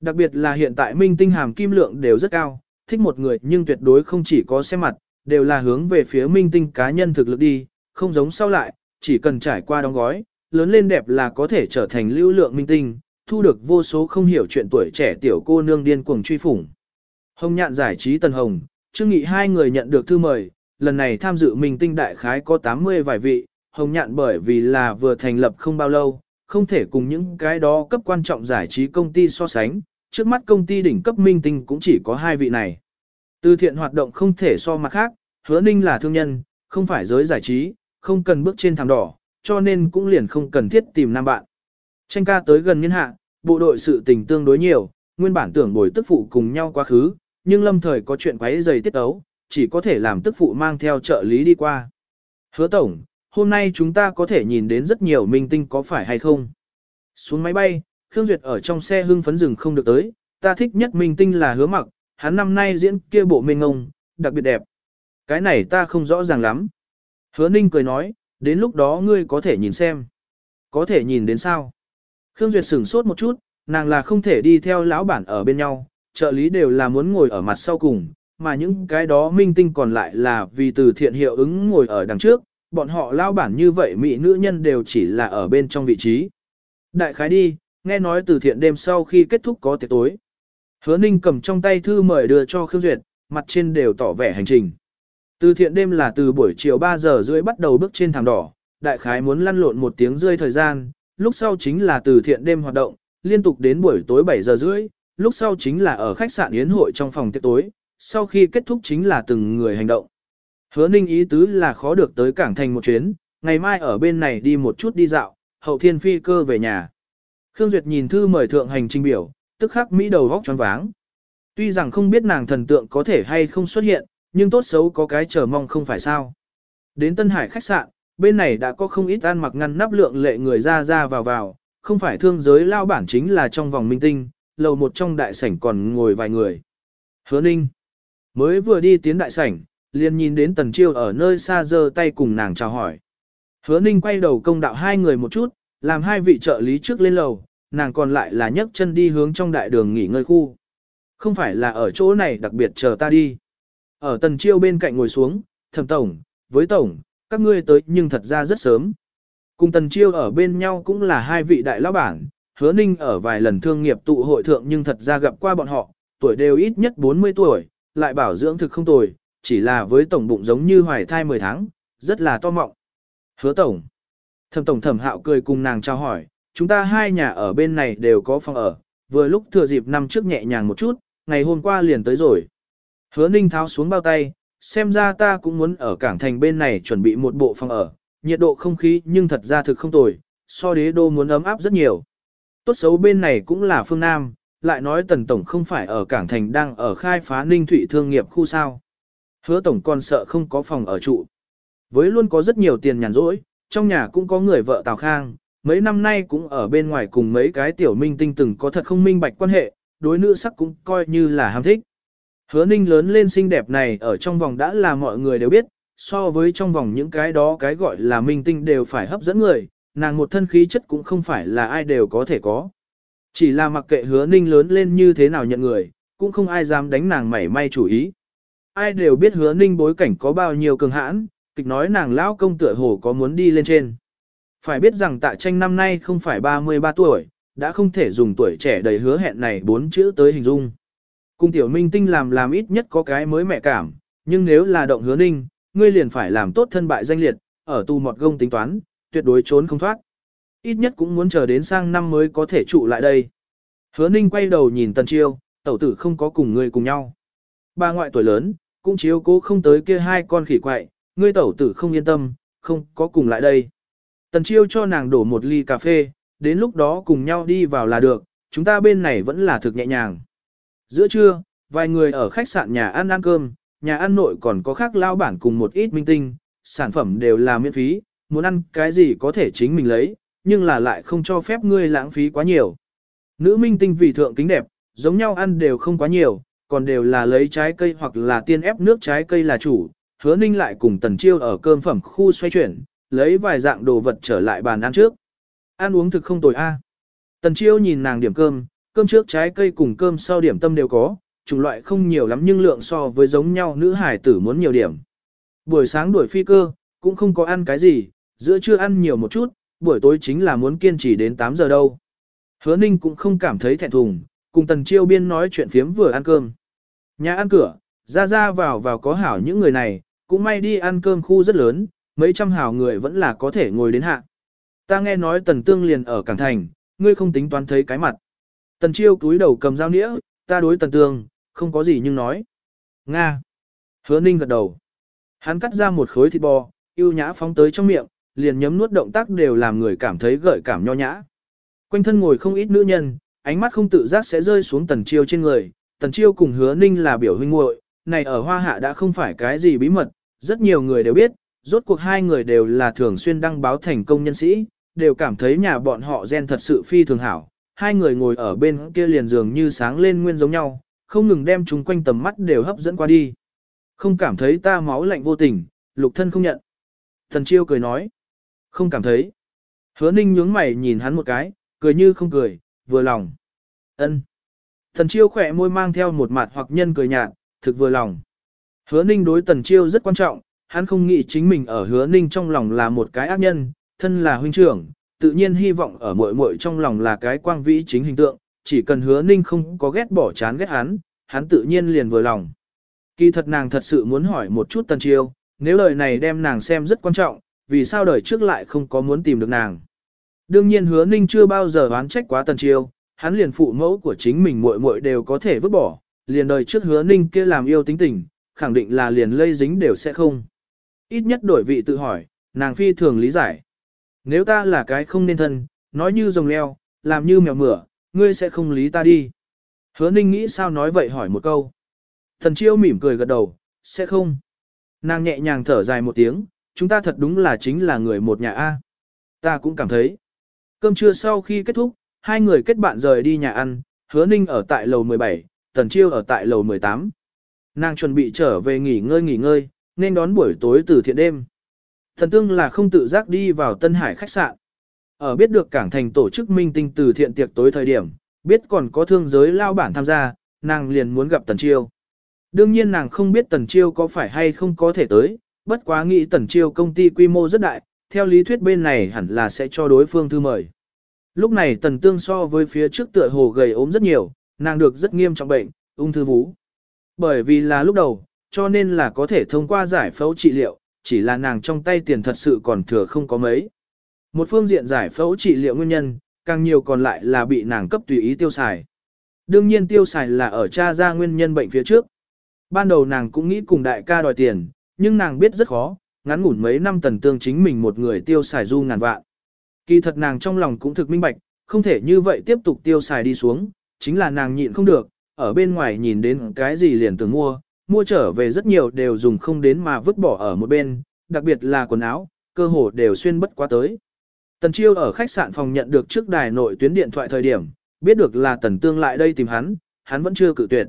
Đặc biệt là hiện tại minh tinh hàm kim lượng đều rất cao, thích một người nhưng tuyệt đối không chỉ có xem mặt, đều là hướng về phía minh tinh cá nhân thực lực đi, không giống sau lại, chỉ cần trải qua đóng gói, lớn lên đẹp là có thể trở thành lưu lượng minh tinh, thu được vô số không hiểu chuyện tuổi trẻ tiểu cô nương điên cuồng truy phủng. Hồng nhạn giải trí Tần Hồng, Trương Nghị hai người nhận được thư mời, lần này tham dự minh tinh đại khái có 80 vài vị, Hồng nhạn bởi vì là vừa thành lập không bao lâu, không thể cùng những cái đó cấp quan trọng giải trí công ty so sánh, trước mắt công ty đỉnh cấp minh tinh cũng chỉ có hai vị này. Từ thiện hoạt động không thể so mặt khác, hứa ninh là thương nhân, không phải giới giải trí, không cần bước trên thảm đỏ, cho nên cũng liền không cần thiết tìm nam bạn. Tranh ca tới gần niên hạ, bộ đội sự tình tương đối nhiều, nguyên bản tưởng bồi tức phụ cùng nhau quá khứ, nhưng lâm thời có chuyện quấy giày tiết ấu, chỉ có thể làm tức phụ mang theo trợ lý đi qua. Hứa tổng, hôm nay chúng ta có thể nhìn đến rất nhiều minh tinh có phải hay không? Xuống máy bay, Khương Duyệt ở trong xe hưng phấn rừng không được tới, ta thích nhất minh tinh là hứa mặc, hắn năm nay diễn kia bộ minh ngông, đặc biệt đẹp. Cái này ta không rõ ràng lắm. Hứa Ninh cười nói, đến lúc đó ngươi có thể nhìn xem. Có thể nhìn đến sao? Khương Duyệt sửng sốt một chút, nàng là không thể đi theo lão bản ở bên nhau, trợ lý đều là muốn ngồi ở mặt sau cùng, mà những cái đó minh tinh còn lại là vì từ thiện hiệu ứng ngồi ở đằng trước, bọn họ lao bản như vậy mỹ nữ nhân đều chỉ là ở bên trong vị trí. Đại khái đi, nghe nói từ thiện đêm sau khi kết thúc có tiệc tối. Hứa Ninh cầm trong tay thư mời đưa cho Khương Duyệt, mặt trên đều tỏ vẻ hành trình. Từ thiện đêm là từ buổi chiều 3 giờ rưỡi bắt đầu bước trên thảm đỏ, đại khái muốn lăn lộn một tiếng rơi thời gian, lúc sau chính là từ thiện đêm hoạt động, liên tục đến buổi tối 7 giờ rưỡi, lúc sau chính là ở khách sạn yến hội trong phòng tiệc tối, sau khi kết thúc chính là từng người hành động. Hứa ninh ý tứ là khó được tới cảng thành một chuyến, ngày mai ở bên này đi một chút đi dạo, hậu thiên phi cơ về nhà. Khương Duyệt nhìn thư mời thượng hành trình biểu, tức khắc Mỹ đầu góc choáng váng. Tuy rằng không biết nàng thần tượng có thể hay không xuất hiện, nhưng tốt xấu có cái chờ mong không phải sao. Đến Tân Hải khách sạn, bên này đã có không ít ăn mặc ngăn nắp lượng lệ người ra ra vào vào, không phải thương giới lao bản chính là trong vòng minh tinh, lầu một trong đại sảnh còn ngồi vài người. Hứa Ninh mới vừa đi tiến đại sảnh, liền nhìn đến Tần Chiêu ở nơi xa giơ tay cùng nàng chào hỏi. Hứa Ninh quay đầu công đạo hai người một chút, làm hai vị trợ lý trước lên lầu, nàng còn lại là nhấc chân đi hướng trong đại đường nghỉ ngơi khu. Không phải là ở chỗ này đặc biệt chờ ta đi. Ở Tần Chiêu bên cạnh ngồi xuống, thầm tổng, với tổng, các ngươi tới nhưng thật ra rất sớm. Cùng Tần Chiêu ở bên nhau cũng là hai vị đại lão bản, hứa ninh ở vài lần thương nghiệp tụ hội thượng nhưng thật ra gặp qua bọn họ, tuổi đều ít nhất 40 tuổi, lại bảo dưỡng thực không tồi, chỉ là với tổng bụng giống như hoài thai 10 tháng, rất là to mọng. Hứa tổng. Thẩm tổng thẩm hạo cười cùng nàng trao hỏi, chúng ta hai nhà ở bên này đều có phòng ở, vừa lúc thừa dịp năm trước nhẹ nhàng một chút, ngày hôm qua liền tới rồi. Hứa ninh tháo xuống bao tay, xem ra ta cũng muốn ở cảng thành bên này chuẩn bị một bộ phòng ở, nhiệt độ không khí nhưng thật ra thực không tồi, so đế đô muốn ấm áp rất nhiều. Tốt xấu bên này cũng là phương Nam, lại nói tần tổng không phải ở cảng thành đang ở khai phá ninh thủy thương nghiệp khu sao. Hứa tổng còn sợ không có phòng ở trụ. Với luôn có rất nhiều tiền nhàn rỗi, trong nhà cũng có người vợ Tào Khang, mấy năm nay cũng ở bên ngoài cùng mấy cái tiểu minh tinh từng có thật không minh bạch quan hệ, đối nữ sắc cũng coi như là ham thích. Hứa ninh lớn lên xinh đẹp này ở trong vòng đã là mọi người đều biết, so với trong vòng những cái đó cái gọi là minh tinh đều phải hấp dẫn người, nàng một thân khí chất cũng không phải là ai đều có thể có. Chỉ là mặc kệ hứa ninh lớn lên như thế nào nhận người, cũng không ai dám đánh nàng mảy may chủ ý. Ai đều biết hứa ninh bối cảnh có bao nhiêu cường hãn, kịch nói nàng lão công tựa hồ có muốn đi lên trên. Phải biết rằng tạ tranh năm nay không phải 33 tuổi, đã không thể dùng tuổi trẻ đầy hứa hẹn này bốn chữ tới hình dung. Cung tiểu minh tinh làm làm ít nhất có cái mới mẹ cảm, nhưng nếu là động hứa ninh, ngươi liền phải làm tốt thân bại danh liệt, ở tu mọt gông tính toán, tuyệt đối trốn không thoát. Ít nhất cũng muốn chờ đến sang năm mới có thể trụ lại đây. Hứa ninh quay đầu nhìn tần chiêu, tẩu tử không có cùng ngươi cùng nhau. Ba ngoại tuổi lớn, cũng chiếu cố không tới kia hai con khỉ quậy, ngươi tẩu tử không yên tâm, không có cùng lại đây. Tần chiêu cho nàng đổ một ly cà phê, đến lúc đó cùng nhau đi vào là được, chúng ta bên này vẫn là thực nhẹ nhàng. Giữa trưa, vài người ở khách sạn nhà ăn ăn cơm, nhà ăn nội còn có khác lao bản cùng một ít minh tinh, sản phẩm đều là miễn phí, muốn ăn cái gì có thể chính mình lấy, nhưng là lại không cho phép ngươi lãng phí quá nhiều. Nữ minh tinh vì thượng kính đẹp, giống nhau ăn đều không quá nhiều, còn đều là lấy trái cây hoặc là tiên ép nước trái cây là chủ, hứa ninh lại cùng tần chiêu ở cơm phẩm khu xoay chuyển, lấy vài dạng đồ vật trở lại bàn ăn trước. Ăn uống thực không tồi a. Tần chiêu nhìn nàng điểm cơm, cơm trước trái cây cùng cơm sau điểm tâm đều có, chủng loại không nhiều lắm nhưng lượng so với giống nhau nữ hải tử muốn nhiều điểm. Buổi sáng đuổi phi cơ, cũng không có ăn cái gì, giữa trưa ăn nhiều một chút, buổi tối chính là muốn kiên trì đến 8 giờ đâu. Hứa Ninh cũng không cảm thấy thẹn thùng, cùng Tần Chiêu Biên nói chuyện phiếm vừa ăn cơm. Nhà ăn cửa, ra ra vào vào có hảo những người này, cũng may đi ăn cơm khu rất lớn, mấy trăm hảo người vẫn là có thể ngồi đến hạ. Ta nghe nói Tần Tương liền ở Cảng Thành, ngươi không tính toán thấy cái mặt. Tần Chiêu túi đầu cầm dao nĩa, ta đối Tần Tương, không có gì nhưng nói. Nga. Hứa Ninh gật đầu. Hắn cắt ra một khối thịt bò, yêu nhã phóng tới trong miệng, liền nhấm nuốt động tác đều làm người cảm thấy gợi cảm nho nhã. Quanh thân ngồi không ít nữ nhân, ánh mắt không tự giác sẽ rơi xuống tần chiêu trên người, tần chiêu cùng hứa ninh là biểu huynh muội này ở hoa hạ đã không phải cái gì bí mật, rất nhiều người đều biết, rốt cuộc hai người đều là thường xuyên đăng báo thành công nhân sĩ, đều cảm thấy nhà bọn họ gen thật sự phi thường hảo, hai người ngồi ở bên kia liền dường như sáng lên nguyên giống nhau, không ngừng đem chúng quanh tầm mắt đều hấp dẫn qua đi. Không cảm thấy ta máu lạnh vô tình, lục thân không nhận. Thần chiêu cười nói. Không cảm thấy. Hứa ninh nhướng mày nhìn hắn một cái, cười như không cười, vừa lòng. ân Thần chiêu khỏe môi mang theo một mặt hoặc nhân cười nhạt, thực vừa lòng. Hứa ninh đối tần chiêu rất quan trọng, hắn không nghĩ chính mình ở hứa ninh trong lòng là một cái ác nhân, thân là huynh trưởng, tự nhiên hy vọng ở muội muội trong lòng là cái quang vĩ chính hình tượng, chỉ cần hứa ninh không có ghét bỏ chán ghét hắn, hắn tự nhiên liền vừa lòng. Kỳ thật nàng thật sự muốn hỏi một chút tần chiêu, nếu lời này đem nàng xem rất quan trọng, vì sao đời trước lại không có muốn tìm được nàng. Đương nhiên hứa ninh chưa bao giờ oán trách quá tần chiêu, hắn liền phụ mẫu của chính mình muội muội đều có thể vứt bỏ, liền đời trước hứa ninh kia làm yêu tính tình, khẳng định là liền lây dính đều sẽ không. Ít nhất đổi vị tự hỏi, nàng phi thường lý giải. Nếu ta là cái không nên thân, nói như rồng leo, làm như mèo mửa, ngươi sẽ không lý ta đi. Hứa ninh nghĩ sao nói vậy hỏi một câu. Thần chiêu mỉm cười gật đầu, sẽ không. Nàng nhẹ nhàng thở dài một tiếng, chúng ta thật đúng là chính là người một nhà A. Ta cũng cảm thấy. Cơm trưa sau khi kết thúc, hai người kết bạn rời đi nhà ăn, hứa ninh ở tại lầu 17, tần chiêu ở tại lầu 18. Nàng chuẩn bị trở về nghỉ ngơi nghỉ ngơi, nên đón buổi tối từ thiện đêm. Thần tương là không tự giác đi vào Tân Hải khách sạn. Ở biết được cảng thành tổ chức minh tinh từ thiện tiệc tối thời điểm, biết còn có thương giới lao bản tham gia, nàng liền muốn gặp Tần Chiêu. Đương nhiên nàng không biết Tần Chiêu có phải hay không có thể tới, bất quá nghĩ Tần Chiêu công ty quy mô rất đại, theo lý thuyết bên này hẳn là sẽ cho đối phương thư mời. Lúc này Tần Tương so với phía trước tựa hồ gầy ốm rất nhiều, nàng được rất nghiêm trọng bệnh, ung thư vú. Bởi vì là lúc đầu, cho nên là có thể thông qua giải phẫu trị liệu, chỉ là nàng trong tay tiền thật sự còn thừa không có mấy. Một phương diện giải phẫu trị liệu nguyên nhân, càng nhiều còn lại là bị nàng cấp tùy ý tiêu xài. Đương nhiên tiêu xài là ở cha ra nguyên nhân bệnh phía trước. Ban đầu nàng cũng nghĩ cùng đại ca đòi tiền, nhưng nàng biết rất khó, ngắn ngủn mấy năm tần tương chính mình một người tiêu xài du ngàn vạn. Kỳ thật nàng trong lòng cũng thực minh bạch, không thể như vậy tiếp tục tiêu xài đi xuống, chính là nàng nhịn không được, ở bên ngoài nhìn đến cái gì liền tưởng mua, mua trở về rất nhiều đều dùng không đến mà vứt bỏ ở một bên, đặc biệt là quần áo, cơ hồ đều xuyên bất quá tới. Tần Chiêu ở khách sạn phòng nhận được trước đài nội tuyến điện thoại thời điểm, biết được là Tần Tương lại đây tìm hắn, hắn vẫn chưa cự tuyệt.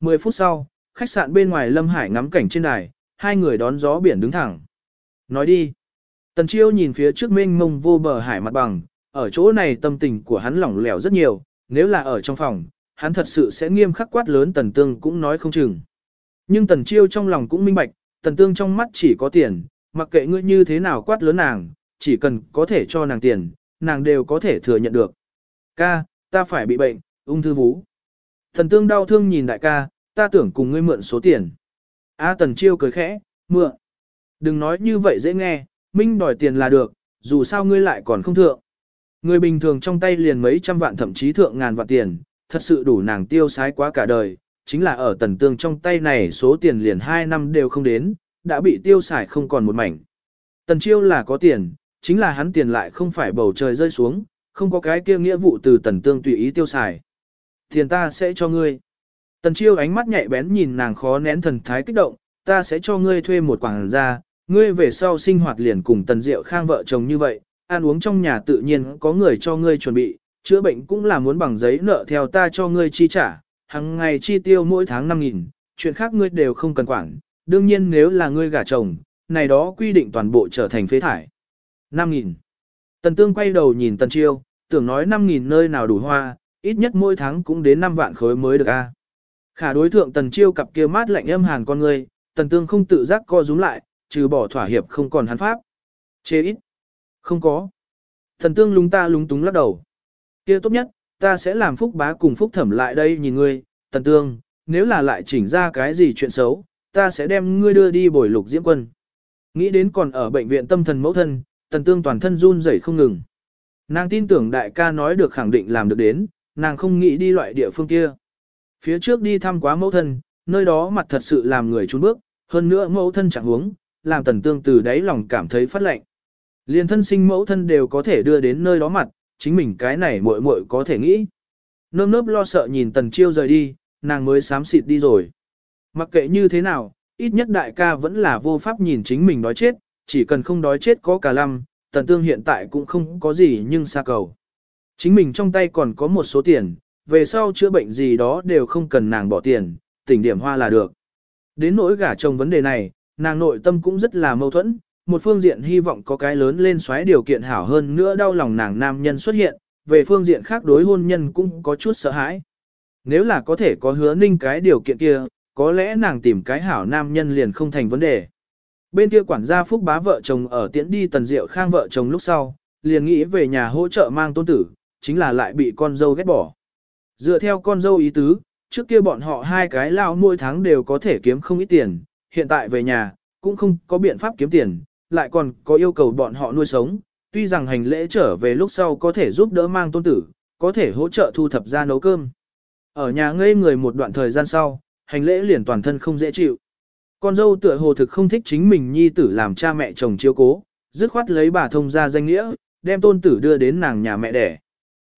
10 phút sau, khách sạn bên ngoài Lâm Hải ngắm cảnh trên đài, hai người đón gió biển đứng thẳng. Nói đi. Tần Chiêu nhìn phía trước mênh mông vô bờ hải mặt bằng, ở chỗ này tâm tình của hắn lỏng lẻo rất nhiều, nếu là ở trong phòng, hắn thật sự sẽ nghiêm khắc quát lớn Tần Tương cũng nói không chừng. Nhưng Tần Chiêu trong lòng cũng minh bạch, Tần Tương trong mắt chỉ có tiền, mặc kệ ngươi như thế nào quát lớn nàng, chỉ cần có thể cho nàng tiền, nàng đều có thể thừa nhận được. Ca, ta phải bị bệnh, ung thư vú. Tần Tương đau thương nhìn đại ca, ta tưởng cùng ngươi mượn số tiền. A Tần Chiêu cười khẽ, mượn. Đừng nói như vậy dễ nghe, Minh đòi tiền là được, dù sao ngươi lại còn không thượng. Người bình thường trong tay liền mấy trăm vạn thậm chí thượng ngàn vạn tiền, thật sự đủ nàng tiêu sái quá cả đời, chính là ở tần tương trong tay này số tiền liền 2 năm đều không đến, đã bị tiêu xài không còn một mảnh. Tần chiêu là có tiền, chính là hắn tiền lại không phải bầu trời rơi xuống, không có cái kia nghĩa vụ từ tần tương tùy ý tiêu xài. Tiền ta sẽ cho ngươi. Tần chiêu ánh mắt nhạy bén nhìn nàng khó nén thần thái kích động, ta sẽ cho ngươi thuê một quảng gia, ngươi về sau sinh hoạt liền cùng tần diệu khang vợ chồng như vậy, ăn uống trong nhà tự nhiên có người cho ngươi chuẩn bị, chữa bệnh cũng là muốn bằng giấy nợ theo ta cho ngươi chi trả, hàng ngày chi tiêu mỗi tháng 5.000, chuyện khác ngươi đều không cần quản, đương nhiên nếu là ngươi gả chồng, này đó quy định toàn bộ trở thành phế thải. 5.000. Tần Tương quay đầu nhìn Tần Chiêu, tưởng nói 5.000 nơi nào đủ hoa, ít nhất mỗi tháng cũng đến 5 vạn khối mới được a. Khả đối thượng Tần Chiêu cặp kia mát lạnh âm hàn con người Tần Tương không tự giác co rúm lại, trừ bỏ thỏa hiệp không còn hắn pháp. Chê ít. Không có. thần Tương lúng ta lúng túng lắc đầu. kia tốt nhất, ta sẽ làm phúc bá cùng phúc thẩm lại đây nhìn ngươi, tần tương, nếu là lại chỉnh ra cái gì chuyện xấu, ta sẽ đem ngươi đưa đi bồi lục diễm quân. Nghĩ đến còn ở bệnh viện tâm thần mẫu thân, tần tương toàn thân run rẩy không ngừng. Nàng tin tưởng đại ca nói được khẳng định làm được đến, nàng không nghĩ đi loại địa phương kia. Phía trước đi thăm quá mẫu thân, nơi đó mặt thật sự làm người trốn bước, hơn nữa mẫu thân chẳng huống, làm tần tương từ đáy lòng cảm thấy phát lệnh. Liên thân sinh mẫu thân đều có thể đưa đến nơi đó mặt, chính mình cái này muội muội có thể nghĩ. Nơm nớp lo sợ nhìn tần chiêu rời đi, nàng mới sám xịt đi rồi. Mặc kệ như thế nào, ít nhất đại ca vẫn là vô pháp nhìn chính mình đói chết, chỉ cần không đói chết có cả lăm, tần tương hiện tại cũng không có gì nhưng xa cầu. Chính mình trong tay còn có một số tiền, về sau chữa bệnh gì đó đều không cần nàng bỏ tiền, tỉnh điểm hoa là được. Đến nỗi gả chồng vấn đề này, nàng nội tâm cũng rất là mâu thuẫn, một phương diện hy vọng có cái lớn lên xoáy điều kiện hảo hơn nữa đau lòng nàng nam nhân xuất hiện, về phương diện khác đối hôn nhân cũng có chút sợ hãi. Nếu là có thể có hứa ninh cái điều kiện kia, có lẽ nàng tìm cái hảo nam nhân liền không thành vấn đề. Bên kia quản gia Phúc bá vợ chồng ở tiễn đi tần diệu khang vợ chồng lúc sau, liền nghĩ về nhà hỗ trợ mang tôn tử, chính là lại bị con dâu ghét bỏ. Dựa theo con dâu ý tứ, trước kia bọn họ hai cái lao mỗi tháng đều có thể kiếm không ít tiền, hiện tại về nhà, cũng không có biện pháp kiếm tiền, lại còn có yêu cầu bọn họ nuôi sống, tuy rằng hành lễ trở về lúc sau có thể giúp đỡ mang tôn tử, có thể hỗ trợ thu thập ra nấu cơm. Ở nhà ngây người một đoạn thời gian sau, hành lễ liền toàn thân không dễ chịu. Con dâu tựa hồ thực không thích chính mình nhi tử làm cha mẹ chồng chiếu cố, dứt khoát lấy bà thông ra danh nghĩa, đem tôn tử đưa đến nàng nhà mẹ đẻ.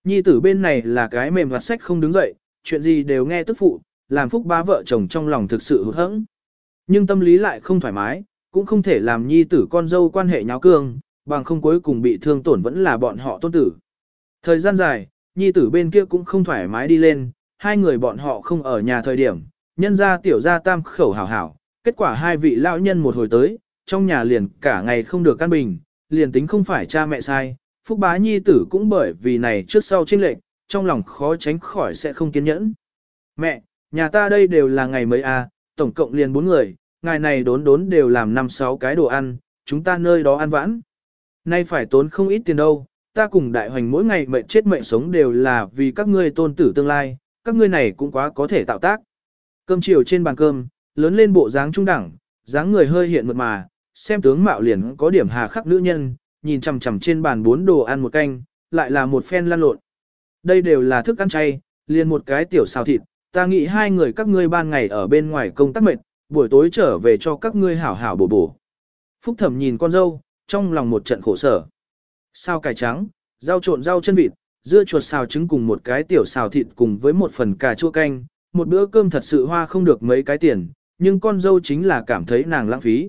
Nhi tử bên này là cái mềm hoạt sách không đứng dậy, chuyện gì đều nghe tức phụ, làm phúc ba vợ chồng trong lòng thực sự hụt hẫng. Nhưng tâm lý lại không thoải mái, cũng không thể làm nhi tử con dâu quan hệ nháo cương, bằng không cuối cùng bị thương tổn vẫn là bọn họ tôn tử. Thời gian dài, nhi tử bên kia cũng không thoải mái đi lên, hai người bọn họ không ở nhà thời điểm, nhân ra tiểu ra tam khẩu hảo hảo, kết quả hai vị lão nhân một hồi tới, trong nhà liền cả ngày không được căn bình, liền tính không phải cha mẹ sai, Phúc Bá Nhi tử cũng bởi vì này trước sau chênh lệnh, trong lòng khó tránh khỏi sẽ không kiên nhẫn. Mẹ, nhà ta đây đều là ngày mấy à, tổng cộng liền bốn người, ngày này đốn đốn đều làm năm sáu cái đồ ăn, chúng ta nơi đó ăn vãn. Nay phải tốn không ít tiền đâu, ta cùng đại hoành mỗi ngày mệnh chết mệnh sống đều là vì các ngươi tôn tử tương lai, các ngươi này cũng quá có thể tạo tác. Cơm chiều trên bàn cơm, lớn lên bộ dáng trung đẳng, dáng người hơi hiện mượt mà, xem tướng mạo liền có điểm hà khắc nữ nhân, nhìn chằm chằm trên bàn bốn đồ ăn một canh, lại là một phen lan lộn. Đây đều là thức ăn chay, liền một cái tiểu xào thịt, ta nghĩ hai người các ngươi ban ngày ở bên ngoài công tác mệt, buổi tối trở về cho các ngươi hảo hảo bổ bổ. Phúc thẩm nhìn con dâu, trong lòng một trận khổ sở. Sao cải trắng, rau trộn rau chân vịt, dưa chuột xào trứng cùng một cái tiểu xào thịt cùng với một phần cà chua canh, một bữa cơm thật sự hoa không được mấy cái tiền, nhưng con dâu chính là cảm thấy nàng lãng phí.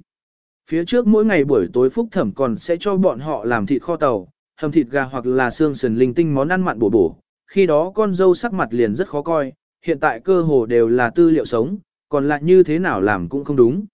Phía trước mỗi ngày buổi tối phúc thẩm còn sẽ cho bọn họ làm thịt kho tàu, hầm thịt gà hoặc là xương sườn linh tinh món ăn mặn bổ bổ. Khi đó con dâu sắc mặt liền rất khó coi, hiện tại cơ hồ đều là tư liệu sống, còn lại như thế nào làm cũng không đúng.